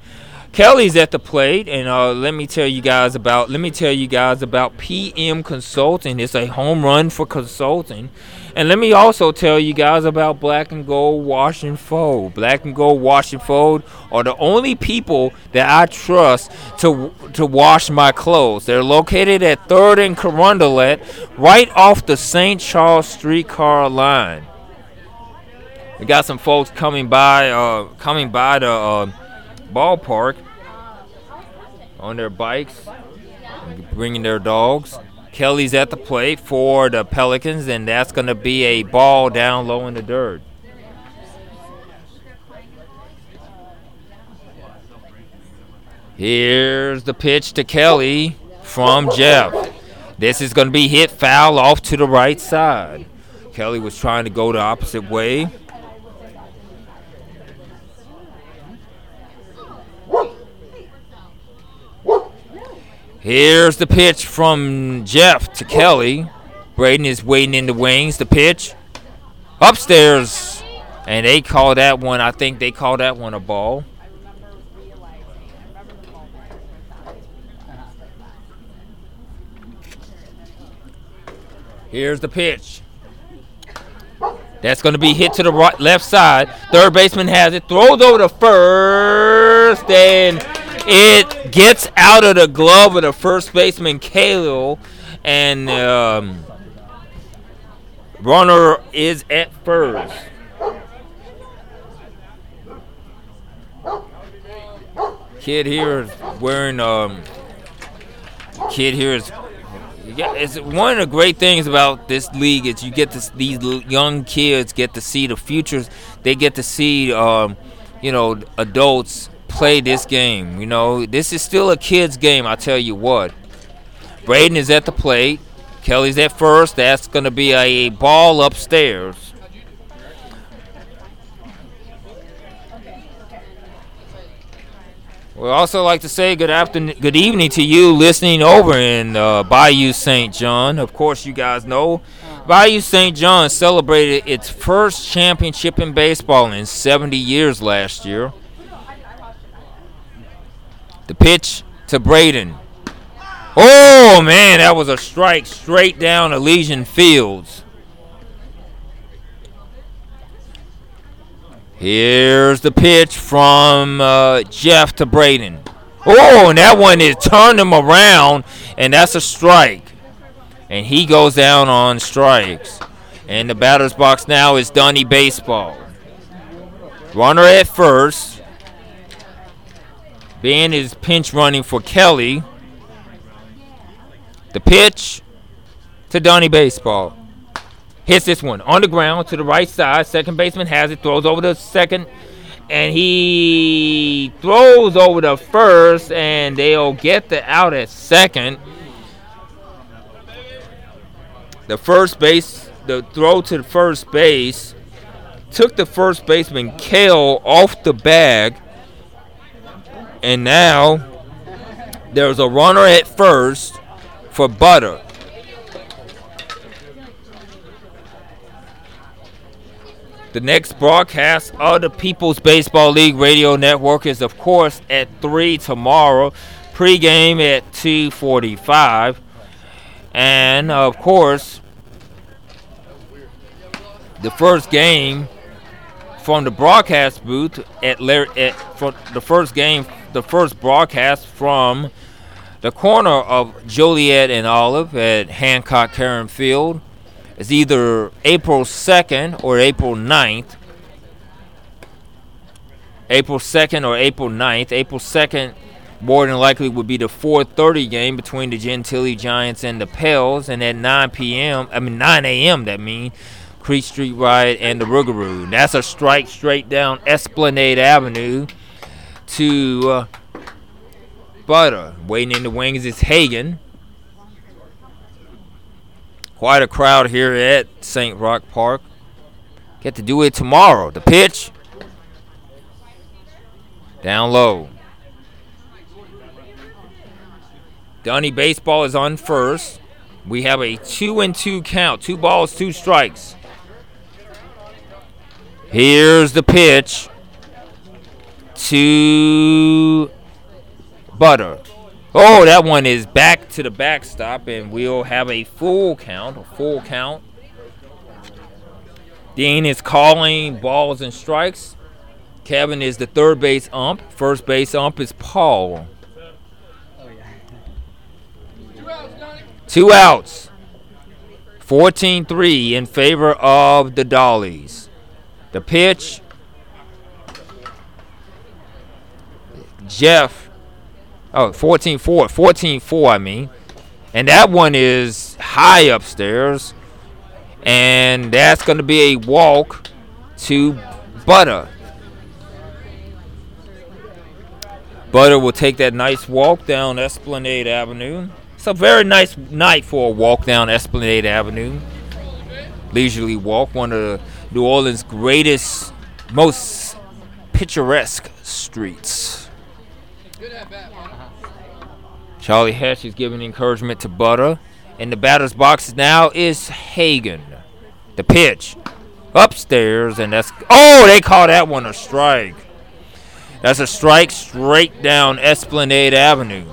Kelly's at the plate, and uh, let me tell you guys about let me tell you guys about PM Consulting. It's a home run for consulting, and let me also tell you guys about Black and Gold Wash and Fold. Black and Gold Wash and Fold are the only people that I trust to to wash my clothes. They're located at Third and Carondelet, right off the St. Charles streetcar line. We got some folks coming by, uh, coming by the uh, ballpark on their bikes, bringing their dogs. Kelly's at the plate for the Pelicans, and that's going to be a ball down low in the dirt. Here's the pitch to Kelly from Jeff. This is going to be hit foul off to the right side. Kelly was trying to go the opposite way. Here's the pitch from Jeff to Kelly. Braden is waiting in the wings. The pitch upstairs, and they call that one. I think they call that one a ball. Here's the pitch. That's going to be hit to the right, left side. Third baseman has it. Throws over to first, and It gets out of the glove of the first baseman Khalil, and um, runner is at first. Kid here is wearing um. Kid here is yeah, it's one of the great things about this league is you get to these young kids get to see the futures. They get to see, um, you know, adults play this game. You know, this is still a kids' game. I tell you what. Braden is at the plate. Kelly's at first. That's going to be a ball upstairs. We'd also like to say good afternoon, good evening to you listening over in uh, Bayou St. John. Of course, you guys know Bayou St. John celebrated its first championship in baseball in 70 years last year. The pitch to Braden. Oh man, that was a strike straight down Elysian Fields. Here's the pitch from uh, Jeff to Braden. Oh, and that one is turned him around, and that's a strike. And he goes down on strikes. And the batter's box now is Donnie Baseball. Runner at first. Ben is pinch running for Kelly. The pitch to Donnie Baseball. Hits this one on the ground to the right side. Second baseman has it, throws over the second, and he throws over the first, and they'll get the out at second. The first base, the throw to the first base, took the first baseman Kale off the bag, and now there's a runner at first for Butter. The next broadcast of the People's Baseball League Radio Network is, of course, at 3 tomorrow. Pre-game at 2:45, and of course, the first game from the broadcast booth at, Lar- at for the first game, the first broadcast from the corner of Joliet and Olive at Hancock Karen Field is either April 2nd or April 9th. April 2nd or April 9th. April 2nd more than likely would be the 4:30 game between the Gentilly Giants and the Pels and at 9 p.m. I mean 9 a.m. that mean Creek Street Riot and the Rougarou. That's a strike straight down Esplanade Avenue to uh, Butter. Waiting in the wings is Hagen. Quite a crowd here at St. Roch Park. Get to do it tomorrow. The pitch. Down low. Donnie Baseball is on first. We have a two and two count. Two balls, two strikes. Here's the pitch to Butter. Oh, that one is back to the backstop, and we'll have a full count. A full count. Dean is calling balls and strikes. Kevin is the third base ump. First base ump is Paul. Two outs. 14 3 in favor of the Dollies. The pitch. Jeff. Oh, 14 4. 14 4, I mean. And that one is high upstairs. And that's going to be a walk to Butter. Butter will take that nice walk down Esplanade Avenue. It's a very nice night for a walk down Esplanade Avenue. Leisurely walk, one of New Orleans' greatest, most picturesque streets. Charlie Hatch is giving encouragement to Butter. In the batter's box now is Hagen. The pitch upstairs, and that's oh, they call that one a strike. That's a strike straight down Esplanade Avenue.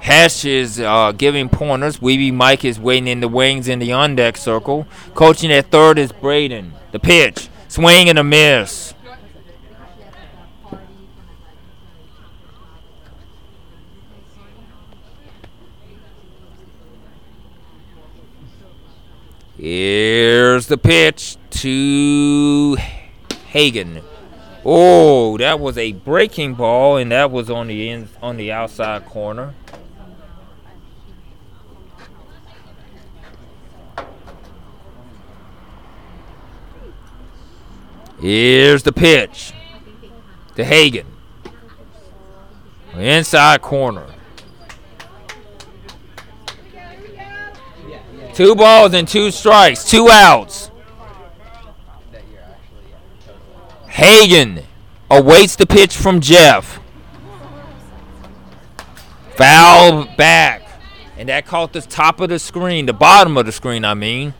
Hatch is uh, giving pointers. Weeby Mike is waiting in the wings in the on deck circle. Coaching at third is Braden. The pitch, swing and a miss. Here's the pitch to Hagen. Oh, that was a breaking ball, and that was on the in, on the outside corner. Here's the pitch to Hagen. Inside corner. Two balls and two strikes, two outs. Hagen awaits the pitch from Jeff. Foul back. And that caught the top of the screen, the bottom of the screen, I mean.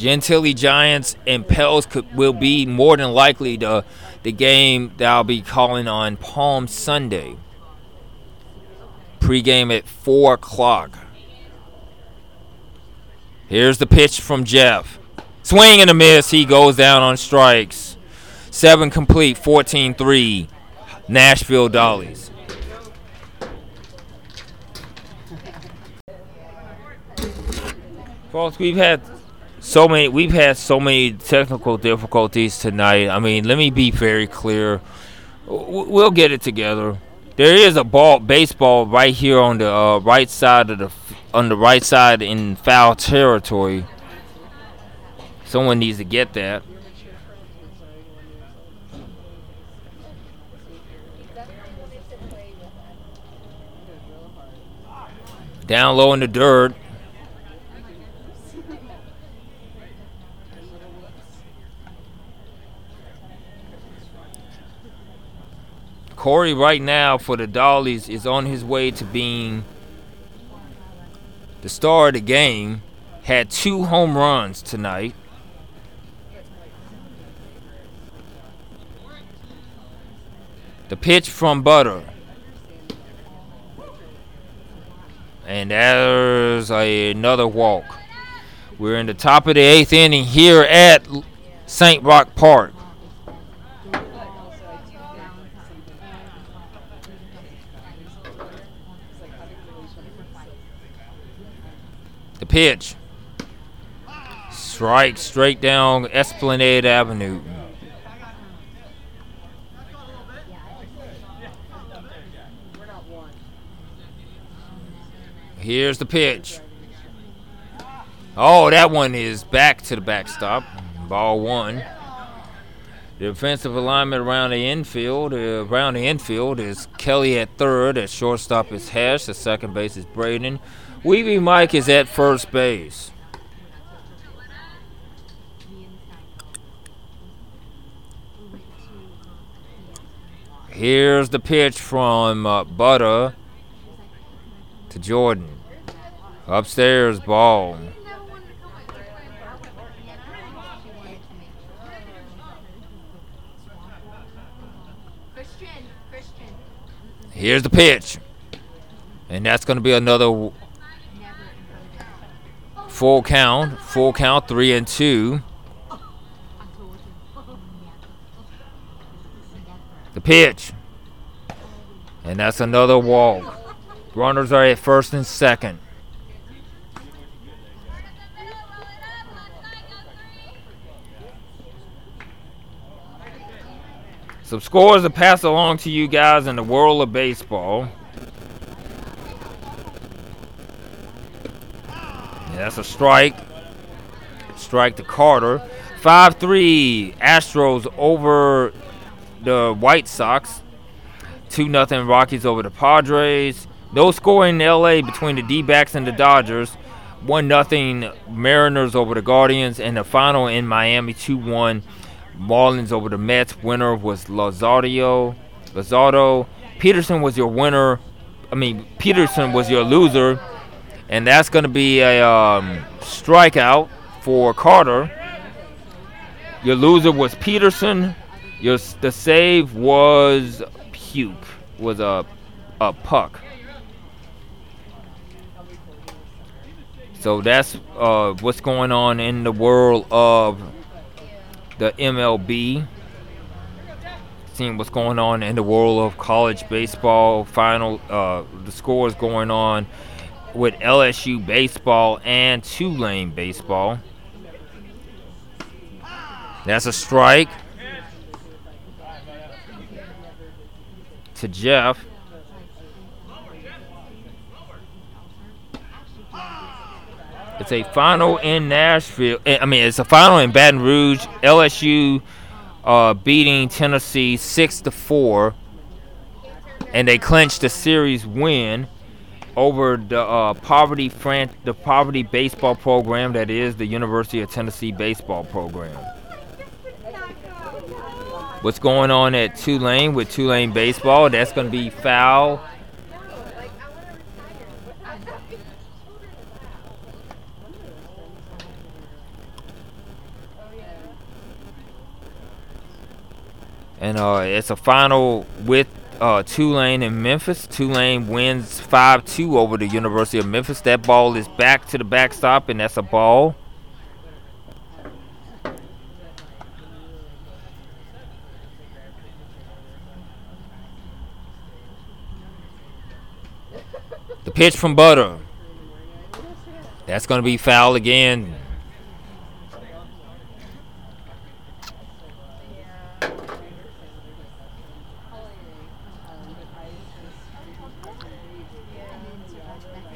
Gentilly Giants and Pels could, will be more than likely the the game that I'll be calling on Palm Sunday. Pre-game at four o'clock. Here's the pitch from Jeff. Swing and a miss. He goes down on strikes. Seven complete, 14-3. Nashville Dollies. Folks, we've had so many we've had so many technical difficulties tonight. I mean let me be very clear. We'll get it together. There is a ball baseball right here on the uh, right side of the on the right side in foul territory. Someone needs to get that. Down low in the dirt Corey right now for the Dollies is on his way to being the star of the game. Had two home runs tonight. The pitch from Butter. And there's a, another walk. We're in the top of the eighth inning here at St. Roch Park. The pitch. Strike straight down Esplanade Avenue. Here's the pitch. Oh, that one is back to the backstop. Ball one. The defensive alignment around the infield, uh, around the infield is Kelly at third. At shortstop is Hesh. At second base is Braden. Weeby Mike is at first base. Here's the pitch from uh, Butter to Jordan. Upstairs, ball. Here's the pitch. And that's going to be another full count. Full count, three and two. The pitch. And that's another walk. Runners are at first and second. Some scores to pass along to you guys in the world of baseball. That's a strike. Strike to Carter. 5 3 Astros over the White Sox. 2 0 Rockies over the Padres. No scoring in LA between the D backs and the Dodgers. 1 0 Mariners over the Guardians. And the final in Miami 2 1 Marlins over the Mets. Winner was Lazario. Luzardo. Peterson was your winner. I mean, Peterson was your loser. And that's going to be a um, strikeout for Carter. Your loser was Peterson. Your the save was Puke Was a a Puk. So that's uh, what's going on in the world of the MLB. seeing what's going on in the world of college baseball. Final, uh, the scores going on with LSU baseball and Tulane baseball. That's a strike to Jeff. It's a final in Nashville. eh, I mean, it's a final in Baton Rouge. LSU uh, beating Tennessee six to four, and they clinched the series win over the uh, poverty fran- the poverty baseball program that is the University of Tennessee baseball program. What's going on at Tulane with Tulane baseball? That's going to be foul. And uh, it's a final with uh, Tulane and Memphis. Tulane wins 5 2 over the University of Memphis. That ball is back to the backstop, and that's a ball. The pitch from Butter. That's going to be foul again.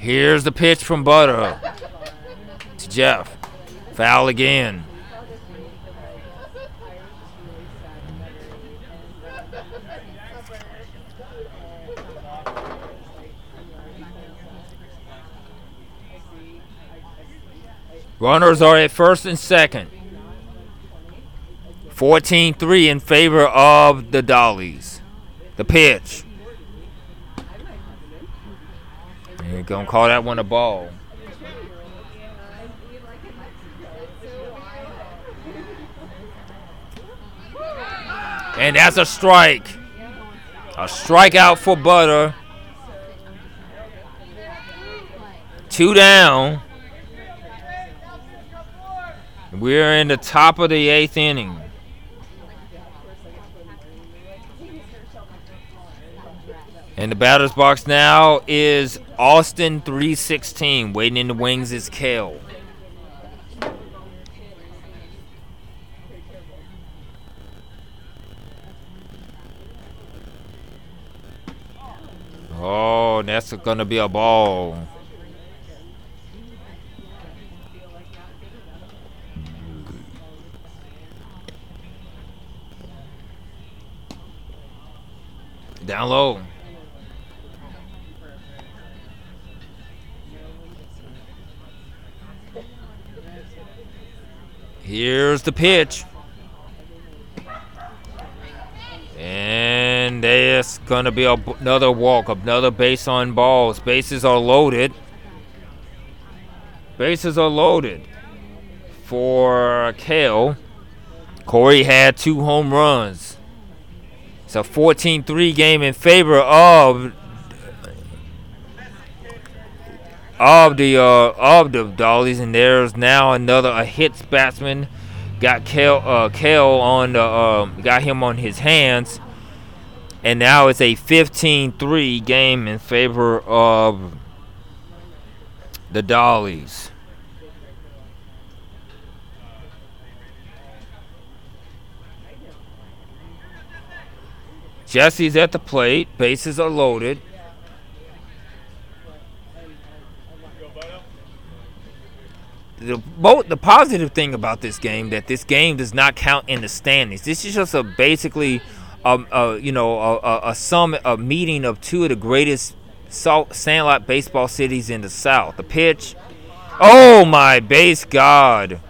Here's the pitch from Butter to Jeff. Foul again. Runners are at first and second. 14 3 in favor of the Dollies. The pitch. You're to call that one a ball. And that's a strike. A strikeout for Butter. Two down. We're in the top of the eighth inning. And the batter's box now is Austin 316. Waiting in the wings is Cale. Oh, that's gonna be a ball. Down low. Here's the pitch. And there's going to be a, another walk, another base on balls. Bases are loaded. Bases are loaded for Cale. Corey had two home runs. It's a 14 3 game in favor of of the uh, of the Dollies, and there's now another a hits batsman. Got Cale uh, Cale on the um, got him on his hands, and now it's a 15-3 game in favor of the Dollies. Jesse's at the plate. Bases are loaded. The both the positive thing about this game that this game does not count in the standings. This is just a basically, um, uh, you know, a, a, a summit, a meeting of two of the greatest salt, sandlot baseball cities in the South. The pitch, oh my base god!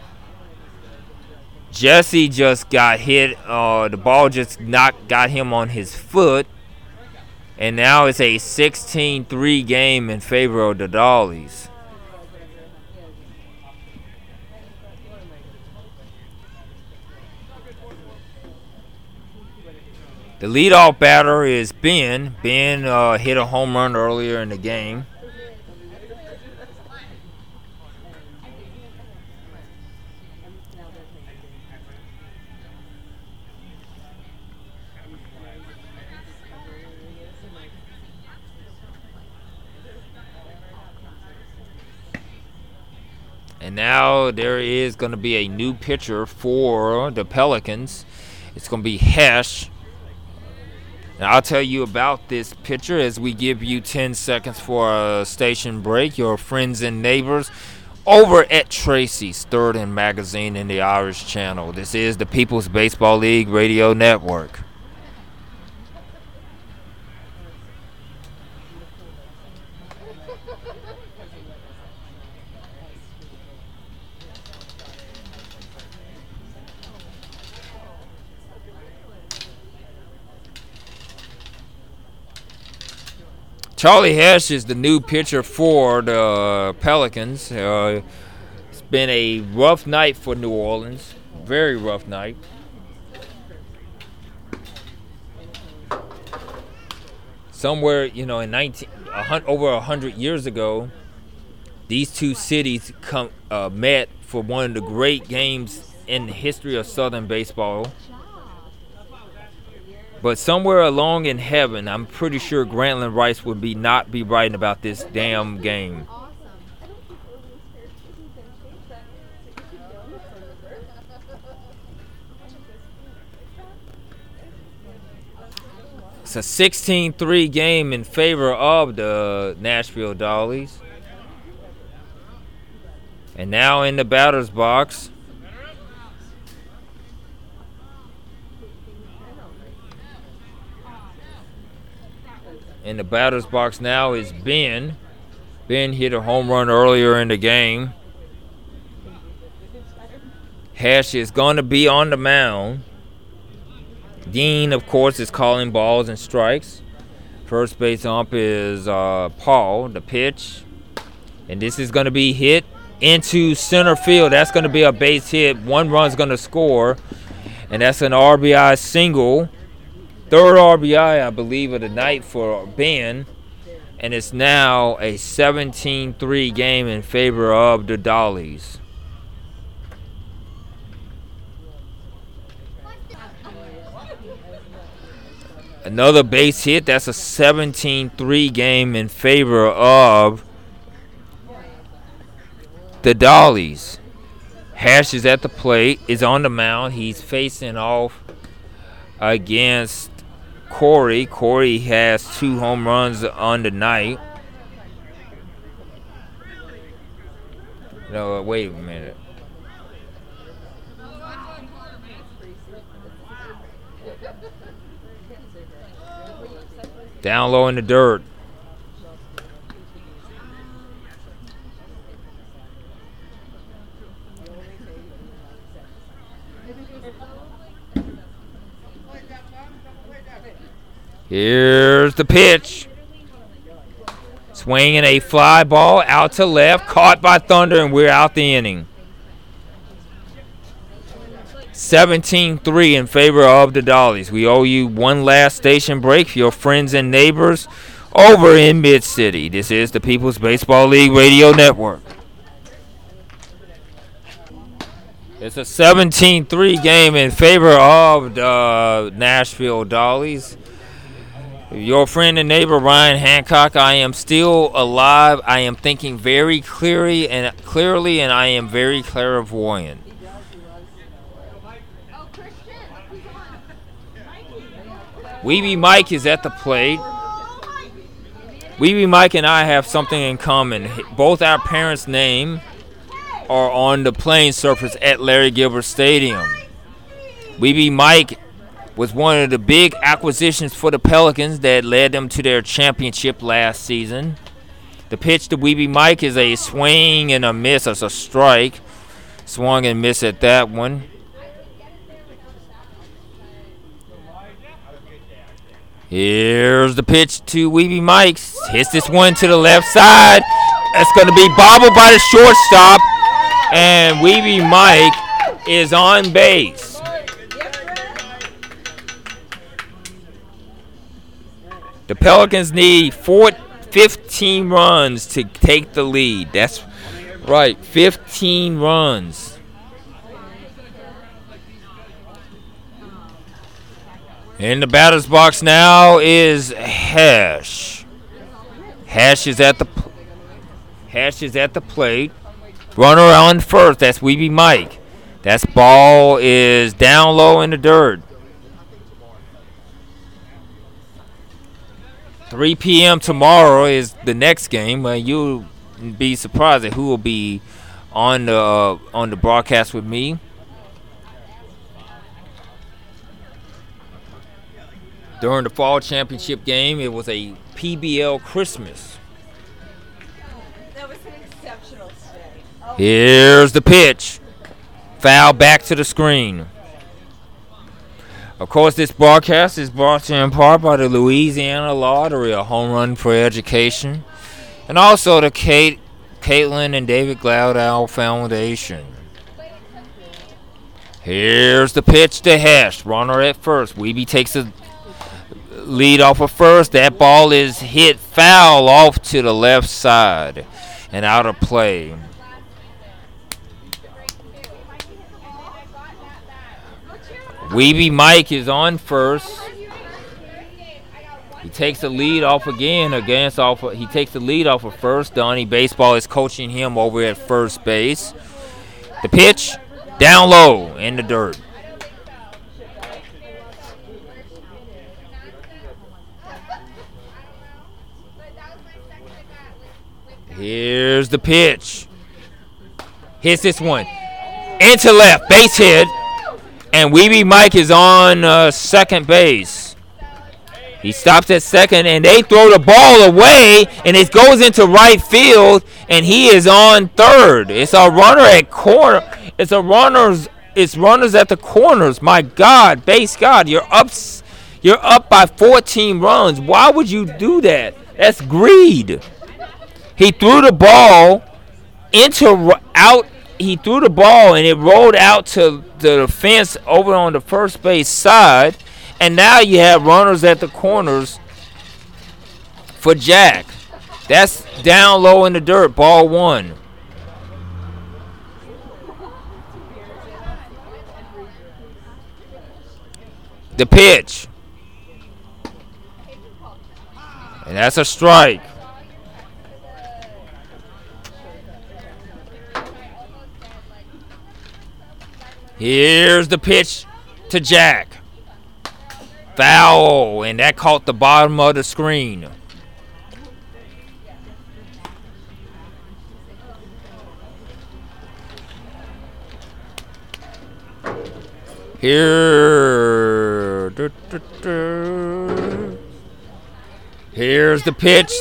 Jesse just got hit. Uh, the ball just knocked, got him on his foot, and now it's a 16-3 game in favor of the Dollies. The leadoff batter is Ben. Ben uh, hit a home run earlier in the game. And now there is going to be a new pitcher for the Pelicans. It's going to be Hesh. And I'll tell you about this pitcher as we give you 10 seconds for a station break. Your friends and neighbors over at Tracy's Third and Magazine in the Irish Channel. This is the People's Baseball League Radio Network. Charlie Hesh is the new pitcher for the Pelicans. Uh, it's been a rough night for New Orleans. Very rough night. Somewhere, you know, in 19, a over a hundred years ago, these two cities come uh, met for one of the great games in the history of Southern baseball. But somewhere along in heaven, I'm pretty sure Grantland Rice would be not be writing about this damn game. It's a 16-3 game in favor of the Nashville Dollies. And now in the batter's box, in the batter's box now is Ben. Ben hit a home run earlier in the game. Hesh is going to be on the mound. Dean, of course, is calling balls and strikes. First base ump is uh, Paul, the pitch. And this is going to be hit into center field. That's going to be a base hit. One run's going to score. And that's an RBI single third RBI, I believe, of the night for Ben. And it's now a 17 3 game in favor of the Dollies. Another base hit. That's a 17 3 game in favor of the Dollies. Hesh is at the plate, is on the mound. He's facing off against Corey. Corey has two home runs on the night. No, wait a minute. Down low in the dirt. Here's the pitch. Swinging a fly ball out to left, caught by Thunder, and we're out the inning. 17 3 in favor of the Dollies. We owe you one last station break for your friends and neighbors over in Mid City. This is the People's Baseball League Radio Network. It's a 17 3 game in favor of the Nashville Dollies. Your friend and neighbor Ryan Hancock, I am still alive. I am thinking very clearly and clearly and I am very clairvoyant. Weeby Mike is at the plate. Weeby Mike and I have something in common. Both our parents' name are on the playing surface at Larry Gilbert Stadium. Weeby Mike was one of the big acquisitions for the Pelicans that led them to their championship last season. The pitch to Weeby Mike is a swing and a miss as a strike. Swung and miss at that one. Here's the pitch to Weeby Mike. Hits this one to the left side. That's going to be bobbled by the shortstop. And Weeby Mike is on base. The Pelicans need four, 15 runs to take the lead. That's right, 15 runs. In the batter's box now is Hesh. Hesh is at the Hesh is at the plate. Runner on first. That's Weeby Mike. That ball is down low in the dirt. 3 p.m. tomorrow is the next game. Uh, you'll be surprised at who will be on the uh, on the broadcast with me. During the fall championship game, it was a PBL Christmas.
That was an exceptional stay.
Here's the pitch. Foul back to the screen. Of course, this broadcast is brought to you in part by the Louisiana Lottery, a home run for education, and also the Kate, Caitlin and David Gladwell Foundation. Here's the pitch to Hesh. Runner at first. Weeby takes the lead off of first. That ball is hit foul off to the left side and out of play. Weeby Mike is on first. He takes the lead off again against off. Of, he takes the lead off of first. Donnie Baseball is coaching him over at first base. The pitch down low in the dirt. Here's the pitch. Hits this one into left, base hit, and Weeby Mike is on uh, second base. He stops at second, and they throw the ball away, and it goes into right field, and he is on third. It's a runner at corner. It's a runners. It's runners at the corners. My God, base God, you're up. You're up by 14 runs. Why would you do that? That's greed. He threw the ball into out. He threw the ball and it rolled out to the fence over on the first base side, and now you have runners at the corners for Jack. That's down low in the dirt. Ball one. The pitch. And that's a strike. Here's the pitch to Jack. Foul, and that caught the bottom of the screen. Here. Here's the pitch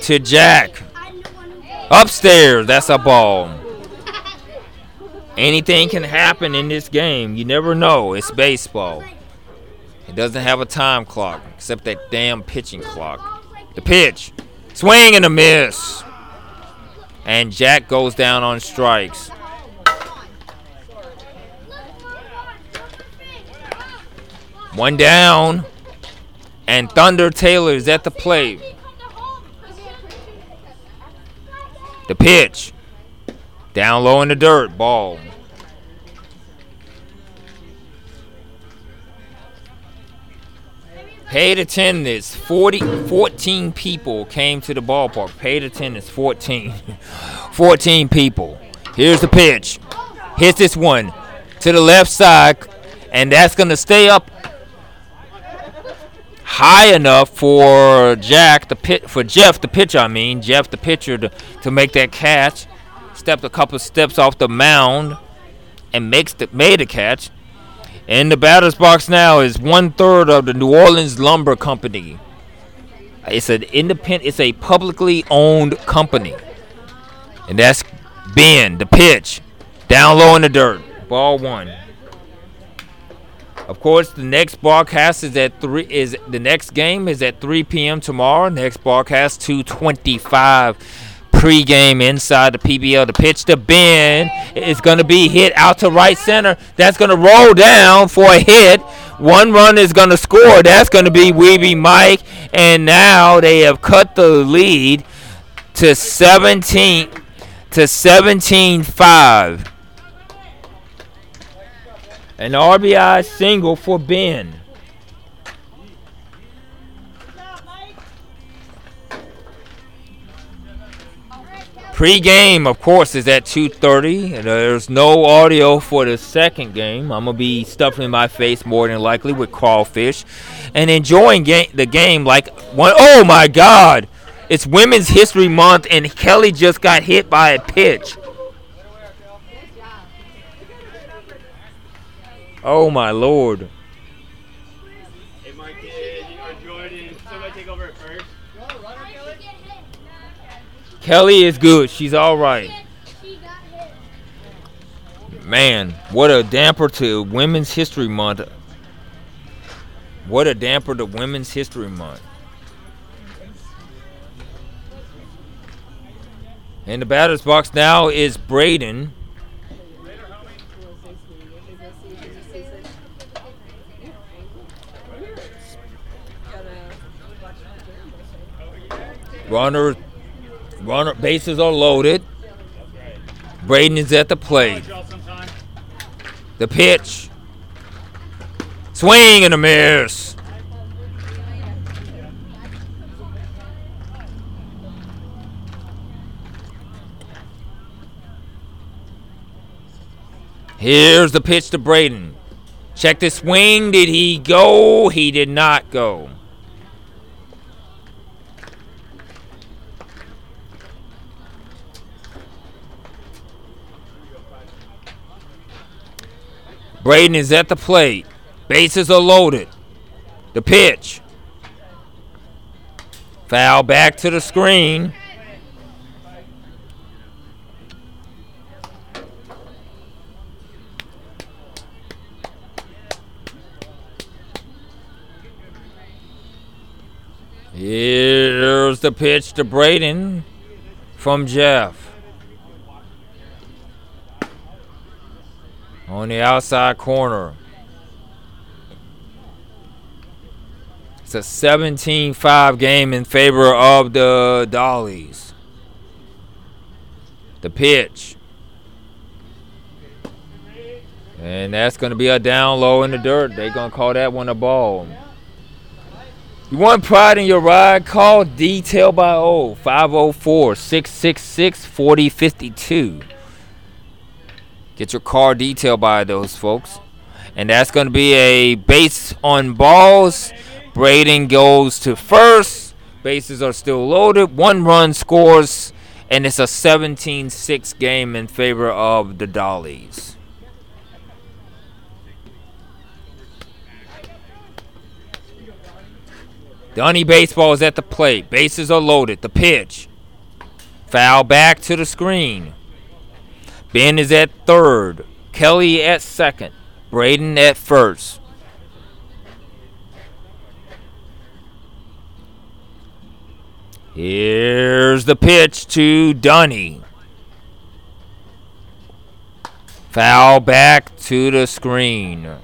to Jack. Upstairs, that's a ball. Anything can happen in this game. You never know. It's baseball. It doesn't have a time clock, except that damn pitching clock. The pitch. Swing and a miss. And Jack goes down on strikes. One down. And Thunder Taylor is at the plate. The pitch. Down low in the dirt. Ball. Paid attendance. 40, 14 people came to the ballpark. Paid attendance. 14. 14 people. Here's the pitch. Hits this one to the left side. And that's going to stay up high enough for Jack the pit for Jeff the pitcher. I mean Jeff the pitcher to, to make that catch. Stepped a couple steps off the mound and makes the made a catch. In the batter's box now is one third of the New Orleans Lumber Company. It's an independent. It's a publicly owned company, and that's Ben the pitch down low in the dirt. Ball one. Of course, the next broadcast is at three. Is the next game is at 3 p.m. tomorrow. Next broadcast 2:25 pregame inside the PBL. The pitch to Ben is going to be hit out to right center. That's going to roll down for a hit. One run is going to score. That's going to be Weeby Mike. And now they have cut the lead to 17 to 17-5. An RBI single for Ben. Pre-game, of course, is at 2:30. and There's no audio for the second game. I'm gonna be stuffing my face more than likely with crawfish, and enjoying ga- the game like one. Oh my God! It's Women's History Month, and Kelly just got hit by a pitch. Oh my lord!
Hey, Marcus, or Jordan, somebody take over at first.
Kelly is good. She's all right. Man, what a damper to Women's History Month. What a damper to Women's History Month. In the batter's box now is Braden. Runner, runner, bases are loaded. Braden is at the plate. The pitch. Swing and a miss. Here's the pitch to Braden. Check the swing. Did he go? He did not go. Braden is at the plate. Bases are loaded. The pitch. Foul back to the screen. Here's the pitch to Braden from Jeff. On the outside corner. It's a 17 5 game in favor of the Dollies. The pitch. And that's going to be a down low in the dirt. They're going to call that one a ball. You want pride in your ride? Call Detail by O 504 666 4052. Get your car detailed by those folks. And that's going to be a base on balls. Braden goes to first. Bases are still loaded. One run scores. And it's a 17 6 game in favor of the Dollies. Donnie baseball is at the plate. Bases are loaded. The pitch. Foul back to the screen. Ben is at third. Kelly at second. Braden at first. Here's the pitch to Donnie. Foul back to the screen.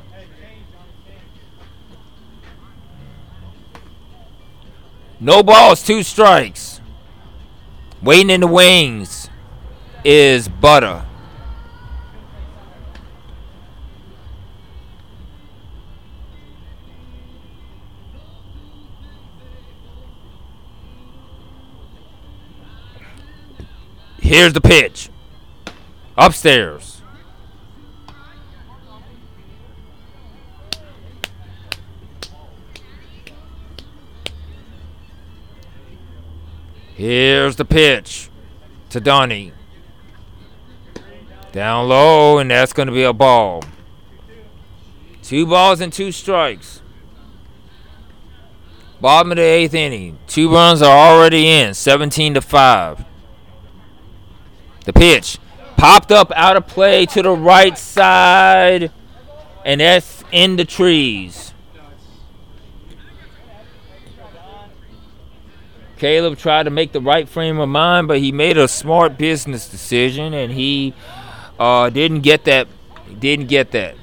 No balls, two strikes. Waiting in the wings is Butter. Here's the pitch. Upstairs. Here's the pitch to Donnie. Down low, and that's going to be a ball. Two balls and two strikes. Bottom of the eighth inning. Two runs are already in, 17 to 5. The pitch popped up out of play to the right side, and that's in the trees. Caleb tried to make the right frame of mind, but he made a smart business decision, and he uh, didn't get that. Didn't get that.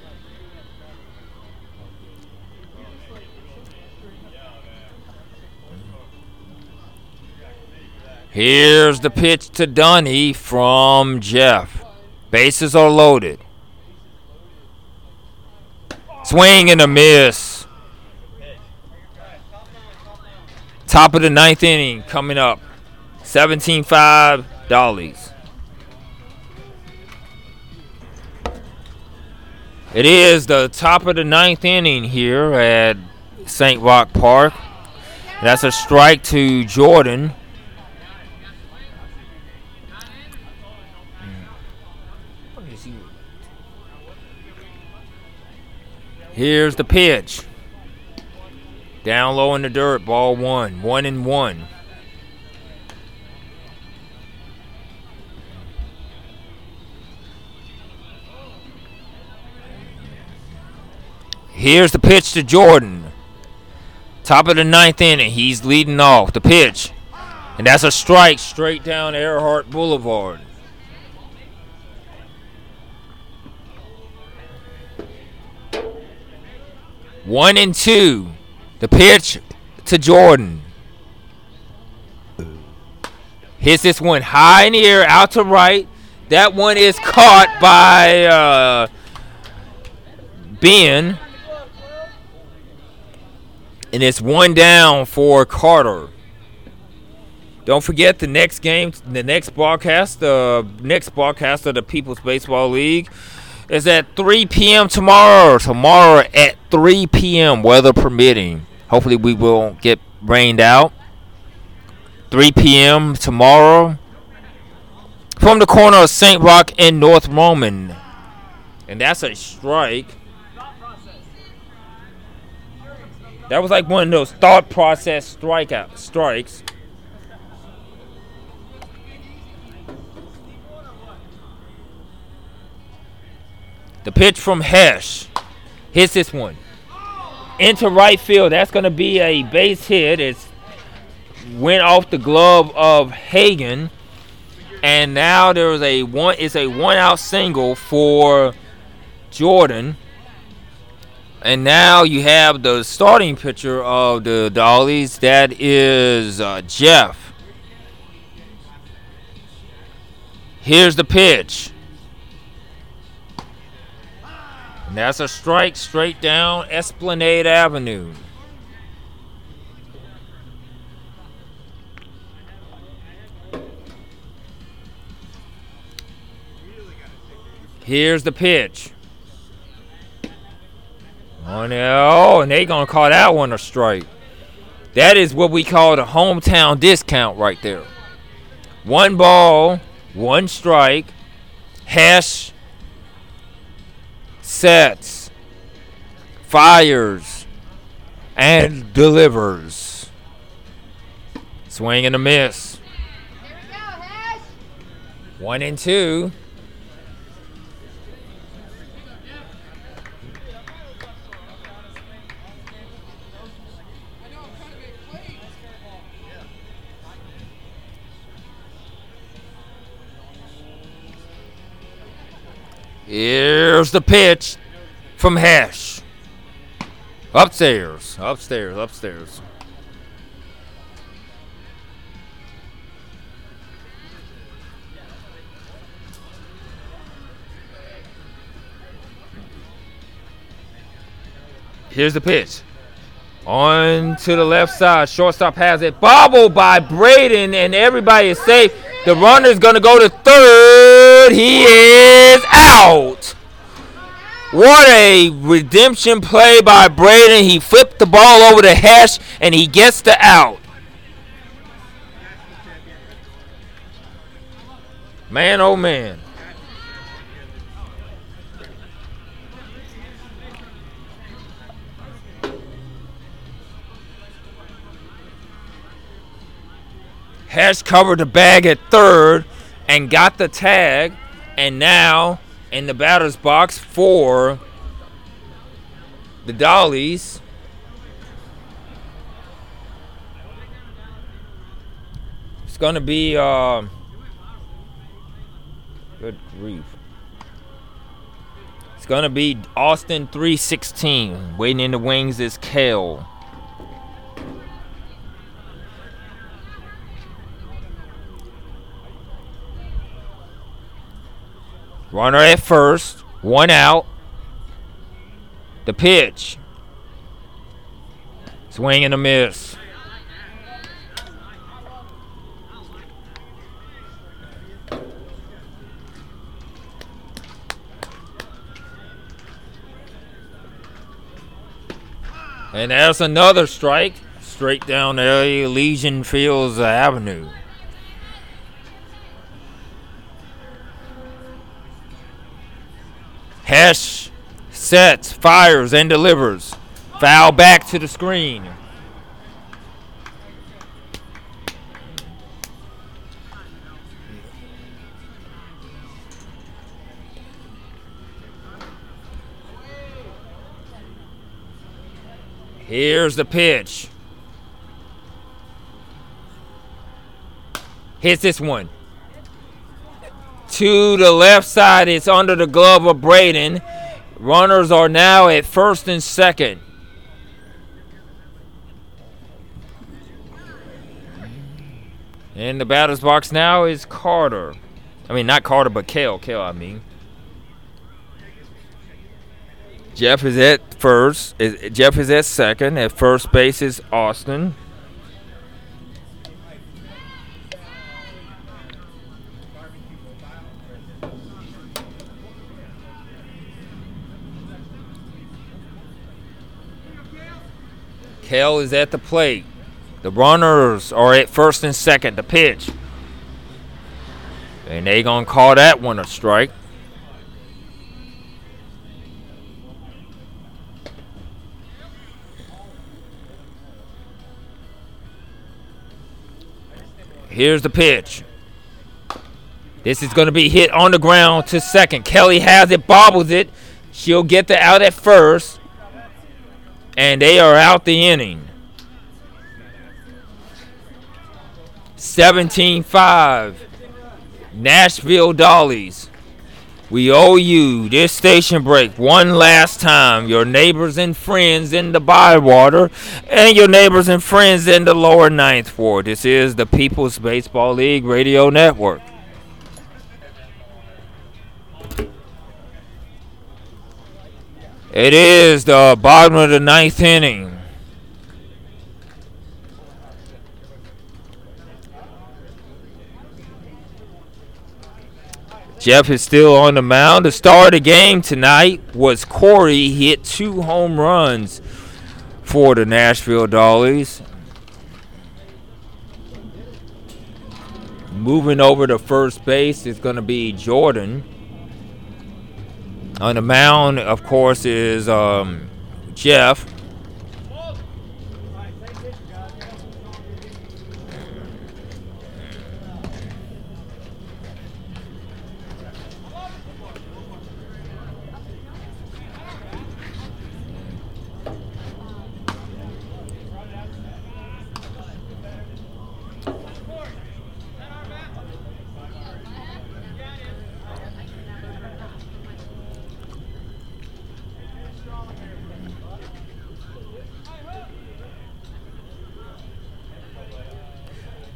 Here's the pitch to Donnie from Jeff. Bases are loaded. Swing and a miss. Top of the ninth inning coming up. 17 5 Dollies. It is the top of the ninth inning here at St. Roch Park. That's a strike to Jordan. Here's the pitch. Down low in the dirt, ball one. One and one. Here's the pitch to Jordan. Top of the ninth inning. He's leading off. The pitch. And that's a strike straight down Earhart Boulevard. One and two. The pitch to Jordan. Hits this one high in the air, out to right. That one is caught by uh, Ben. And it's one down for Carter. Don't forget the next game, the next broadcast, the next broadcast of the People's Baseball League is at 3 p.m. tomorrow. Tomorrow at 3 p.m. weather permitting. Hopefully we will get rained out. 3 p.m. tomorrow from the corner of St. Roch and North Roman. And that's a strike. That was like one of those thought process strikeout strikes. The pitch from Hesh hits this one into right field. That's going to be a base hit. It's went off the glove of Hagen, and now there is a one. It's a one out single for Jordan. And now you have the starting pitcher of the Dollies. That is uh, Jeff. Here's the pitch. That's a strike straight down Esplanade Avenue. Here's the pitch. Oh no, and they gonna call that one a strike. That is what we call the hometown discount right there. One ball, one strike. Hesh sets, fires, and delivers. Swing and a miss. One and two. Here's the pitch from Hesh. Upstairs, upstairs, upstairs. Here's the pitch. On to the left side. Shortstop has it. Bobbled by Braden, and everybody is safe. The runner's going to go to third. He is out. What a redemption play by Braden. He flipped the ball over the hash, and he gets the out. Man, oh man. Hesh covered the bag at third and got the tag, and now in the batter's box for the Dollies. It's gonna be uh, good grief. It's gonna be Austin 316. Waiting in the wings is Cale. Runner at first, one out. The pitch. Swing and a miss. And there's another strike straight down the Legion Fields Avenue. Hesh sets, fires, and delivers. Foul back to the screen. Here's the pitch. Hits this one. To the left side, it's under the glove of Braden. Runners are now at first and second. In the batter's box now is Carter. I mean, not Carter, but Cale. Cale, I mean. Jeff is at first. Jeff is at second. At first base is Austin. Cale is at the plate. The runners are at first and second. The pitch. And they gonna call that one a strike. Here's the pitch. This is going to be hit on the ground to second. Kelly has it, bobbles it. She'll get the out at first. And they are out the inning. 17 5. Nashville Dollies. We owe you this station break one last time. Your neighbors and friends in the Bywater and your neighbors and friends in the lower ninth ward. This is the People's Baseball League Radio Network. It is the bottom of the ninth inning. Jeff is still on the mound. The star of the game tonight was Corey. He hit two home runs for the Nashville Dollies. Moving over to first base is going to be Jordan. On the mound, of course, is um, Jeff.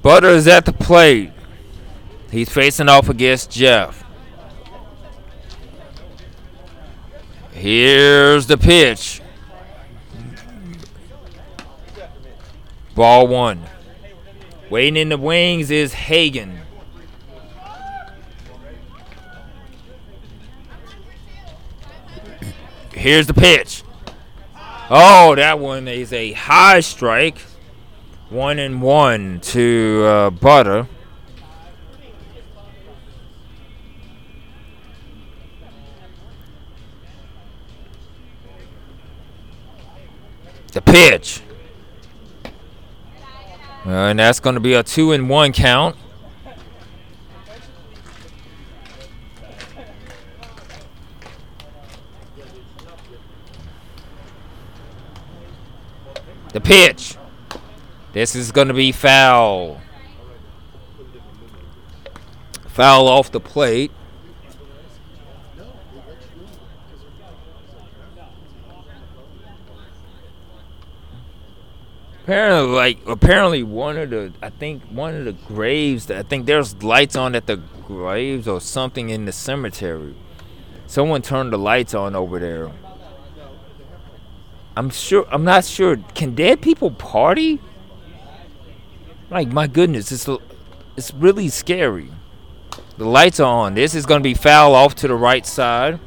Butter is at the plate. He's facing off against Jeff. Here's the pitch. Ball one. Waiting in the wings is Hagen. Here's the pitch. Oh, that one is a high strike. One and one to uh, Butter. The pitch. Uh, and that's going to be a two and one count. The pitch. This is going to be foul. Foul off the plate. Apparently, like apparently, one of the I think one of the graves. I think there's lights on at the graves or something in the cemetery. Someone turned the lights on over there. I'm sure. I'm not sure. Can dead people party? Like my goodness, it's it's really scary. The lights are on. This is going to be foul off to the right side.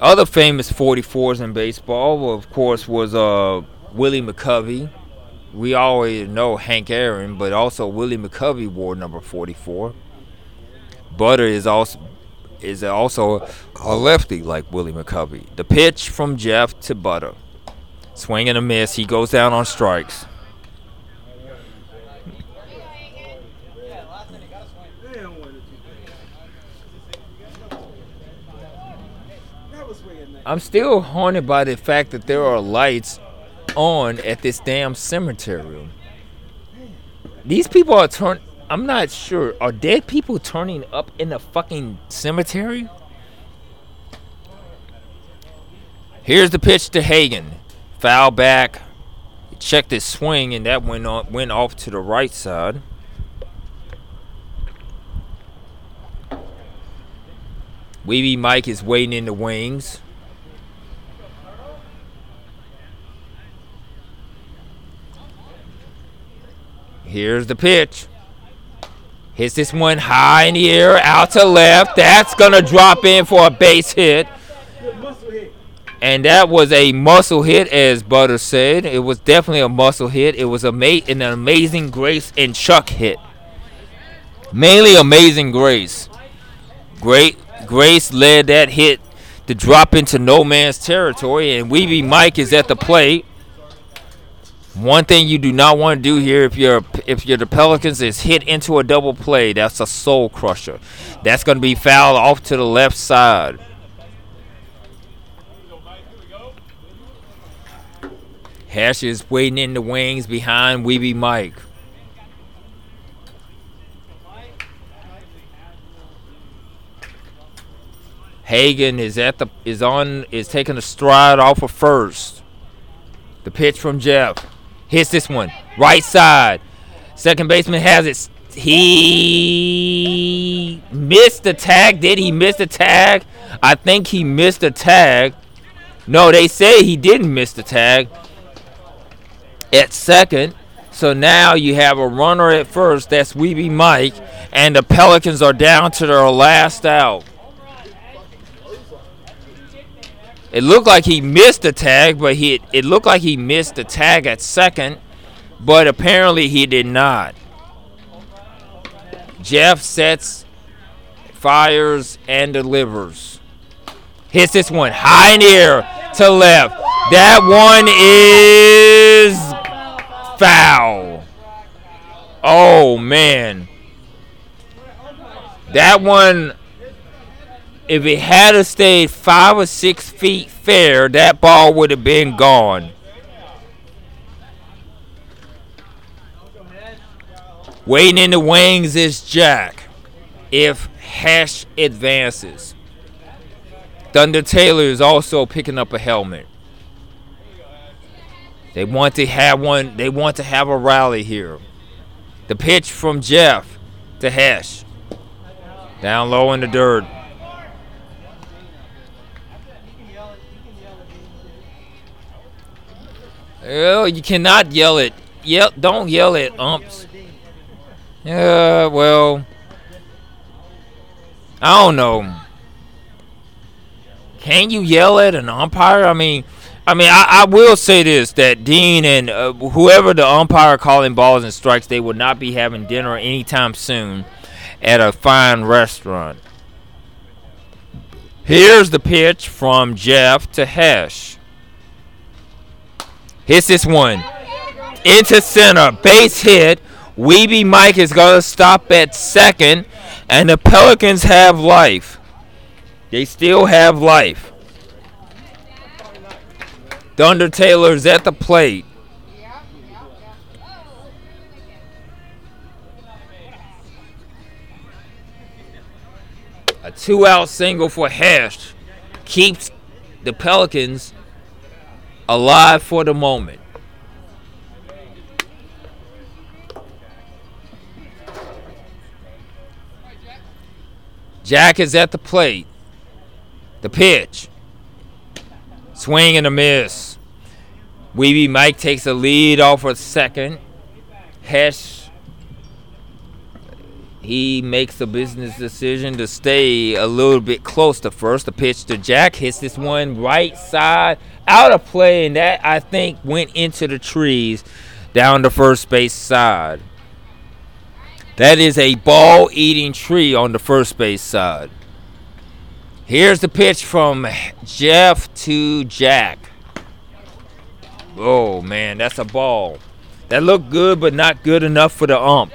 Other famous 44s in baseball, of course, was uh, Willie McCovey. We always know Hank Aaron, but also Willie McCovey wore number 44. Butter is also is also a lefty like Willie McCovey. The pitch from Jeff to Butter. Swing and a miss. He goes down on strikes. I'm still haunted by the fact that there are lights on at this damn cemetery. These people are turn. I'm not sure. Are dead people turning up in the fucking cemetery? Here's the pitch to Hagen. Foul back. He checked his swing and that went on, went off to the right side. Weeby Mike is waiting in the wings. Here's the pitch. Hits this one high in the air, out to left. That's going to drop in for a base hit. And that was a muscle hit, as Butter said. It was definitely a muscle hit. It was a ma- an amazing grace and Chuck hit. Mainly amazing grace. Great Grace led that hit to drop into no man's territory, and Weeby Mike is at the plate. One thing you do not want to do here if you're if you're the Pelicans is hit into a double play. That's a soul crusher. That's going to be fouled off to the left side. Hesh is waiting in the wings behind Weeby Mike. Hagen is at the is on is taking a stride off of first. The pitch from Jeff hits this one right side. Second baseman has it. He missed the tag. Did he miss the tag? I think he missed the tag. No, they say he didn't miss the tag at second. So now you have a runner at first. That's Weeby Mike, and the Pelicans are down to their last out. It looked like he missed the tag, but he it looked like he missed the tag at second, but apparently he did not. Jeff sets, fires, and delivers. Hits this one high in the air to left. That one is foul. Oh man. That one if it had stayed five or six feet fair, that ball would have been gone. Waiting in the wings is Jack. If Hash advances. Thunder Taylor is also picking up a helmet. They want to have one. They want to have a rally here. The pitch from Jeff to Hesh. Down low in the dirt. Oh, you cannot yell it. Yell, don't yell at umps. Yeah, well, I don't know. Can you yell at an umpire? I mean, I mean, I, I will say this: that Dean and uh, whoever the umpire calling balls and strikes, they will not be having dinner anytime soon at a fine restaurant. Here's the pitch from Jeff to Hesh. Hits this one into center, base hit. Weeby Mike is going to stop at second, and the Pelicans have life. They still have life. Thunder Taylor's at the plate. A two out single for Hesh keeps the Pelicans alive for the moment. Jack is at the plate. The pitch. Swing and a miss. Weeby Mike takes a lead off a second. Hesh he makes a business decision to stay a little bit close to first. The pitch to Jack hits this one right side out of play, and that I think went into the trees down the first base side. That is a ball eating tree on the first base side. Here's the pitch from Jeff to Jack. Oh man, that's a ball. That looked good, but not good enough for the ump.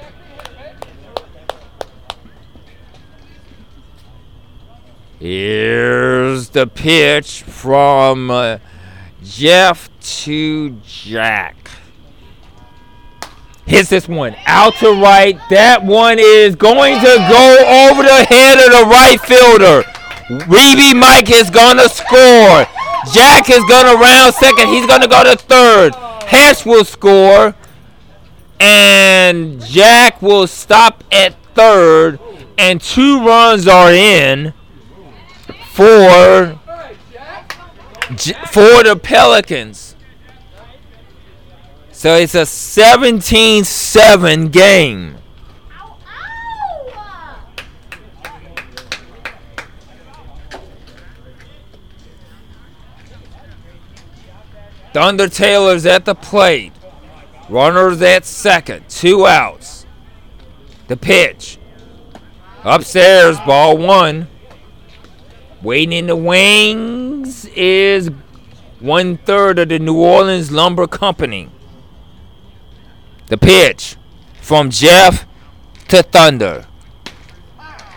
Here's the pitch from uh, Jeff to Jack. Hits this one out to right. That one is going to go over the head of the right fielder. Weeby Mike is to score. Jack is to round second. He's to go to third. Hesh will score. And Jack will stop at third. And two runs are in for for the Pelicans. So it's a 17-7 game. Thunder Taylor's at the plate. Runners at second. Two outs. The pitch. Upstairs, ball one. Waiting in the wings is one third of the New Orleans Lumber Company. The pitch from Jeff to Thunder.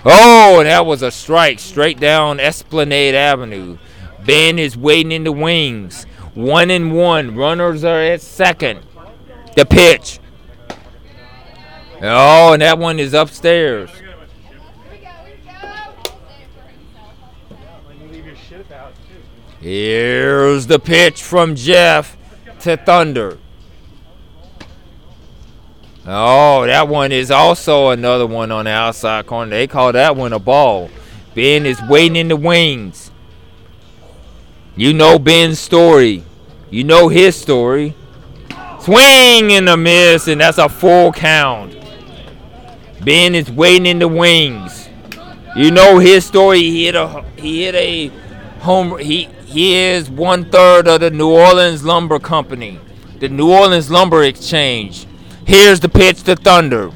Oh, that was a strike straight down Esplanade Avenue. Ben is waiting in the wings. One and one. Runners are at second. The pitch. Oh, and that one is upstairs. Here's the pitch from Jeff to Thunder. Oh, that one is also another one on the outside corner. They call that one a ball. Ben is waiting in the wings. You know Ben's story. You know his story. Swing and a miss, and that's a full count. Ben is waiting in the wings. You know his story. He hit a he hit a home. He he is one third of the New Orleans Lumber Company, the New Orleans Lumber Exchange. Here's the pitch to Thunder.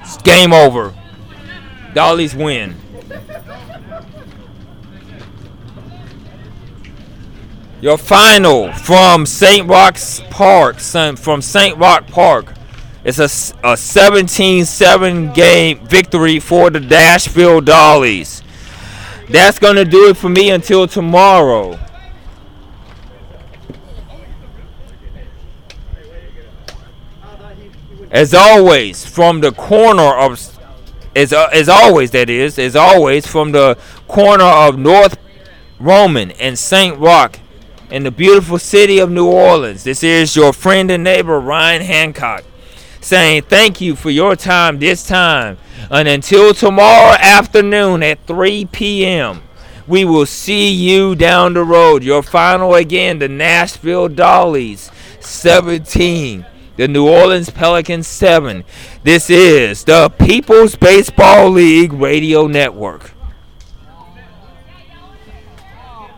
It's game over. Dollies win. Your final from St. Roch's Park, son, from St. Roch Park. It's a, a 17-7 game victory for the Nashville Dollies. That's going to do it for me until tomorrow. As always, from the corner of as, uh, as always that is, as always from the corner of North Roman and St. Roch in the beautiful city of New Orleans. This is your friend and neighbor Ryan Hancock saying thank you for your time this time. And until tomorrow afternoon at 3 p.m., we will see you down the road. Your final again, the Nashville Dollies 17, the New Orleans Pelicans 7. This is the People's Baseball League Radio Network.